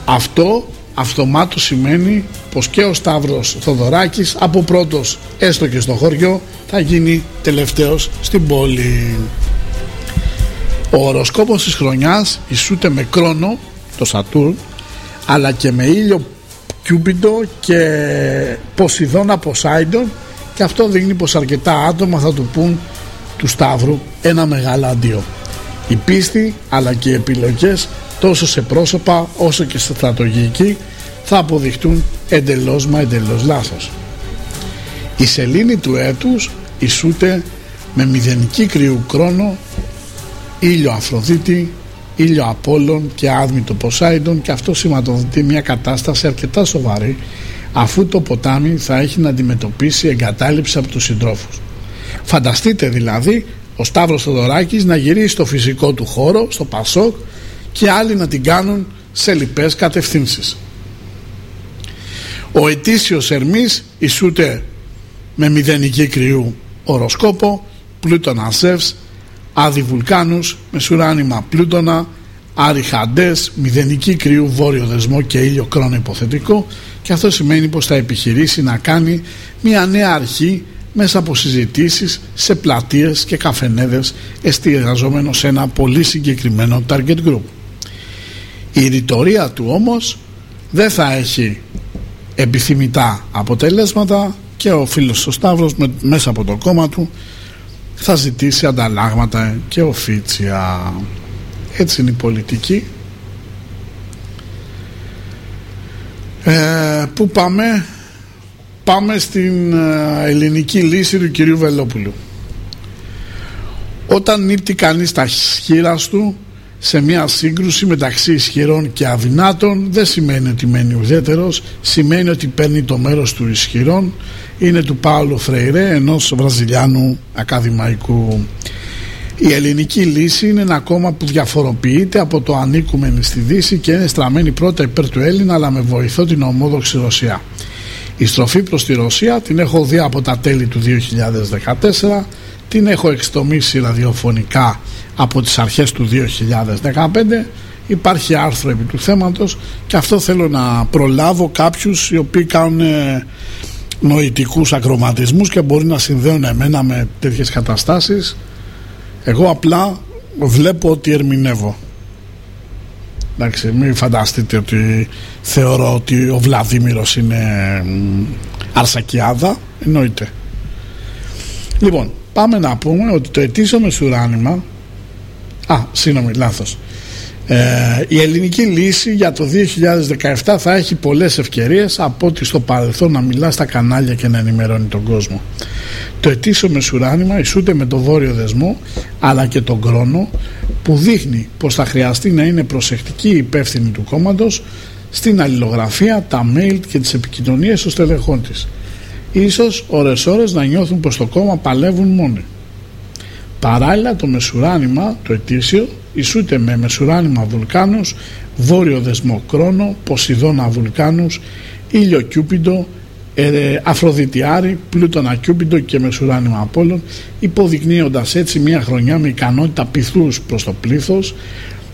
Αυτό αυτομάτως σημαίνει πως και ο Σταύρος Θοδωράκης από πρώτος έστω και στο χωριό θα γίνει τελευταίος στην πόλη. Ο οροσκόπος της χρονιάς ισούται με κρόνο, το Σατούρν, αλλά και με ήλιο Κιούπιντο και Ποσειδώνα Ποσάιντον και αυτό δείχνει πως αρκετά άτομα θα του πούν του Σταύρου ένα μεγάλο αντίο. Η πίστη αλλά και οι επιλογές τόσο σε πρόσωπα όσο και σε στρατογική θα αποδειχτούν εντελώς μα εντελώς λάθος. Η σελήνη του έτους ισούται με μηδενική κρυού κρόνο, ήλιο Αφροδίτη, ήλιο Απόλλων και άδμητο Ποσάιντον και αυτό σηματοδοτεί μια κατάσταση αρκετά σοβαρή αφού το ποτάμι θα έχει να αντιμετωπίσει εγκατάλειψη από τους συντρόφους. Φανταστείτε δηλαδή ο Σταύρος Θοδωράκης να γυρίσει στο φυσικό του χώρο, στο Πασόκ και άλλοι να την κάνουν σε λοιπές κατευθύνσεις. Ο ετήσιος Ερμής ισούται με μηδενική κρυού οροσκόπο, πλούτονα Ζεύς, άδη βουλκάνους, μεσουράνημα πλούτονα, άρη χαντές, μηδενική κρυού βόρειο δεσμό και ήλιο κρόνο υποθετικό και αυτό σημαίνει πως θα επιχειρήσει να κάνει μια νέα αρχή μέσα από συζητήσεις σε πλατείες και καφενέδες εστιαζόμενο σε ένα πολύ συγκεκριμένο target group. Η ρητορία του όμως δεν θα έχει επιθυμητά αποτελέσματα και ο φίλος του Σταύρος μέσα από το κόμμα του θα ζητήσει ανταλλάγματα και οφίτσια. Έτσι είναι η πολιτική. Ε, πού πάμε; Πάμε στην ε, ελληνική λύση του κυρίου Βελόπουλου όταν νύπτει κανείς τα σχήρα του σε μια σύγκρουση μεταξύ ισχυρών και αδυνάτων δεν σημαίνει ότι μένει ουδέτερος σημαίνει ότι παίρνει το μέρος του ισχυρών είναι του Πάολο Φρέιρε ενός βραζιλιάνου ακαδημαϊκού. Η ελληνική λύση είναι ένα κόμμα που διαφοροποιείται από το ανήκουμε στη Δύση και είναι στραμμένη πρώτα υπέρ του Έλληνα αλλά με βοηθό την ομόδοξη Ρωσία. Η στροφή προς τη Ρωσία την έχω δει από τα τέλη του 2014 την έχω εξτομίσει ραδιοφωνικά από τις αρχές του 2015 υπάρχει άρθρο επί του θέματος και αυτό θέλω να προλάβω κάποιους οι οποίοι κάνουν ε, νοητικούς ακροματισμούς και μπορεί να συνδέουν εμένα με τέτοιες καταστάσεις. Εγώ απλά βλέπω ότι ερμηνεύω. Εντάξει μην φανταστείτε ότι θεωρώ ότι ο Βλαδίμηρος είναι αρσακιάδα. Εννοείται. Λοιπόν πάμε να πούμε ότι το ετήσιο μεσουράνημα α συγγνώμη λάθος ε, η ελληνική λύση για το 2017 θα έχει πολλές ευκαιρίες από ότι στο παρελθόν να μιλά στα κανάλια και να ενημερώνει τον κόσμο. Το ετήσιο μεσουράνημα ισούται με το βόρειο δεσμό αλλά και τον κρόνο που δείχνει πως θα χρειαστεί να είναι προσεκτική η υπεύθυνη του κόμματος στην αλληλογραφία, τα mail και τις επικοινωνίες των στελεχών της. Ίσως ώρες ώρες να νιώθουν πως το κόμμα παλεύουν μόνοι. Παράλληλα το μεσουράνημα, το ετήσιο, ισούται με μεσουράνημα βουλκάνους, βόρειο δεσμό κρόνο, ποσειδώνα βουλκάνους, ήλιο κιούπιντο, ε, Αφροδιτιάρη, Πλούτονα Κιούπιντο και Μεσουράνημα Απόλλων υποδεικνύοντας έτσι μια χρονιά με ικανότητα πυθούς προς το πλήθος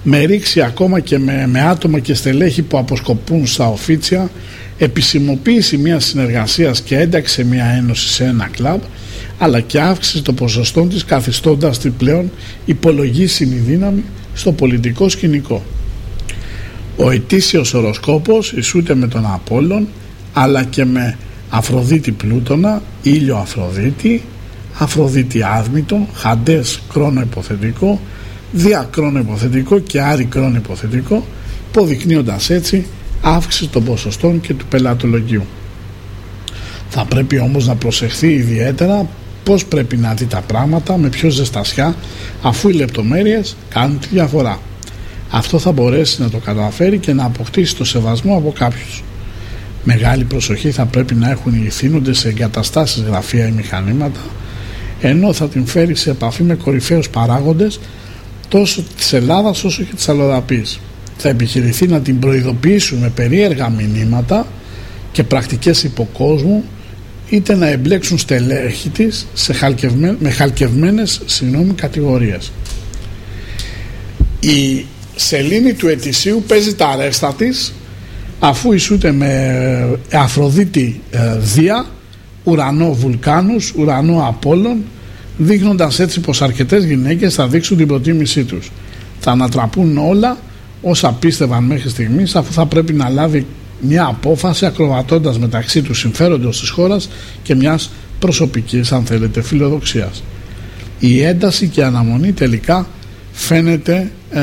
με ρήξη ακόμα και με, με άτομα και στελέχη που αποσκοπούν στα οφίτσια επισημοποίηση μιας συνεργασίας και ένταξη σε μια ένωση σε ένα κλαμπ αλλά και αύξηση των ποσοστών της καθιστώντας την πλέον υπολογίσιμη δύναμη στο πολιτικό σκηνικό. Ο ετήσιος οροσκόπος ισούται με τον Απόλλων αλλά και με Αφροδίτη Πλούτονα, ήλιο Αφροδίτη, Αφροδίτη Άδμητο, Χαντές κρόνο υποθετικό, Δία κρόνο υποθετικό και Άρη κρόνο υποθετικό, υποδεικνύοντας έτσι αύξηση των ποσοστών και του πελατολογίου. Θα πρέπει όμως να προσεχθεί ιδιαίτερα πώς πρέπει να δει τα πράγματα, με πιο ζεστασιά, αφού οι λεπτομέρειες κάνουν τη διαφορά. Αυτό θα μπορέσει να το καταφέρει και να αποκτήσει το σεβασμό από κάποιους. Μεγάλη προσοχή θα πρέπει να έχουν οι ηθήνοντες σε εγκαταστάσεις γραφεία ή μηχανήματα ενώ θα την φέρει σε επαφή με κορυφαίους παράγοντες τόσο της Ελλάδας όσο και της Αλλοδαπής. Θα επιχειρηθεί να την προειδοποιήσουν με περίεργα μηνύματα και πρακτικές υποκόσμου είτε να εμπλέξουν στελέχη της σε χαλκευμέ, με χαλκευμένες συγγνώμη, κατηγορίες. Η σελήνη του ετησίου παίζει τα αρέστα της αφού ισούται με ε, Αφροδίτη ε, Δία, ουρανό Βουλκάνους, ουρανό Απόλλων, δείχνοντας έτσι πως αρκετές γυναίκες θα δείξουν την προτίμησή τους. Θα ανατραπούν όλα όσα πίστευαν μέχρι στιγμής αφού θα πρέπει να λάβει μια απόφαση ακροβατώντας μεταξύ τους συμφέροντος της χώρας και μιας προσωπικής αν θέλετε φιλοδοξίας. Η ένταση και η αναμονή τελικά φαίνεται ε,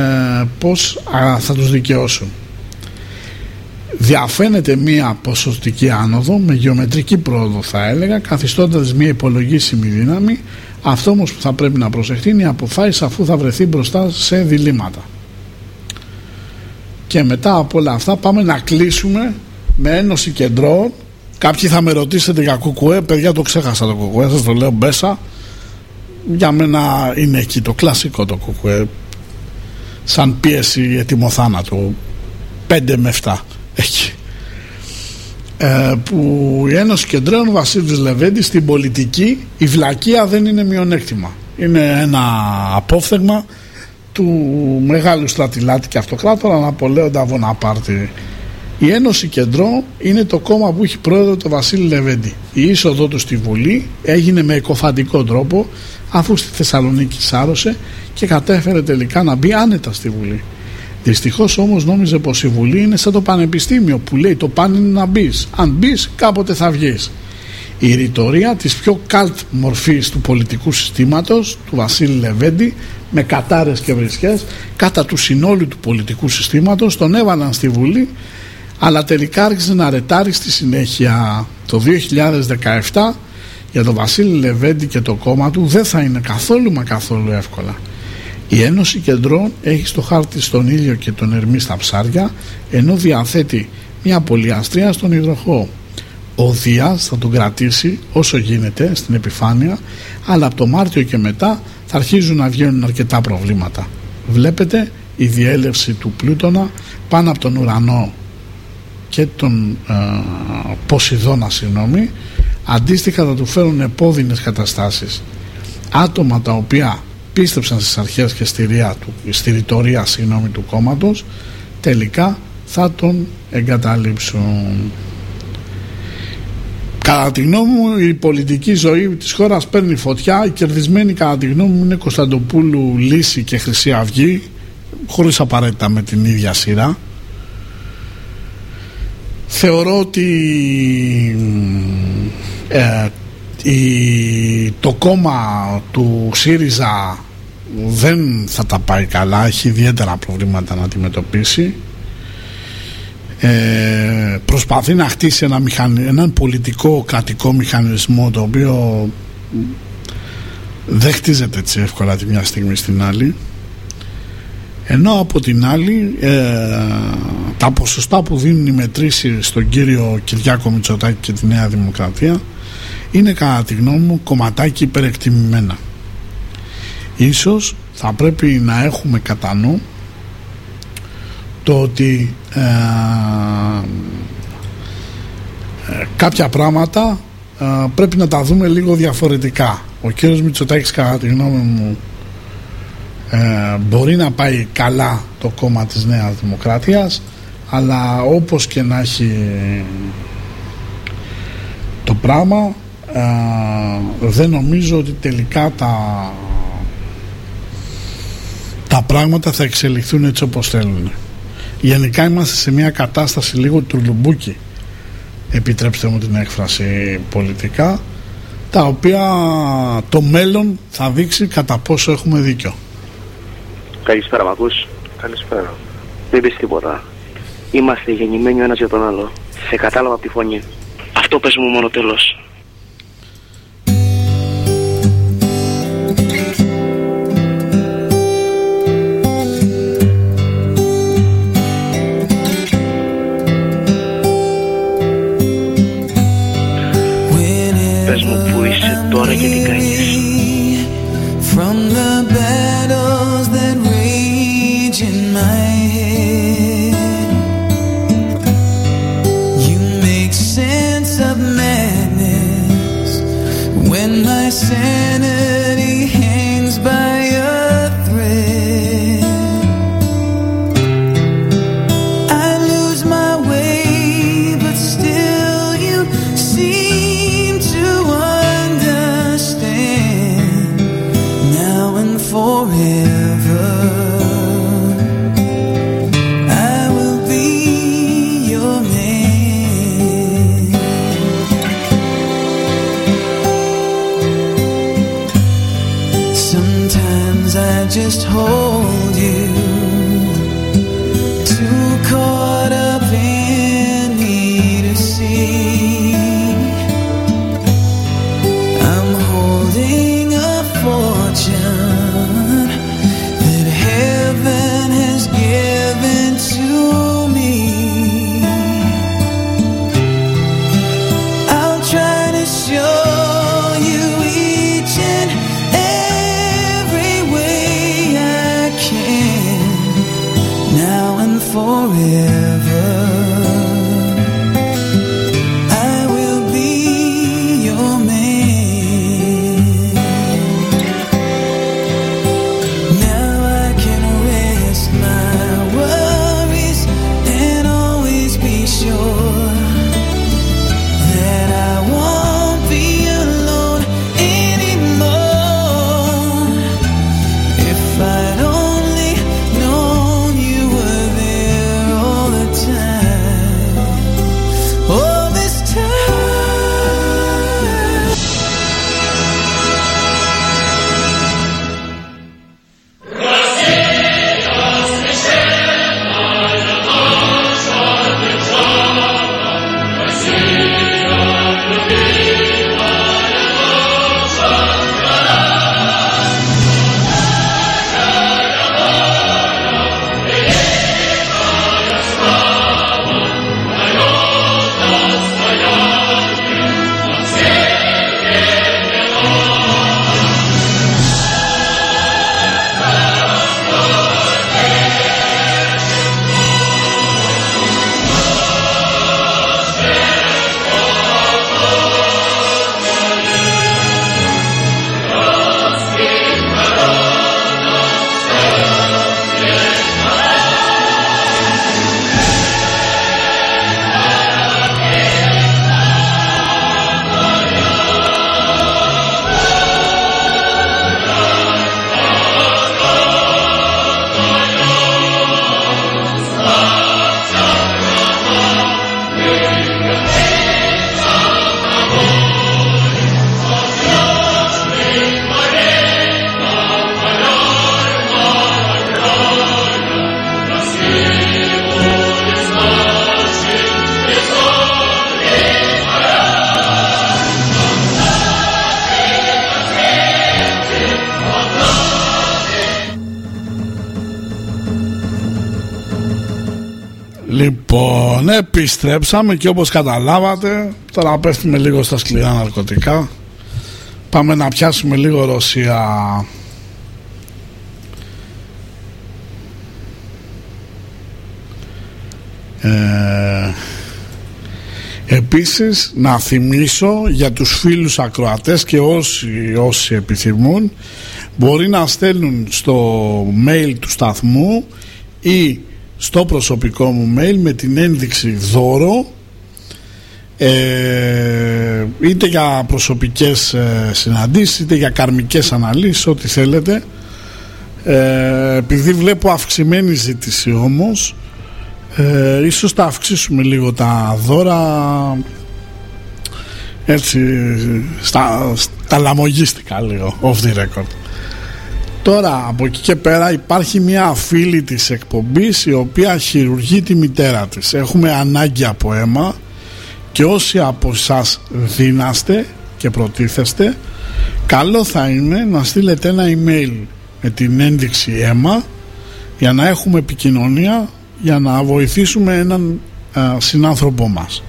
πως θα τους δικαιώσουν. Διαφαίνεται μία ποσοστική άνοδο με γεωμετρική πρόοδο θα έλεγα καθιστώντας μία υπολογίσιμη δύναμη. Αυτό όμως που θα πρέπει να προσεχτεί είναι η αποφάση αφού θα βρεθεί μπροστά σε διλήμματα και μετά από όλα αυτά πάμε να κλείσουμε με ένωση κεντρών. Κάποιοι θα με ρωτήσετε για κουκουέ. Παιδιά το ξέχασα το κουκουέ σας το λέω μπέσα. Για μένα είναι εκεί το κλασικό το κουκουέ. Σαν πίεση ετοιμοθάνατο. 5 με 7 εκεί. Ε, που η Ένωση Κεντρέων Βασίλης Λεβέντη στην πολιτική η βλακεία δεν είναι μειονέκτημα. Είναι ένα απόφθεγμα του μεγάλου στρατηλάτη και αυτοκράτορα Ναπολέοντα Βοναπάρτη η Ένωση Κεντρών είναι το κόμμα που έχει πρόεδρο το Βασίλη Λεβέντη η είσοδό του στη Βουλή έγινε με εκοφαντικό τρόπο αφού στη Θεσσαλονίκη σάρωσε και κατέφερε τελικά να μπει άνετα στη Βουλή Δυστυχώς όμως νόμιζε πως η Βουλή είναι σαν το Πανεπιστήμιο που λέει το πάνε είναι να μπεις. Αν μπεις, κάποτε θα βγεις. Η ρητορία της πιο καλτ μορφής του πολιτικού συστήματος του Βασίλη Λεβέντη με κατάρες και βρισκές κατά του συνόλου του πολιτικού συστήματος τον έβαλαν στη Βουλή αλλά τελικά άρχισε να ρετάρει στη συνέχεια το 2017 για τον Βασίλη Λεβέντη και το κόμμα του δεν θα είναι καθόλου μα καθόλου εύκολα η Ένωση Κεντρών έχει στο χάρτη στον ήλιο και τον Ερμή στα ψάρια ενώ διαθέτει μια πολυαστρία στον υδροχό. Ο Δίας θα τον κρατήσει όσο γίνεται στην επιφάνεια αλλά από το Μάρτιο και μετά θα αρχίζουν να βγαίνουν αρκετά προβλήματα. Βλέπετε η διέλευση του Πλούτονα πάνω από τον ουρανό και τον ε, Ποσειδώνα συγγνώμη αντίστοιχα θα του φέρουν επώδυνες καταστάσεις άτομα τα οποία πίστεψαν στις αρχές και στη, του, στη ρητορία συγγνώμη, του κόμματος τελικά θα τον εγκαταλείψουν. Κατά τη γνώμη μου η πολιτική ζωή της χώρας παίρνει φωτιά. Η κερδισμένη κατά τη γνώμη μου είναι Κωνσταντοπούλου Λύση και Χρυσή Αυγή χωρίς απαραίτητα με την ίδια σειρά. Θεωρώ ότι ε, η, το κόμμα του ΣΥΡΙΖΑ δεν θα τα πάει καλά. Έχει ιδιαίτερα προβλήματα να αντιμετωπίσει ε, προσπαθεί να χτίσει ένα έναν πολιτικό κρατικό μηχανισμό το οποίο δεν χτίζεται έτσι εύκολα τη μια στιγμή στην άλλη. Ενώ από την άλλη ε, τα ποσοστά που δίνουν οι μετρήσεις στον κύριο Κυριάκο Μητσοτάκη και τη Νέα Δημοκρατία είναι κατά τη γνώμη μου κομματάκι υπερεκτιμημένα. Ίσως θα πρέπει να έχουμε κατά νου το ότι ε, ε, κάποια πράγματα ε, πρέπει να τα δούμε λίγο διαφορετικά. Ο κύριος Μητσοτάκης κατά τη γνώμη μου μπορεί να πάει καλά το κόμμα της Νέας Δημοκρατίας αλλά όπως και να έχει το πράγμα δεν νομίζω ότι τελικά τα τα πράγματα θα εξελιχθούν έτσι όπως θέλουν γενικά είμαστε σε μια κατάσταση λίγο τουρλουμπούκι επιτρέψτε μου την έκφραση πολιτικά τα οποία το μέλλον θα δείξει κατά πόσο έχουμε δίκιο. Καλησπέρα μ' ακούς; Καλησπέρα. Δεν πεις τίποτα. Είμαστε γεννημένοι ο ένας για τον άλλο. Σε κατάλαβα από τη φωνή. Αυτό πες μου μόνο τέλος επιστρέψαμε και όπως καταλάβατε τώρα πέφτουμε λίγο στα σκληρά ναρκωτικά. Πάμε να πιάσουμε λίγο Ρωσία. Ε, Επίσης να θυμίσω για τους φίλους ακροατές και όσοι, όσοι επιθυμούν μπορεί να στέλνουν στο mail του σταθμού ή στο προσωπικό μου mail με την ένδειξη δώρο ε, είτε για προσωπικές ε, συναντήσεις είτε για καρμικές αναλύσεις ό,τι θέλετε. Ε, επειδή βλέπω αυξημένη ζήτηση όμως ε, ίσως τα αυξήσουμε λίγο τα δώρα έτσι στα, στα λαμογίστικα λίγο off the record Τώρα από εκεί και πέρα υπάρχει μια φίλη της εκπομπής η οποία χειρουργεί τη μητέρα της. Έχουμε ανάγκη από αίμα και όσοι από εσάς δίναστε και προτίθεστε καλό θα είναι να στείλετε ένα email με την ένδειξη αίμα για να έχουμε επικοινωνία για να βοηθήσουμε έναν α, συνάνθρωπό μας.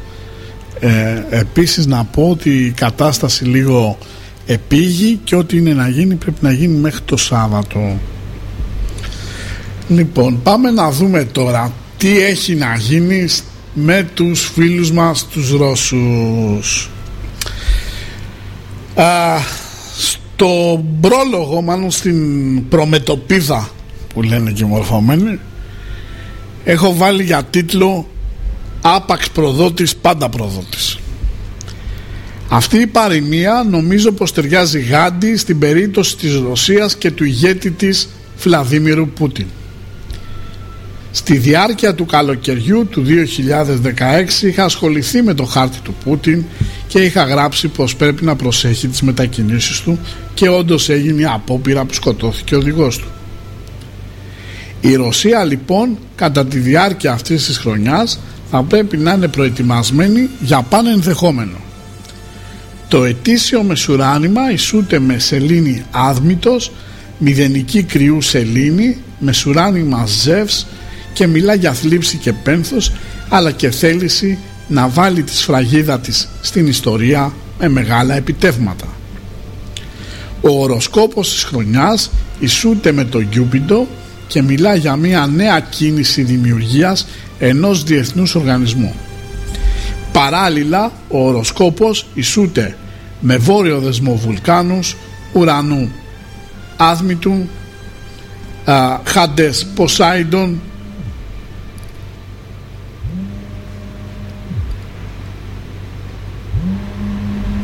Ε, επίσης να πω ότι η κατάσταση λίγο επίγει και ό,τι είναι να γίνει πρέπει να γίνει μέχρι το Σάββατο. Λοιπόν, πάμε να δούμε τώρα τι έχει να γίνει με τους φίλους μας τους Ρώσους. Α, στο πρόλογο, μάλλον στην προμετωπίδα που λένε και οι μορφωμένοι, έχω βάλει για τίτλο «Άπαξ προδότης, πάντα προδότης». Αυτή η παροιμία νομίζω πως ταιριάζει γάντι στην περίπτωση της Ρωσίας και του ηγέτη της Φλαδίμηρου Πούτιν. Στη διάρκεια του καλοκαιριού του 2016 είχα ασχοληθεί με το χάρτη του Πούτιν και είχα γράψει πως πρέπει να προσέχει τις μετακινήσεις του και όντως έγινε η απόπειρα που σκοτώθηκε ο οδηγός του. Η Ρωσία λοιπόν κατά τη διάρκεια αυτής της χρονιάς θα πρέπει να είναι προετοιμασμένη για πάνε ενδεχόμενο. Το ετήσιο μεσουράνημα ισούται με σελήνη άδμητος, μηδενική κρυού σελήνη, μεσουράνημα ζεύς και μιλά για θλίψη και πένθος αλλά και θέληση να βάλει τη σφραγίδα της στην ιστορία με μεγάλα επιτεύγματα. Ο οροσκόπος της χρονιάς ισούται με το Γιούπιντο και μιλά για μια νέα κίνηση δημιουργίας ενός διεθνούς οργανισμού. Παράλληλα, ο οροσκόπος ισούται με βόρειο δεσμό βουλκάνους, ουρανού άδμητου, α, χάντες Ποσάιντον,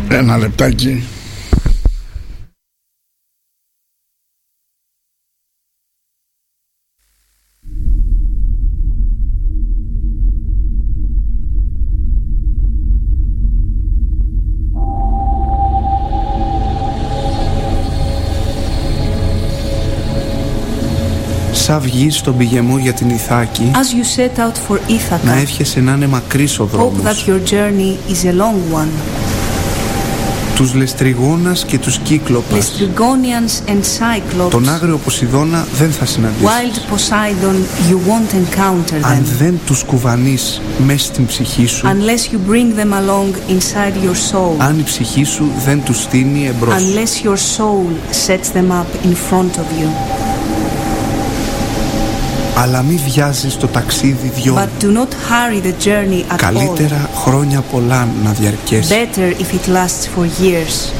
ένα λεπτάκι Σαν βγεις στον πηγεμό για την Ιθάκη As you set out for Να Ithaca, εύχεσαι να είναι μακρύς ο hope δρόμος that your journey is a long one. Τους Λεστριγόνας και τους Κύκλοπας Lestrygonians and Cyclops, Τον άγριο Ποσειδώνα δεν θα συναντήσεις wild Poseidon, you won't encounter Αν them δεν τους κουβανείς μέσα στην ψυχή σου unless you bring them along inside your soul, Αν η ψυχή σου δεν τους στείνει εμπρός σου. unless your soul sets them up in front of you. Αλλά μη βιάζεις το ταξίδι δυο But do not hurry the journey at all. Καλύτερα χρόνια πολλά να διαρκέσει Better if it lasts for years.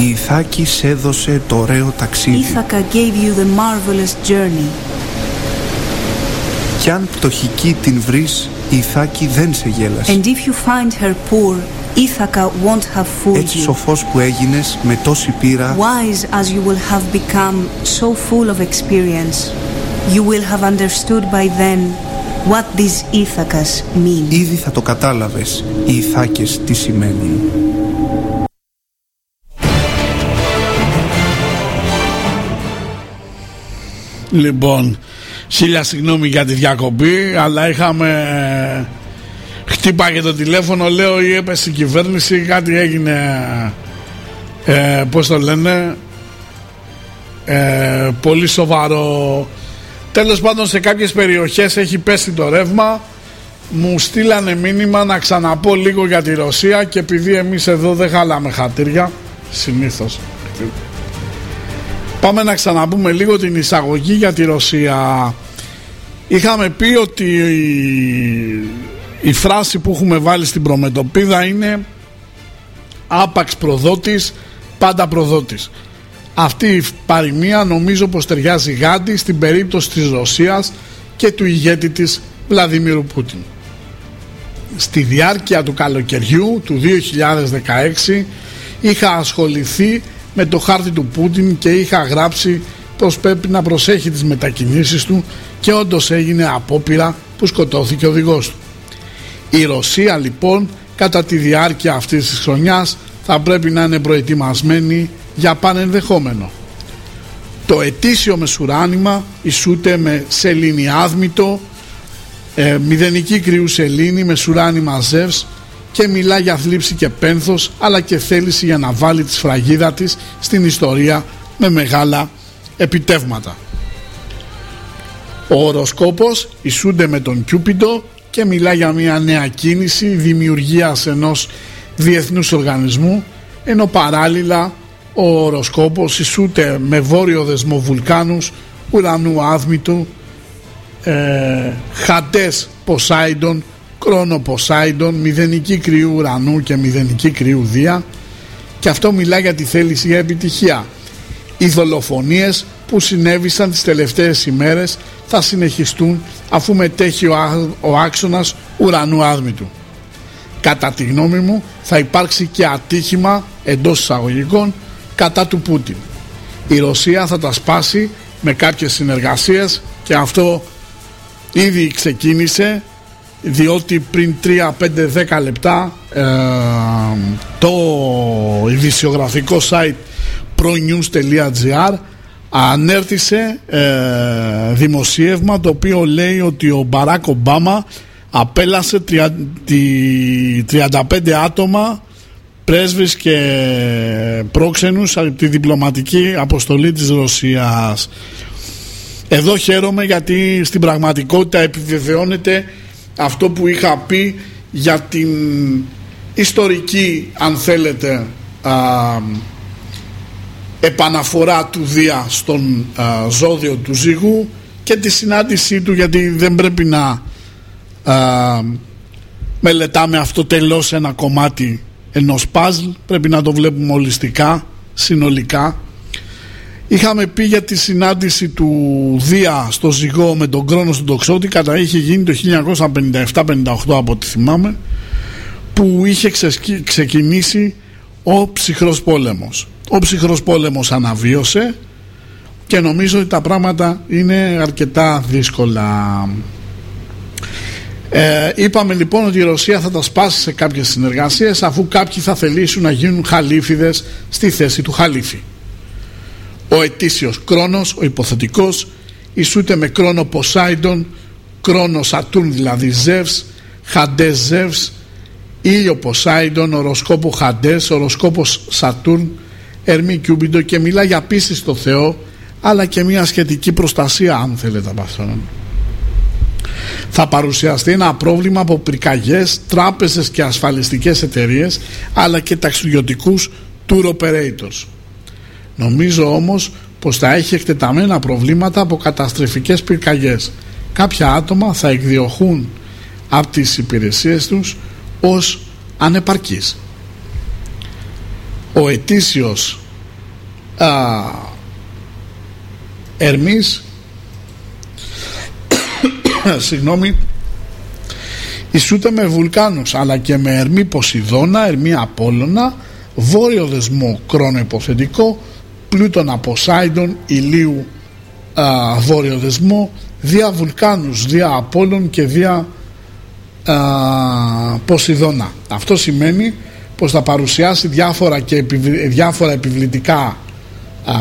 Η Ιθάκη σ' έδωσε το ωραίο ταξίδι Ithaca gave you the marvelous journey. Κι αν πτωχική την βρεις Η Ιθάκη δεν σε γέλασε And if you find her poor, Ithaca won't have fooled Έτσι you. σοφός που έγινες με τόση πείρα Wise as you will have become, so full of experience, you will have understood by then what these Ithacas mean. Ήδη θα το κατάλαβες Οι Ιθάκες τι σημαίνουν Λοιπόν, χίλια συγγνώμη για τη διακοπή, αλλά είχαμε. Χτύπαγε το τηλέφωνο, λέω ή έπεσε η κυβέρνηση, κάτι έγινε. Ε, πώς το λένε, ε, πολύ σοβαρό. Τέλος πάντων σε κάποιες περιοχές έχει πέσει το ρεύμα. Μου στείλανε μήνυμα να ξαναπώ λίγο για τη Ρωσία και επειδή εμείς εδώ δεν χαλάμε χατήρια, συνήθως. Πάμε να ξαναπούμε λίγο την εισαγωγή για τη Ρωσία. Είχαμε πει ότι η, η φράση που έχουμε βάλει στην προμετωπίδα είναι άπαξ προδότης, πάντα προδότης. Αυτή η παροιμία νομίζω πως ταιριάζει γάντι στην περίπτωση της Ρωσίας και του ηγέτη της Βλαδιμίρου Πούτιν. Στη διάρκεια του καλοκαιριού του 2016 είχα ασχοληθεί με το χάρτη του Πούτιν και είχα γράψει πως πρέπει να προσέχει τις μετακινήσεις του και όντως έγινε απόπειρα που σκοτώθηκε ο οδηγός του. Η Ρωσία λοιπόν κατά τη διάρκεια αυτής της χρονιάς θα πρέπει να είναι προετοιμασμένη για πανενδεχόμενο. Το ετήσιο μεσουράνημα ισούται με σελήνη άδμητο, ε, μηδενική κρυού σελήνη με σουράνι μαζεύς και μιλά για θλίψη και πένθος αλλά και θέληση για να βάλει τη σφραγίδα της στην ιστορία με μεγάλα επιτεύγματα. Ο οροσκόπος ισούνται με τον Κιούπιντο και μιλά για μια νέα κίνηση δημιουργίας ενός διεθνούς οργανισμού ενώ παράλληλα ο οροσκόπος ισούται με βόρειο δεσμό βουλκάνους, ουρανού άδμητου, ε, χατές Ποσάιντον, κρόνο Ποσάιντον, μηδενική κρυού ουρανού και μηδενική κρυού δία και αυτό μιλά για τη θέληση για επιτυχία. Οι δολοφονίες που συνέβησαν τις τελευταίες ημέρες θα συνεχιστούν αφού μετέχει ο, ά- ο άξονας ουρανού άδμητου. Κατά τη γνώμη μου θα υπάρξει και ατύχημα εντός εισαγωγικών κατά του Πούτιν. Η Ρωσία θα τα σπάσει με κάποιες συνεργασίες και αυτό ήδη ξεκίνησε διότι πριν 3, 5, 10 λεπτά ε, το ειδησιογραφικό site pronews.gr ανέρτησε ε, δημοσίευμα το οποίο λέει ότι ο Μπαράκ Ομπάμα απέλασε 30 τη- 35 άτομα πρέσβεις και πρόξενους από τη διπλωματική αποστολή της Ρωσίας. Εδώ χαίρομαι γιατί στην πραγματικότητα επιβεβαιώνεται αυτό που είχα πει για την ιστορική αν θέλετε α, επαναφορά του Δία στον α, ζώδιο του Ζήγου και τη συνάντησή του γιατί δεν πρέπει να α, μελετάμε αυτό τελώς ένα κομμάτι ενός παζλ πρέπει να το βλέπουμε ολιστικά συνολικά. Είχαμε πει για τη συνάντηση του Δία στο Ζυγό με τον Κρόνος στον Τοξότη κατά είχε γίνει το 1957-58 από ό,τι θυμάμαι που είχε ξεκινήσει ο ψυχρός πόλεμος. Ο ψυχρός πόλεμος αναβίωσε και νομίζω ότι τα πράγματα είναι αρκετά δύσκολα ε, είπαμε λοιπόν ότι η Ρωσία θα τα σπάσει σε κάποιες συνεργασίες αφού κάποιοι θα θελήσουν να γίνουν χαλίφιδες στη θέση του χαλίφη. Ο ετήσιος κρόνος, ο υποθετικός ισούται με κρόνο Ποσάιντον κρόνο Σατούν δηλαδή Ζεύς Χαντές Ζεύς ήλιο Ποσάιντον οροσκόπο Χαντές οροσκόπος Σατούν Ερμή Κιούμπιντο και μιλά για πίστη στο Θεό αλλά και μια σχετική προστασία αν θέλετε από αυτόν θα παρουσιαστεί ένα πρόβλημα από πυρκαγιές, τράπεζες και ασφαλιστικές εταιρείες αλλά και ταξιδιωτικούς tour operators. Νομίζω όμως πως θα έχει εκτεταμένα προβλήματα από καταστρεφικές πυρκαγιές. Κάποια άτομα θα εκδιωχούν από τις υπηρεσίες τους ως ανεπαρκείς. Ο ετήσιος α, Ερμής συγγνώμη. Ισούται με βουλκάνους αλλά και με ερμή Ποσειδώνα, ερμή Απόλλωνα βόρειο δεσμό κρόνο υποθετικό πλούτονα Ποσάιντον ηλίου α, βόρειο δεσμό δια βουλκάνους, δια Απόλλων και δια α, Ποσειδώνα. Αυτό σημαίνει πως θα παρουσιάσει διάφορα, και διάφορα επιβλητικά α,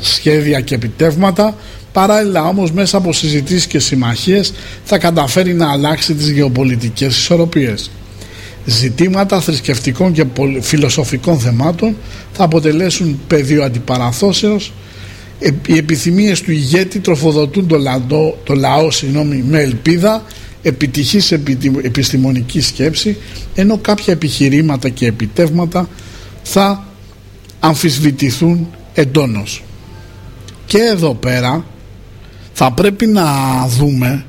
σχέδια και επιτεύγματα Παράλληλα όμως μέσα από συζητήσεις και συμμαχίες θα καταφέρει να αλλάξει τις γεωπολιτικές ισορροπίες. Ζητήματα θρησκευτικών και φιλοσοφικών θεμάτων θα αποτελέσουν πεδίο αντιπαραθώσεως οι επιθυμίες του ηγέτη τροφοδοτούν το, λαό, το λαό συγγνώμη, με ελπίδα επιτυχής επιστημονικής σκέψη ενώ κάποια επιχειρήματα και επιτεύγματα θα αμφισβητηθούν εντόνως. Και εδώ πέρα θα πρέπει να δούμε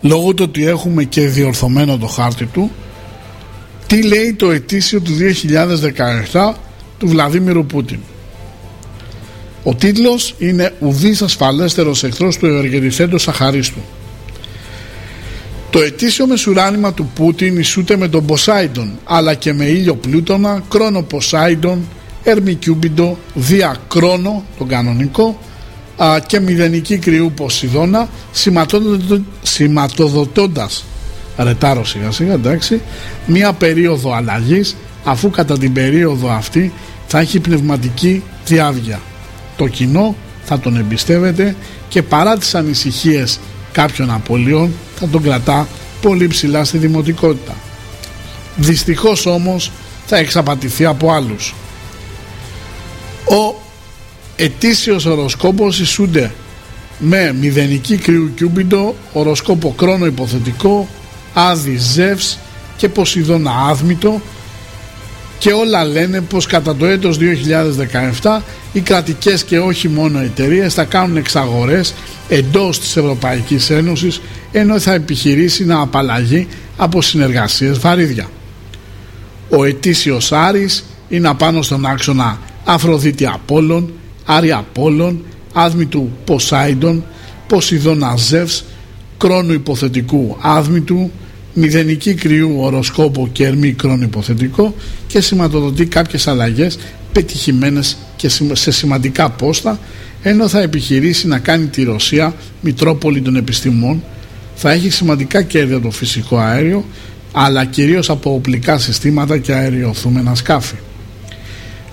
λόγω του ότι έχουμε και διορθωμένο το χάρτη του τι λέει το ετήσιο του 2017 του Βλαδίμηρου Πούτιν. Ο τίτλος είναι «Ουδής ασφαλέστερος εχθρός του ευεργετηθέντος Σαχαρίστου». Το ετήσιο μεσουράνημα του Πούτιν ισούται με τον Ποσάιντον αλλά και με ήλιο Πλούτονα, κρόνο Ποσάιντον, Ερμικιούμπιντο, Δία Κρόνο, τον κανονικό, α, και μηδενική κρυού Ποσειδώνα σηματοδοτώντας ρετάρω σιγά σιγά εντάξει μία περίοδο αλλαγής αφού κατά την περίοδο αυτή θα έχει πνευματική διάβια το κοινό θα τον εμπιστεύεται και παρά τις ανησυχίες κάποιων απολειών θα τον κρατά πολύ ψηλά στη δημοτικότητα. Δυστυχώς όμως θα εξαπατηθεί από άλλους. Ο ετήσιος οροσκόπος ισούνται με μηδενική κρύου κιούμπιντο, οροσκόπο κρόνο υποθετικό, άδη ζεύς και ποσειδώνα άδμητο και όλα λένε πως κατά το έτος 2017 οι κρατικές και όχι μόνο εταιρείες θα κάνουν εξαγορές εντός της Ευρωπαϊκής Ένωσης ενώ θα επιχειρήσει να απαλλαγεί από συνεργασίες βαρύδια. Ο ετήσιος Άρης είναι απάνω στον άξονα Αφροδίτη Απόλλων Άρη Απόλλων, άδμητου Ποσάιντον, Ποσειδώνα Ζεύς, κρόνου υποθετικού άδμητου, μηδενική κρυού οροσκόπο και ερμή κρόνου υποθετικό και σηματοδοτεί κάποιες αλλαγές πετυχημένες και σε σημαντικά πόστα ενώ θα επιχειρήσει να κάνει τη Ρωσία μητρόπολη των επιστημών. Θα έχει σημαντικά κέρδη από το φυσικό αέριο αλλά κυρίως από οπλικά συστήματα και αεριοθούμενα σκάφη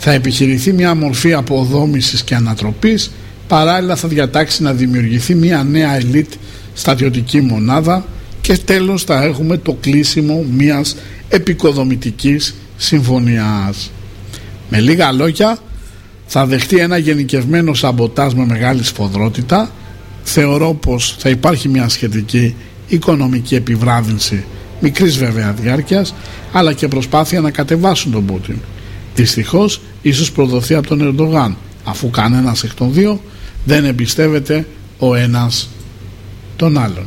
θα επιχειρηθεί μια μορφή αποδόμησης και ανατροπής παράλληλα θα διατάξει να δημιουργηθεί μια νέα ελίτ στατιωτική μονάδα και τέλος θα έχουμε το κλείσιμο μιας επικοδομητικής συμφωνίας. Με λίγα λόγια θα δεχτεί ένα γενικευμένο σαμποτάζ με μεγάλη σφοδρότητα θεωρώ πως θα υπάρχει μια σχετική οικονομική επιβράδυνση μικρής βέβαια διάρκειας αλλά και προσπάθεια να κατεβάσουν τον Πούτιν Δυστυχώς, ίσως προδοθεί από τον Ερντογάν, αφού κανένας εκ των δύο δεν εμπιστεύεται ο ένας τον άλλον.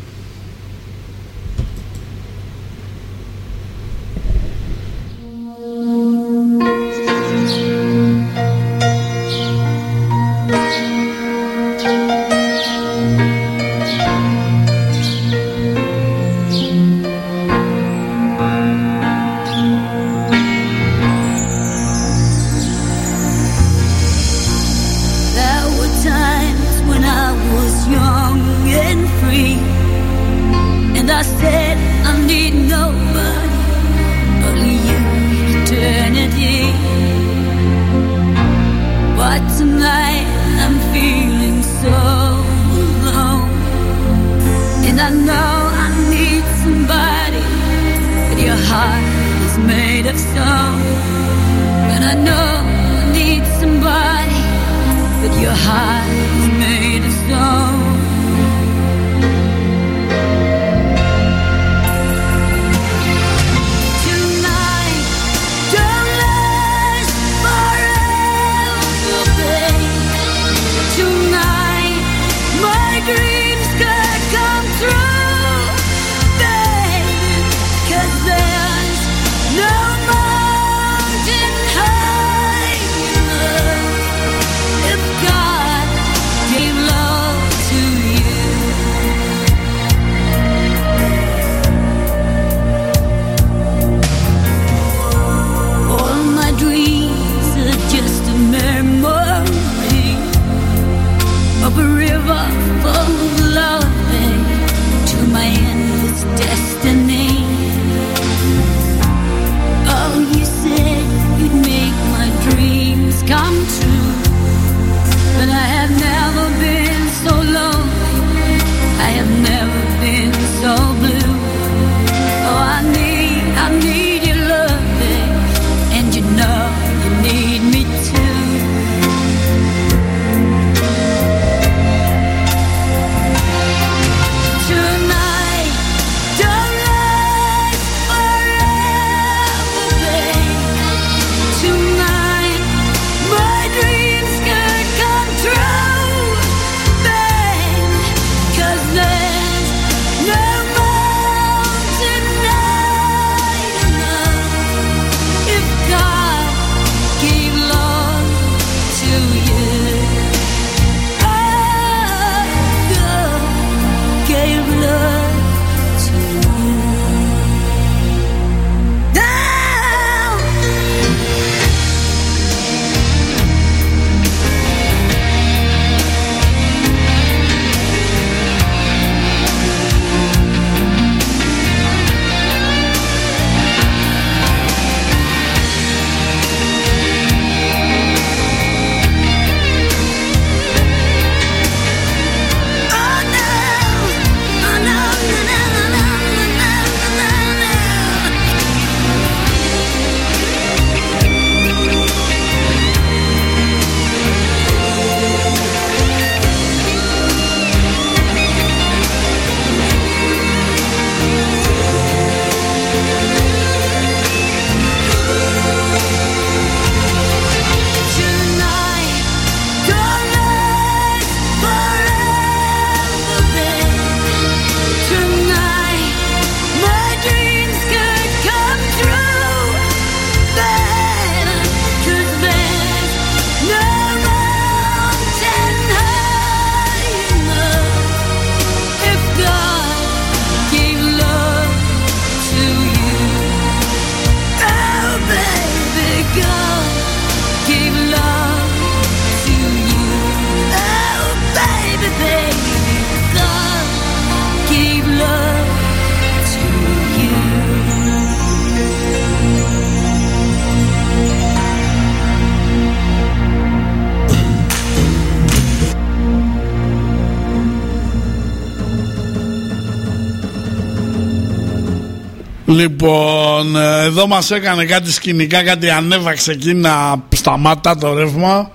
Λοιπόν, ε, εδώ μας έκανε κάτι σκηνικά, κάτι ανέβαξε εκεί να σταμάτα το ρεύμα.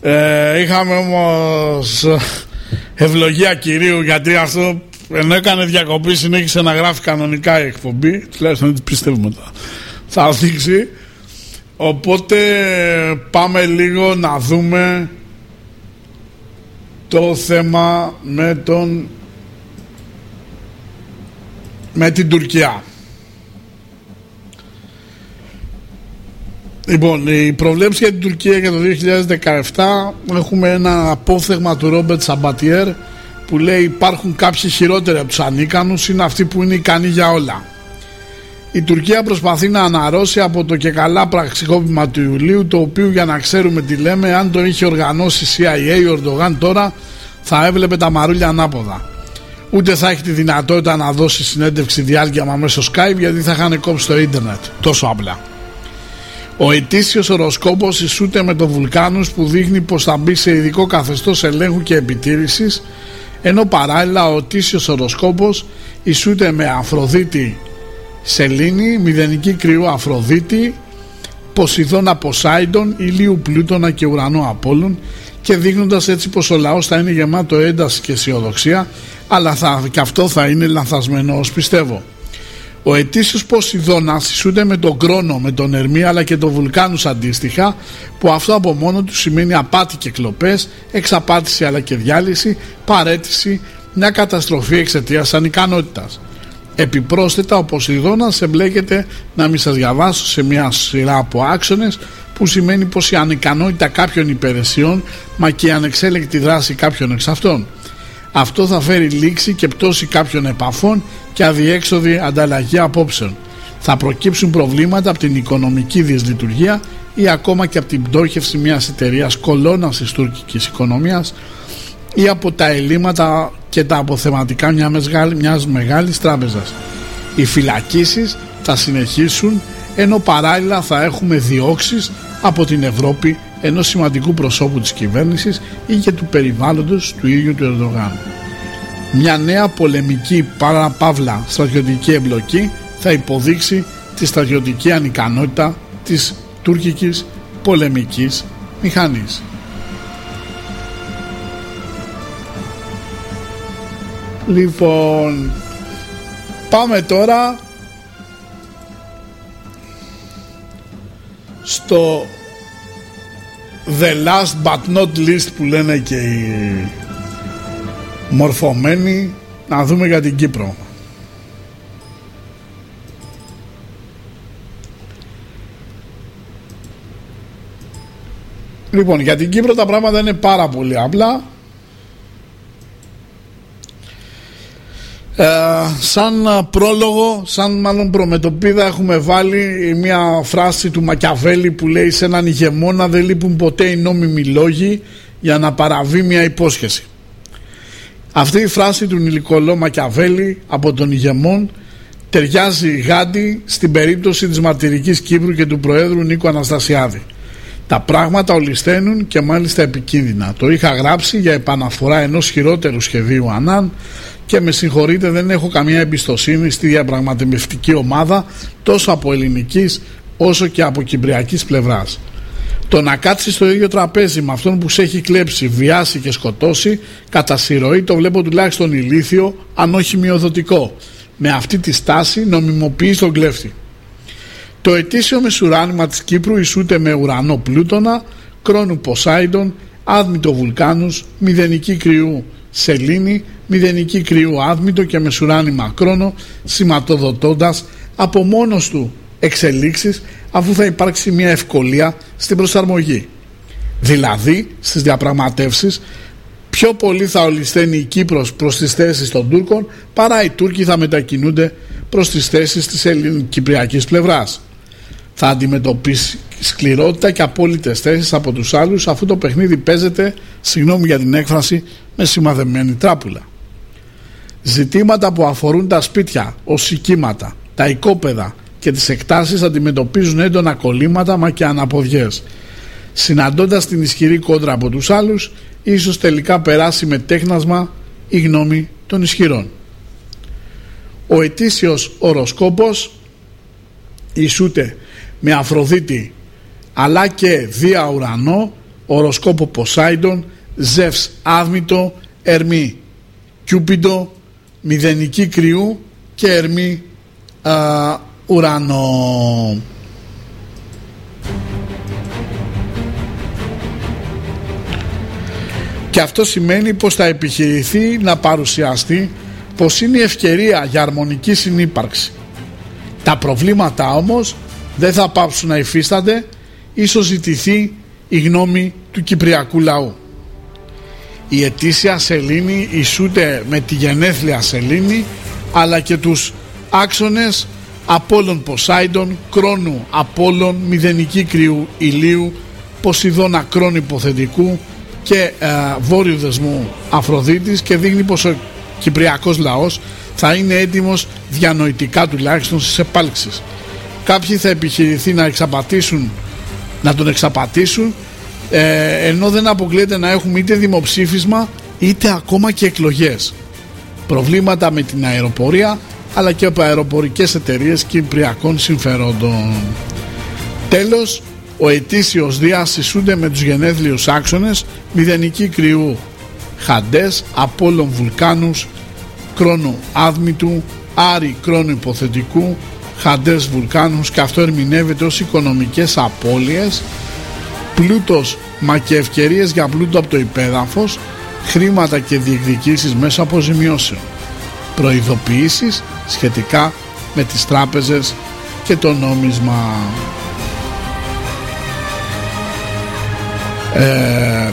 Ε, είχαμε όμως ευλογία κυρίου γιατί αυτό ενώ έκανε διακοπή συνέχισε να γράφει κανονικά η εκπομπή. Τουλάχιστον δεν πιστεύουμε τώρα. Θα δείξει. Οπότε πάμε λίγο να δούμε το θέμα με τον με την Τουρκία. Λοιπόν, οι προβλέψεις για την Τουρκία για το 2017 έχουμε ένα απόφθεγμα του Ρόμπερτ Σαμπατιέρ που λέει υπάρχουν κάποιοι χειρότεροι από τους ανίκανους είναι αυτοί που είναι ικανοί για όλα. Η Τουρκία προσπαθεί να αναρρώσει από το και καλά πραξικόπημα του Ιουλίου το οποίο για να ξέρουμε τι λέμε αν το είχε οργανώσει η CIA ο Ορντογάν τώρα θα έβλεπε τα μαρούλια ανάποδα ούτε θα έχει τη δυνατότητα να δώσει συνέντευξη διάρκεια μέσω Skype γιατί θα είχαν κόψει το ίντερνετ. Τόσο απλά. Ο ετήσιος οροσκόπος ισούται με το Βουλκάνους που δείχνει πως θα μπει σε ειδικό καθεστώς ελέγχου και επιτήρησης ενώ παράλληλα ο ετήσιος οροσκόπος ισούται με Αφροδίτη Σελήνη, μηδενική κρυού Αφροδίτη, Ποσειδώνα Ποσάιντον, ηλίου Πλούτονα και ουρανό Απόλλων και δείχνοντας έτσι πως ο λαός θα είναι γεμάτο ένταση και αισιοδοξία αλλά θα, και αυτό θα είναι λανθασμένος ως πιστεύω. Ο ετήσιος Ποσειδώνας ισούται με τον Κρόνο, με τον Ερμή αλλά και τον Βουλκάνους αντίστοιχα που αυτό από μόνο του σημαίνει απάτη και κλοπές, εξαπάτηση αλλά και διάλυση, παρέτηση, μια καταστροφή εξαιτίας ανικανότητας. Επιπρόσθετα ο Ποσειδώνας εμπλέκεται να μην σας διαβάσω σε μια σειρά από άξονες που σημαίνει πως η ανικανότητα κάποιων υπηρεσιών μα και η ανεξέλεκτη δράση κάποιων εξ αυτών. Αυτό θα φέρει λήξη και πτώση κάποιων επαφών και αδιέξοδη ανταλλαγή απόψεων. Θα προκύψουν προβλήματα από την οικονομική δυσλειτουργία ή ακόμα και από την πτώχευση μιας εταιρείας κολόνας της τουρκικής οικονομίας ή από τα ελλείμματα και τα αποθεματικά μιας μεγάλη, μιας μεγάλης τράπεζας. Οι φυλακίσεις θα συνεχίσουν ενώ παράλληλα θα έχουμε διώξεις από την Ευρώπη ενός σημαντικού προσώπου της κυβέρνησης ή και του περιβάλλοντος του ίδιου του Ερντογάν. Μια νέα πολεμική παραπαύλα στρατιωτική εμπλοκή θα υποδείξει τη στρατιωτική ανικανότητα της τουρκικής πολεμικής μηχανής. Λοιπόν, πάμε τώρα στο the last but not least που λένε και οι μορφωμένοι να δούμε για την Κύπρο. Λοιπόν, για την Κύπρο τα πράγματα είναι πάρα πολύ απλά. Ε, σαν πρόλογο, σαν μάλλον προμετωπίδα έχουμε βάλει μια φράση του Μακιαβέλη που λέει σε έναν ηγεμόνα δεν λείπουν ποτέ οι νόμιμοι λόγοι για να παραβεί μια υπόσχεση. Αυτή η φράση του Νικολό Μακιαβέλη από τον ηγεμόν ταιριάζει γάντι στην περίπτωση της μαρτυρικής Κύπρου και του Προέδρου Νίκο Αναστασιάδη. Τα πράγματα ολισθαίνουν και μάλιστα επικίνδυνα. Το είχα γράψει για επαναφορά ενός χειρότερου σχεδίου Ανάν και με συγχωρείτε δεν έχω καμία εμπιστοσύνη στη διαπραγματευτική ομάδα τόσο από ελληνικής όσο και από κυπριακής πλευράς. Το να κάτσει στο ίδιο τραπέζι με αυτόν που σε έχει κλέψει, βιάσει και σκοτώσει, κατά συρροή το βλέπω τουλάχιστον ηλίθιο, αν όχι μειοδοτικό. Με αυτή τη στάση νομιμοποιεί τον κλέφτη. Το ετήσιο μεσουράνημα της Κύπρου ισούται με ουρανό πλούτονα, κρόνου Ποσάιντον, άδμητο βουλκάνους, μηδενική κρυού σελήνη, μηδενική κρυού άδμητο και μεσουράνημα κρόνο, σηματοδοτώντας από μόνος του εξελίξεις αφού θα υπάρξει μια ευκολία στην προσαρμογή. Δηλαδή στις διαπραγματεύσεις πιο πολύ θα ολισθαίνει η Κύπρος προς τις θέσεις των Τούρκων παρά οι Τούρκοι θα μετακινούνται προς τις θέσεις της ελληνικυπριακής πλευράς. Θα αντιμετωπίσει σκληρότητα και απόλυτες θέσεις από τους άλλους αφού το παιχνίδι παίζεται, συγγνώμη για την έκφραση, με σημαδεμένη τράπουλα. Ζητήματα που αφορούν τα σπίτια, οσικήματα, τα οικόπεδα και τις εκτάσεις αντιμετωπίζουν έντονα κολλήματα μα και αναποδιές. Συναντώντας την ισχυρή κόντρα από τους άλλους, ίσως τελικά περάσει με τέχνασμα η γνώμη των ισχυρών. Ο ετήσιος οροσκόπος ισούται με Αφροδίτη αλλά και Δία Ουρανό, οροσκόπο Ποσάιντον, Ζεύς Άδμητο, Ερμή Κιούπιντο, Μηδενική Κρυού και Ερμή Ουρανό. Και αυτό σημαίνει πως θα επιχειρηθεί να παρουσιαστεί πως είναι η ευκαιρία για αρμονική συνύπαρξη. Τα προβλήματα όμως δεν θα πάψουν να υφίστανται ίσως ζητηθεί η γνώμη του Κυπριακού λαού. Η ετήσια σελήνη ισούται με τη γενέθλια σελήνη αλλά και τους άξονες Απόλλων Ποσάιντον, Κρόνου Απόλλων, Μηδενική Κρυού Ηλίου, Ποσειδώνα Κρόνου Υποθετικού και ε, Βόρειου Δεσμού Αφροδίτης και δείχνει πως ο Κυπριακός λαός θα είναι έτοιμος διανοητικά τουλάχιστον στις επάλξεις. Κάποιοι θα επιχειρηθεί να εξαπατήσουν να τον εξαπατήσουν ε, ενώ δεν αποκλείεται να έχουμε είτε δημοψήφισμα είτε ακόμα και εκλογές. Προβλήματα με την αεροπορία αλλά και από αεροπορικές εταιρείες κυπριακών συμφερόντων. Τέλος, ο ετήσιος Δίας συσούνται με τους γενέθλιους άξονες μηδενική κρυού, χαντές, απόλων βουλκάνους, κρόνου άδμητου, άρη κρόνου υποθετικού, χαντές βουλκάνους και αυτό ερμηνεύεται ως οικονομικές απώλειες, πλούτος μα και ευκαιρίες για πλούτο από το υπέδαφος, χρήματα και διεκδικήσεις μέσα από ζημιώσεων. Προειδοποιήσεις σχετικά με τις τράπεζες και το νόμισμα. Ε,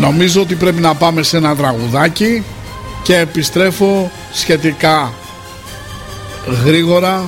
νομίζω ότι πρέπει να πάμε σε ένα τραγουδάκι και επιστρέφω σχετικά γρήγορα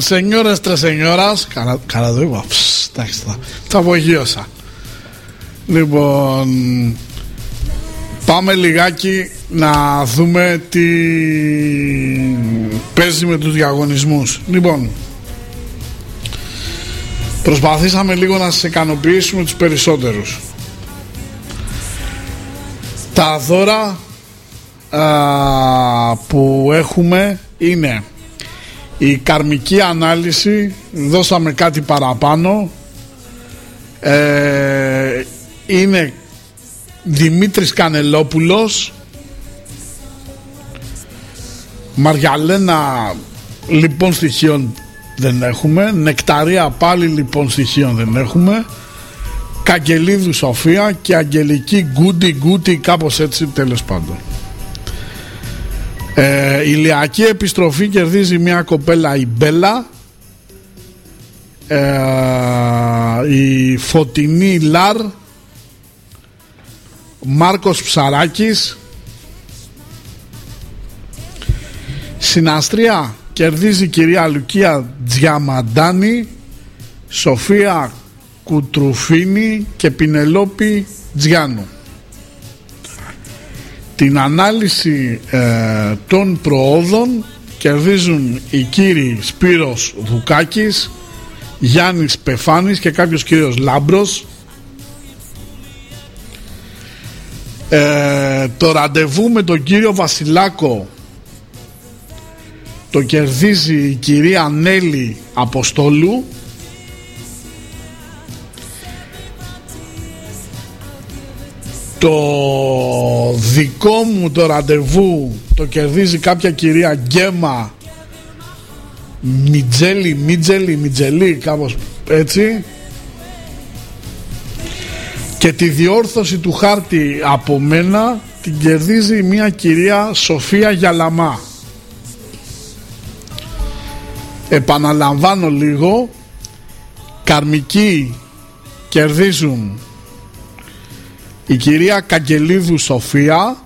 Σενιόρες τρεσενιόρας Καλά, καλά το είπα εντάξει, θα, απογείωσα Λοιπόν Πάμε λιγάκι να δούμε τι παίζει με τους διαγωνισμούς. Λοιπόν, προσπαθήσαμε λίγο να σα ικανοποιήσουμε τους περισσότερους. Τα δώρα που έχουμε είναι η καρμική ανάλυση δώσαμε κάτι παραπάνω. Ε, είναι Δημήτρης Κανελόπουλος μαργαλένα λοιπόν στοιχείων δεν έχουμε. Νεκταρία πάλι λοιπόν στοιχείων δεν έχουμε. Καγγελίδου Σοφία και Αγγελική Γκούντι γκούτι κάπως έτσι τέλος πάντων. Ε, ηλιακή επιστροφή κερδίζει μια κοπέλα η Μπέλα. Ε, η Φωτεινή Λαρ. Μάρκος Ψαράκης. Συναστρία κερδίζει κυρία Λουκία Τζιαμαντάνη Σοφία Κουτρουφίνη και Πινελόπη Τζιάνου την ανάλυση ε, των προόδων κερδίζουν οι κύριοι Σπύρος Δουκάκης Γιάννης Πεφάνης και κάποιος κύριος Λάμπρος. Ε, το ραντεβού με τον κύριο Βασιλάκο το κερδίζει η κυρία Νέλη Αποστόλου το δικό μου το ραντεβού το κερδίζει κάποια κυρία Γκέμα Μιτζέλη, Μιτζέλη, Μιτζελή κάπως έτσι. Και τη διόρθωση του χάρτη από μένα την κερδίζει μια κυρία Σοφία Γιαλαμά. Επαναλαμβάνω λίγο καρμικοί κερδίζουν η κυρία Καγκελίδου Σοφία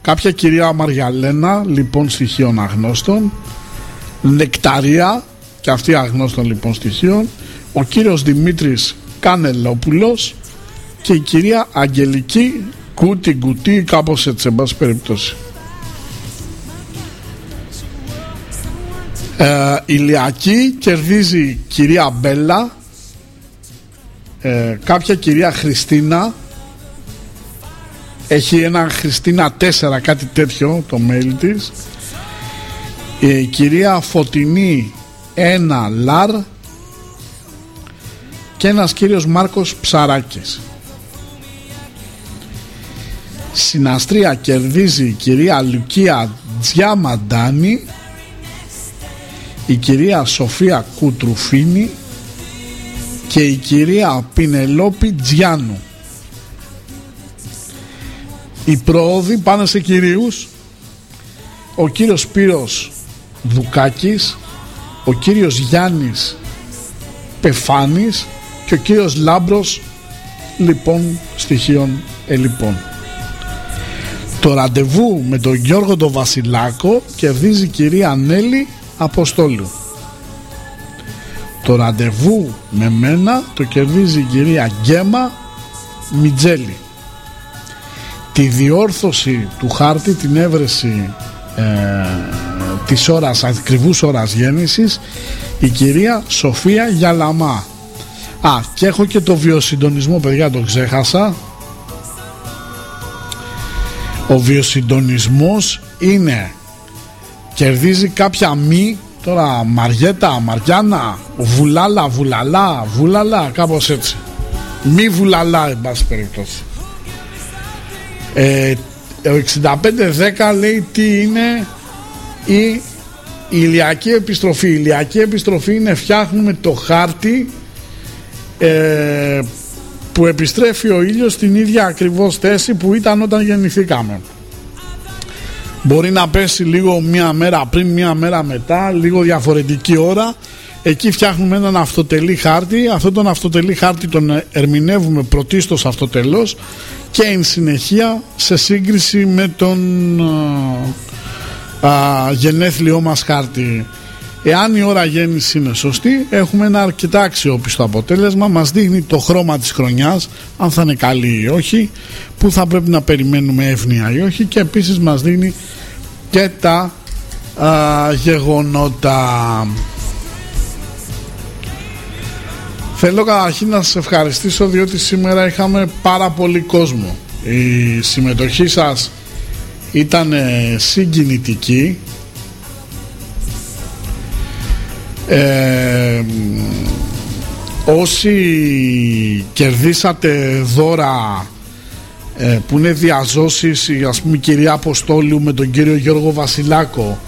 κάποια κυρία Μαριαλένα λοιπόν στοιχείων αγνώστων. Νεκταρία και αυτή αγνώστων λοιπόν στοιχείων. Ο κύριος Δημήτρης Κανελόπουλος και η κυρία Αγγελική Κούτι Κουτί κάπως έτσι εν πάση περιπτώσει. Ε, Ηλιακή κερδίζει η κυρία Μπέλα. Ε, κάποια κυρία Χριστίνα έχει ένα Χριστίνα 4 κάτι τέτοιο το mail της. Η κυρία Φωτεινή ένα Λαρ και ένας κύριος Μάρκος Ψαράκης. Συναστρία κερδίζει η κυρία Λουκία Τζιαμαντάνη η κυρία Σοφία Κουτρουφίνη και η κυρία Πινελόπη Τζιάνου οι πρόοδοι πάνε σε κυρίους. Ο κύριος Σπύρος Δουκάκης ο κύριος Γιάννης Πεφάνης και ο κύριος Λάμπρος λοιπόν στοιχείων ελιπών το ραντεβού με τον Γιώργο τον Βασιλάκο κερδίζει η κυρία Νέλη Αποστόλου. Το ραντεβού με μένα το κερδίζει η κυρία Γκέμα Μιτζέλη τη διόρθωση του χάρτη την έβρεση ε, της ώρας, ακριβούς ώρας γέννησης η κυρία Σοφία Γιαλαμά. Α και έχω και το βιοσυντονισμό παιδιά το ξέχασα. Ο βιοσυντονισμός είναι κερδίζει κάποια μη τώρα Μαριέτα, Μαριάννα Βουλάλα, Βουλαλά, Βουλαλά κάπως έτσι. Μη Βουλαλά εν πάση περιπτώσει ε, ο 6510 λέει τι είναι η ηλιακή επιστροφή. Η ηλιακή επιστροφή είναι φτιάχνουμε το χάρτη ε, που επιστρέφει ο ήλιος στην ίδια ακριβώς θέση που ήταν όταν γεννηθήκαμε. Μπορεί να πέσει λίγο μία μέρα πριν, μία μέρα μετά, λίγο διαφορετική ώρα. Εκεί φτιάχνουμε έναν αυτοτελή χάρτη. Αυτόν τον αυτοτελή χάρτη τον ερμηνεύουμε πρωτίστως αυτοτελώς και εν συνεχεία σε σύγκριση με τον α, α, γενέθλιό μας χάρτη. Εάν η ώρα γέννηση είναι σωστή έχουμε ένα αρκετά αξιόπιστο αποτέλεσμα. Μας δείχνει το χρώμα της χρονιάς αν θα είναι καλή ή όχι που θα πρέπει να περιμένουμε εύνοια ή όχι και επίσης μας δίνει και τα α, γεγονότα Θέλω καταρχήν να σας ευχαριστήσω διότι σήμερα είχαμε πάρα πολύ κόσμο. Η συμμετοχή σας ήταν συγκινητική. Ε, όσοι κερδίσατε δώρα ε, που είναι διαζώσεις ας πούμε η κυρία Αποστόλου με τον κύριο Γιώργο Βασιλάκο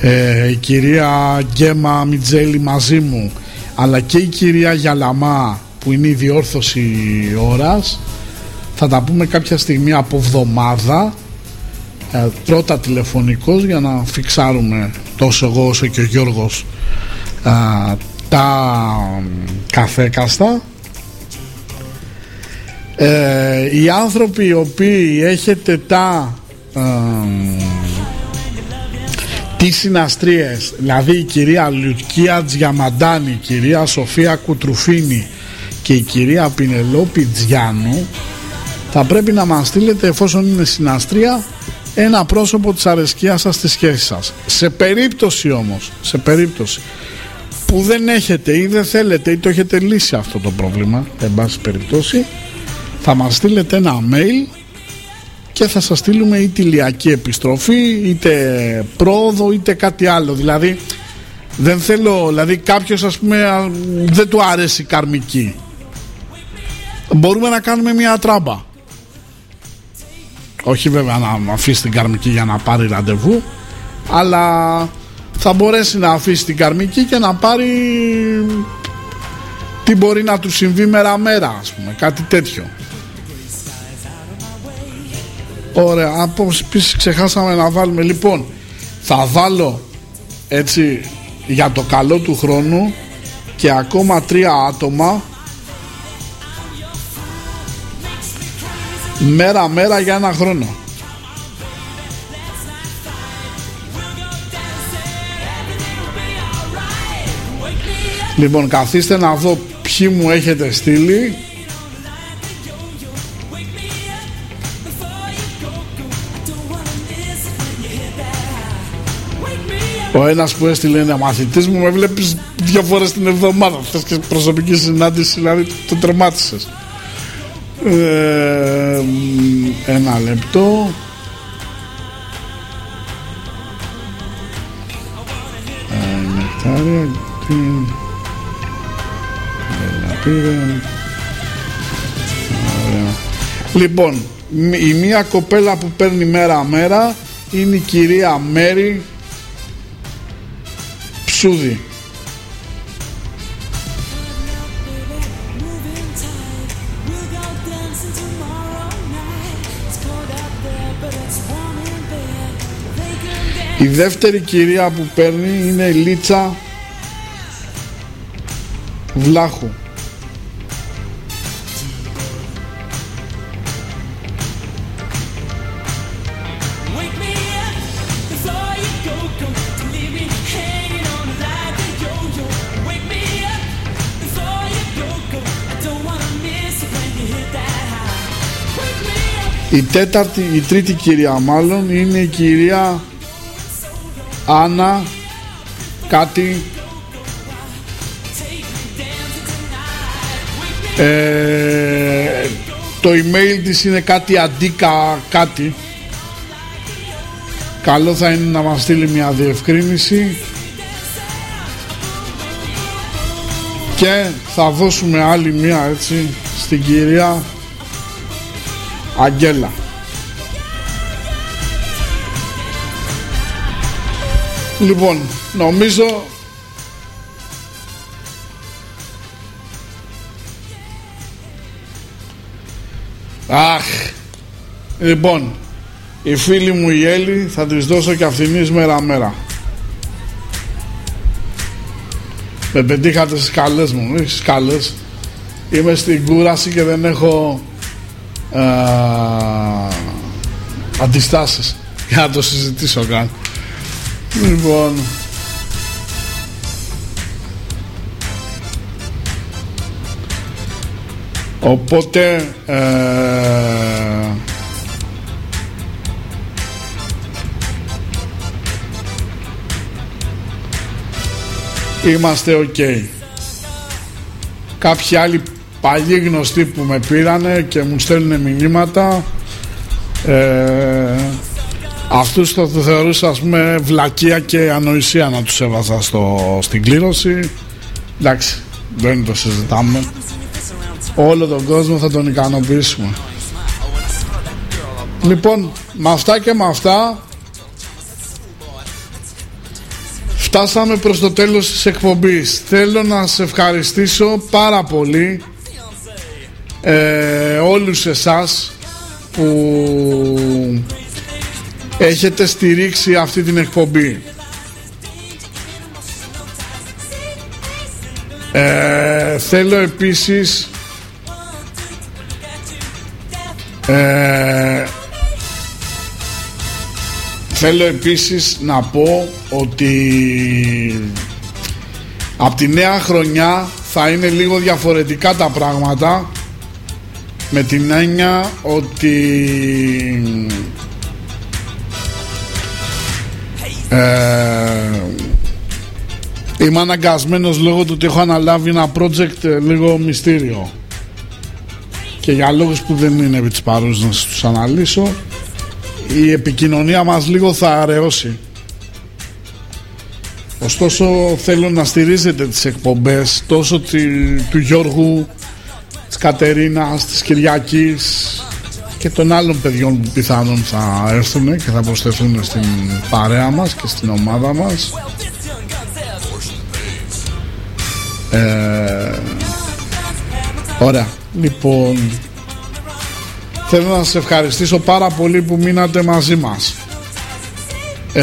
ε, η κυρία Γκέμα Μιτζέλη μαζί μου αλλά και η κυρία Γιαλαμά που είναι η διόρθωση ώρας θα τα πούμε κάποια στιγμή από εβδομάδα. Ε, πρώτα τηλεφωνικός για να φιξάρουμε τόσο εγώ όσο και ο Γιώργος τα τα καθέκαστα. Ε, οι άνθρωποι οι οποίοι έχετε τα ε, τις συναστρίες δηλαδή η κυρία Λουκία Τζιαμαντάνη η κυρία Σοφία Κουτρουφίνη και η κυρία Πινελόπη Τζιάνου θα πρέπει να μας στείλετε εφόσον είναι συναστρία ένα πρόσωπο της αρεσκίας σας στη σχέσης σας. Σε περίπτωση όμως σε περίπτωση που δεν έχετε ή δεν θέλετε ή το έχετε λύσει αυτό το πρόβλημα εν πάση περιπτώσει θα μας στείλετε ένα mail και θα σας στείλουμε είτε ηλιακή επιστροφή είτε πρόοδο είτε κάτι άλλο. Δηλαδή δεν θέλω δηλαδή κάποιος ας πούμε δεν του άρεσε η καρμική. Μπορούμε να κάνουμε μια τράμπα. Όχι βέβαια να αφήσει την καρμική για να πάρει ραντεβού αλλά θα μπορέσει να αφήσει την καρμική και να πάρει τι μπορεί να του συμβεί μέρα μέρα ας πούμε κάτι τέτοιο Ωραία, από επίσης ξεχάσαμε να βάλουμε. Λοιπόν, θα βάλω έτσι για το καλό του χρόνου και ακόμα τρία άτομα μέρα μέρα για ένα χρόνο. Λοιπόν, καθίστε να δω ποιοι μου έχετε στείλει Ο ένας που έστειλε ένα μαθητής μου με βλέπεις δύο φορές την εβδομάδα. Θες και προσωπική συνάντηση, δηλαδή το τρεμάτισες. Ε, ένα λεπτό. Ε, νεκτάρια. Λοιπόν, η μία κοπέλα που παίρνει μέρα μέρα είναι η κυρία Μέρη Ψούδι. Η δεύτερη κυρία που παίρνει είναι η Λίτσα Βλάχου. Η τέταρτη, η τρίτη κυρία μάλλον είναι η κυρία Άννα κάτι. Ε, το email της είναι κάτι αντίκα κάτι. Καλό θα είναι να μας στείλει μια διευκρίνηση. Και θα δώσουμε άλλη μια έτσι στην κυρία Αγγέλα. Λοιπόν, νομίζω Αχ. Λοιπόν Η φίλη μου η Έλλη θα της δώσω και αυτήν μέρα μέρα. Με πετύχατε στις καλές μου Όχι στις καλές. Είμαι στην κούραση και δεν έχω α, αντιστάσεις. Για να το συζητήσω καν. Λοιπόν. Οπότε ε, είμαστε ok. Κάποιοι άλλοι παλιοί γνωστοί που με πήρανε και μου στέλνουν μηνύματα. Ε, αυτούς το θεωρούσα ας πούμε βλακεία και ανοησία να τους έβαζα στο, στην κλήρωση. Εντάξει δεν το συζητάμε. Όλο τον κόσμο θα τον ικανοποιήσουμε. Λοιπόν με αυτά και με αυτά φτάσαμε προς το τέλος της εκπομπής. Θέλω να σε ευχαριστήσω πάρα πολύ ε, όλους εσάς που έχετε στηρίξει αυτή την εκπομπή. Ε, θέλω επίσης ε, θέλω επίσης να πω ότι από τη νέα χρονιά θα είναι λίγο διαφορετικά τα πράγματα με την έννοια ότι ε, είμαι αναγκασμένος λόγω του ότι έχω αναλάβει ένα project ε, λίγο μυστήριο. Και για λόγους που δεν είναι επί της παρούς να σας τους αναλύσω η επικοινωνία μας λίγο θα αραιώσει. Ωστόσο θέλω να στηρίζετε τις εκπομπές τόσο τη- του Γιώργου της Κατερίνας, της Κυριακής και των άλλων παιδιών που πιθανόν θα έρθουν και θα προσθεθούν στην παρέα μας και στην ομάδα μας. Ε, Ωραία. Λοιπόν Θέλω να σας ευχαριστήσω πάρα πολύ που μείνατε μαζί μας. Ε,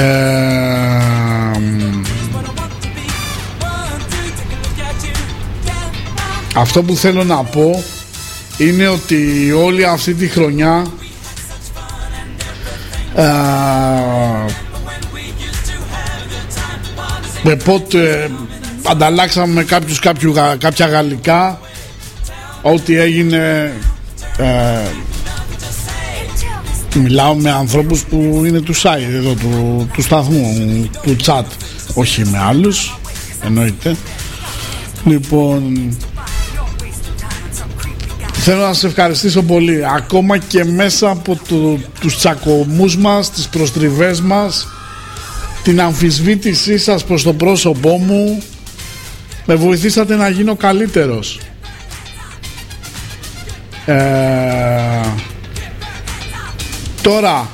Αυτό που θέλω να πω είναι ότι όλη αυτή τη χρονιά ε, με πότε ανταλλάξαμε με κάποιους κάποιου, γα- κάποια γαλλικά ό,τι έγινε ε, μιλάω με ανθρώπους που είναι του site εδώ του, του σταθμού του chat όχι με άλλους εννοείται. Λοιπόν Θέλω να σας ευχαριστήσω πολύ. Ακόμα και μέσα από το, τους τσακωμούς μας Τις προστριβές μας Την αμφισβήτησή σας προς το πρόσωπό μου Με βοηθήσατε να γίνω καλύτερος. Ε, Τώρα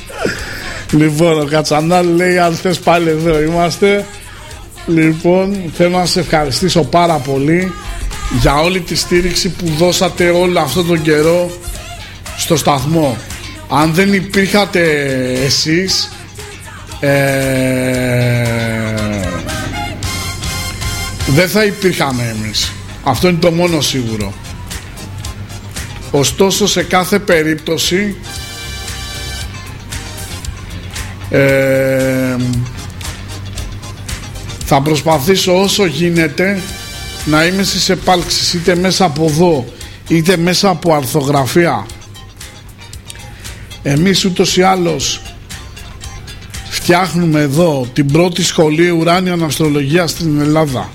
Λοιπόν ο Κατσανάλ λέει αν θες πάλι εδώ είμαστε Λοιπόν θέλω να σας ευχαριστήσω πάρα πολύ για όλη τη στήριξη που δώσατε όλο αυτό τον καιρό στο σταθμό. Αν δεν υπήρχατε εσείς ε, δεν θα υπήρχαμε εμείς. Αυτό είναι το μόνο σίγουρο. Ωστόσο σε κάθε περίπτωση ε, θα προσπαθήσω όσο γίνεται να είμαι στις επάλξεις είτε μέσα από εδώ είτε μέσα από αρθογραφία. Εμείς ούτως ή άλλως φτιάχνουμε εδώ την πρώτη σχολή ουράνιων αστρολογίας στην Ελλάδα.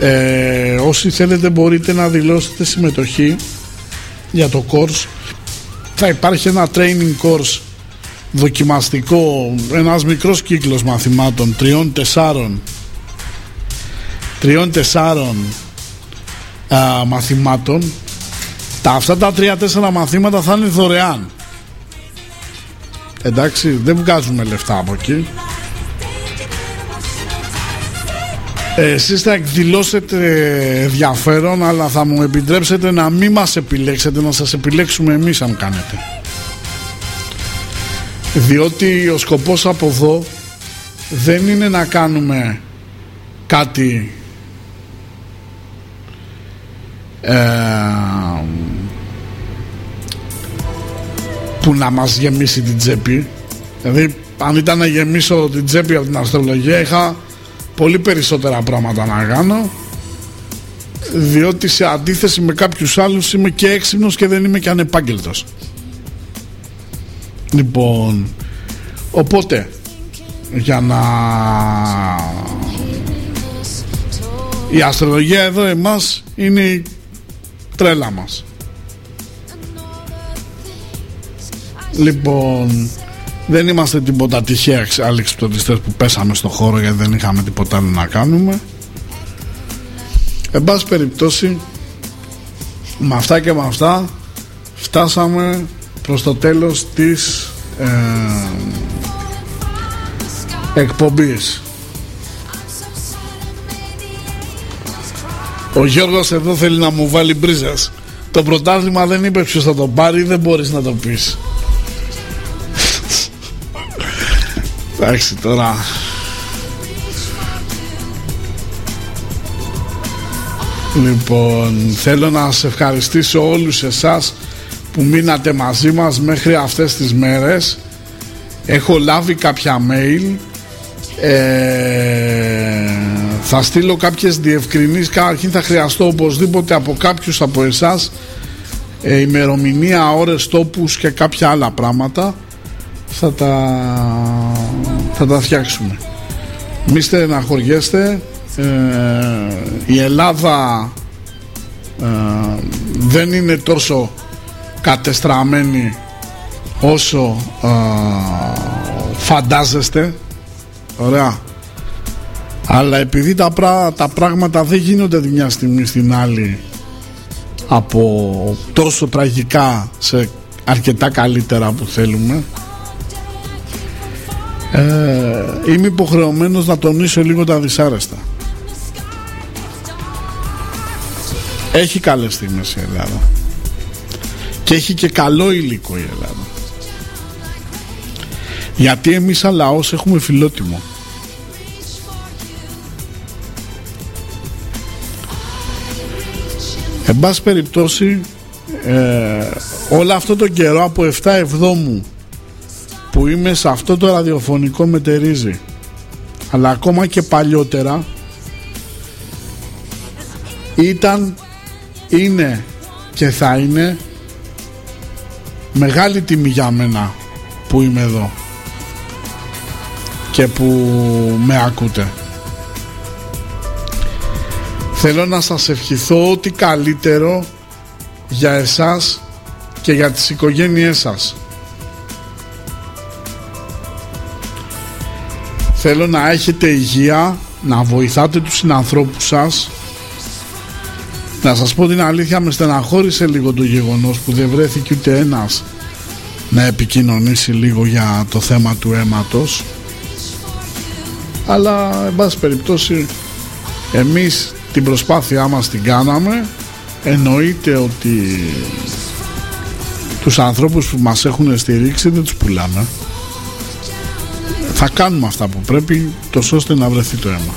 Ε, όσοι θέλετε μπορείτε να δηλώσετε συμμετοχή για το course. Θα υπάρχει ένα training course δοκιμαστικό ένας μικρός κύκλος μαθημάτων τριών τεσσάρων τριών τεσσάρων α, μαθημάτων τα αυτά τα τρία τέσσερα μαθήματα θα είναι δωρεάν. Εντάξει δεν βγάζουμε λεφτά από εκεί. Ε, εσείς θα εκδηλώσετε ενδιαφέρον αλλά θα μου επιτρέψετε να μην μας επιλέξετε να σας επιλέξουμε εμείς αν κάνετε. Διότι ο σκοπός από εδώ δεν είναι να κάνουμε κάτι ε, που να μας γεμίσει την τσέπη. Δηλαδή αν ήταν να γεμίσω την τσέπη από την αστρολογία είχα πολύ περισσότερα πράγματα να κάνω διότι σε αντίθεση με κάποιους άλλους είμαι και έξυπνος και δεν είμαι και ανεπάγγελτος. Λοιπόν οπότε για να η αστρολογία εδώ εμάς είναι η τρέλα μας. Λοιπόν δεν είμαστε τίποτα τυχαία αλεξιπτωτιστές που πέσαμε στο χώρο γιατί δεν είχαμε τίποτα άλλο να κάνουμε. Εν πάση περιπτώσει με αυτά και με αυτά φτάσαμε προς το τέλος της ε, εκπομπής Ο Γιώργος εδώ θέλει να μου βάλει μπρίζας. Το πρωτάθλημα δεν είπε ποιος θα το πάρει Δεν μπορείς να το πεις. Εντάξει τώρα. Λοιπόν θέλω να σε ευχαριστήσω όλους εσάς που μείνατε μαζί μας μέχρι αυτές τις μέρες. Έχω λάβει κάποια mail. Ε, θα στείλω κάποιες διευκρινήσεις. Καταρχήν θα χρειαστώ οπωσδήποτε από κάποιους από εσάς ε, ημερομηνία, ώρες, τόπους και κάποια άλλα πράγματα. Θα τα, θα τα φτιάξουμε. Μη στεναχωριέστε. Ε, η Ελλάδα ε, δεν είναι τόσο κατεστραμμένη όσο ε, φαντάζεστε ωραία αλλά επειδή τα, πρά, τα πράγματα δεν γίνονται τη μια στιγμή στην άλλη από τόσο τραγικά σε αρκετά καλύτερα που θέλουμε ε, είμαι υποχρεωμένος να τονίσω λίγο τα δυσάρεστα. Έχει καλές στιγμές η Ελλάδα. Και έχει και καλό υλικό η Ελλάδα. Γιατί εμείς σαν λαός έχουμε φιλότιμο Εν πάση περιπτώσει ε, όλο αυτό το καιρό από 7 εβδόμου που είμαι σε αυτό το ραδιοφωνικό μετερίζει αλλά ακόμα και παλιότερα ήταν, είναι και θα είναι μεγάλη τιμή για μένα που είμαι εδώ και που με ακούτε. Θέλω να σας ευχηθώ ότι καλύτερο για εσάς και για τις οικογένειές σας. Θέλω να έχετε υγεία, να βοηθάτε τους συνανθρώπους σας. Να σας πω την αλήθεια με στεναχώρησε λίγο το γεγονός που δεν βρέθηκε ούτε ένας να επικοινωνήσει λίγο για το θέμα του αίματος. Αλλά, εν πάση περιπτώσει, εμείς την προσπάθειά μας την κάναμε. Εννοείται ότι τους ανθρώπους που μας έχουν στηρίξει δεν τους πουλάμε. Θα κάνουμε αυτά που πρέπει τόσο ώστε να βρεθεί το αίμα.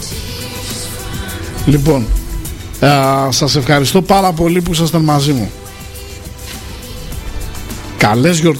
Λοιπόν ε, σας ευχαριστώ πάρα πολύ που ήσασταν μαζί μου. Καλές γιορτές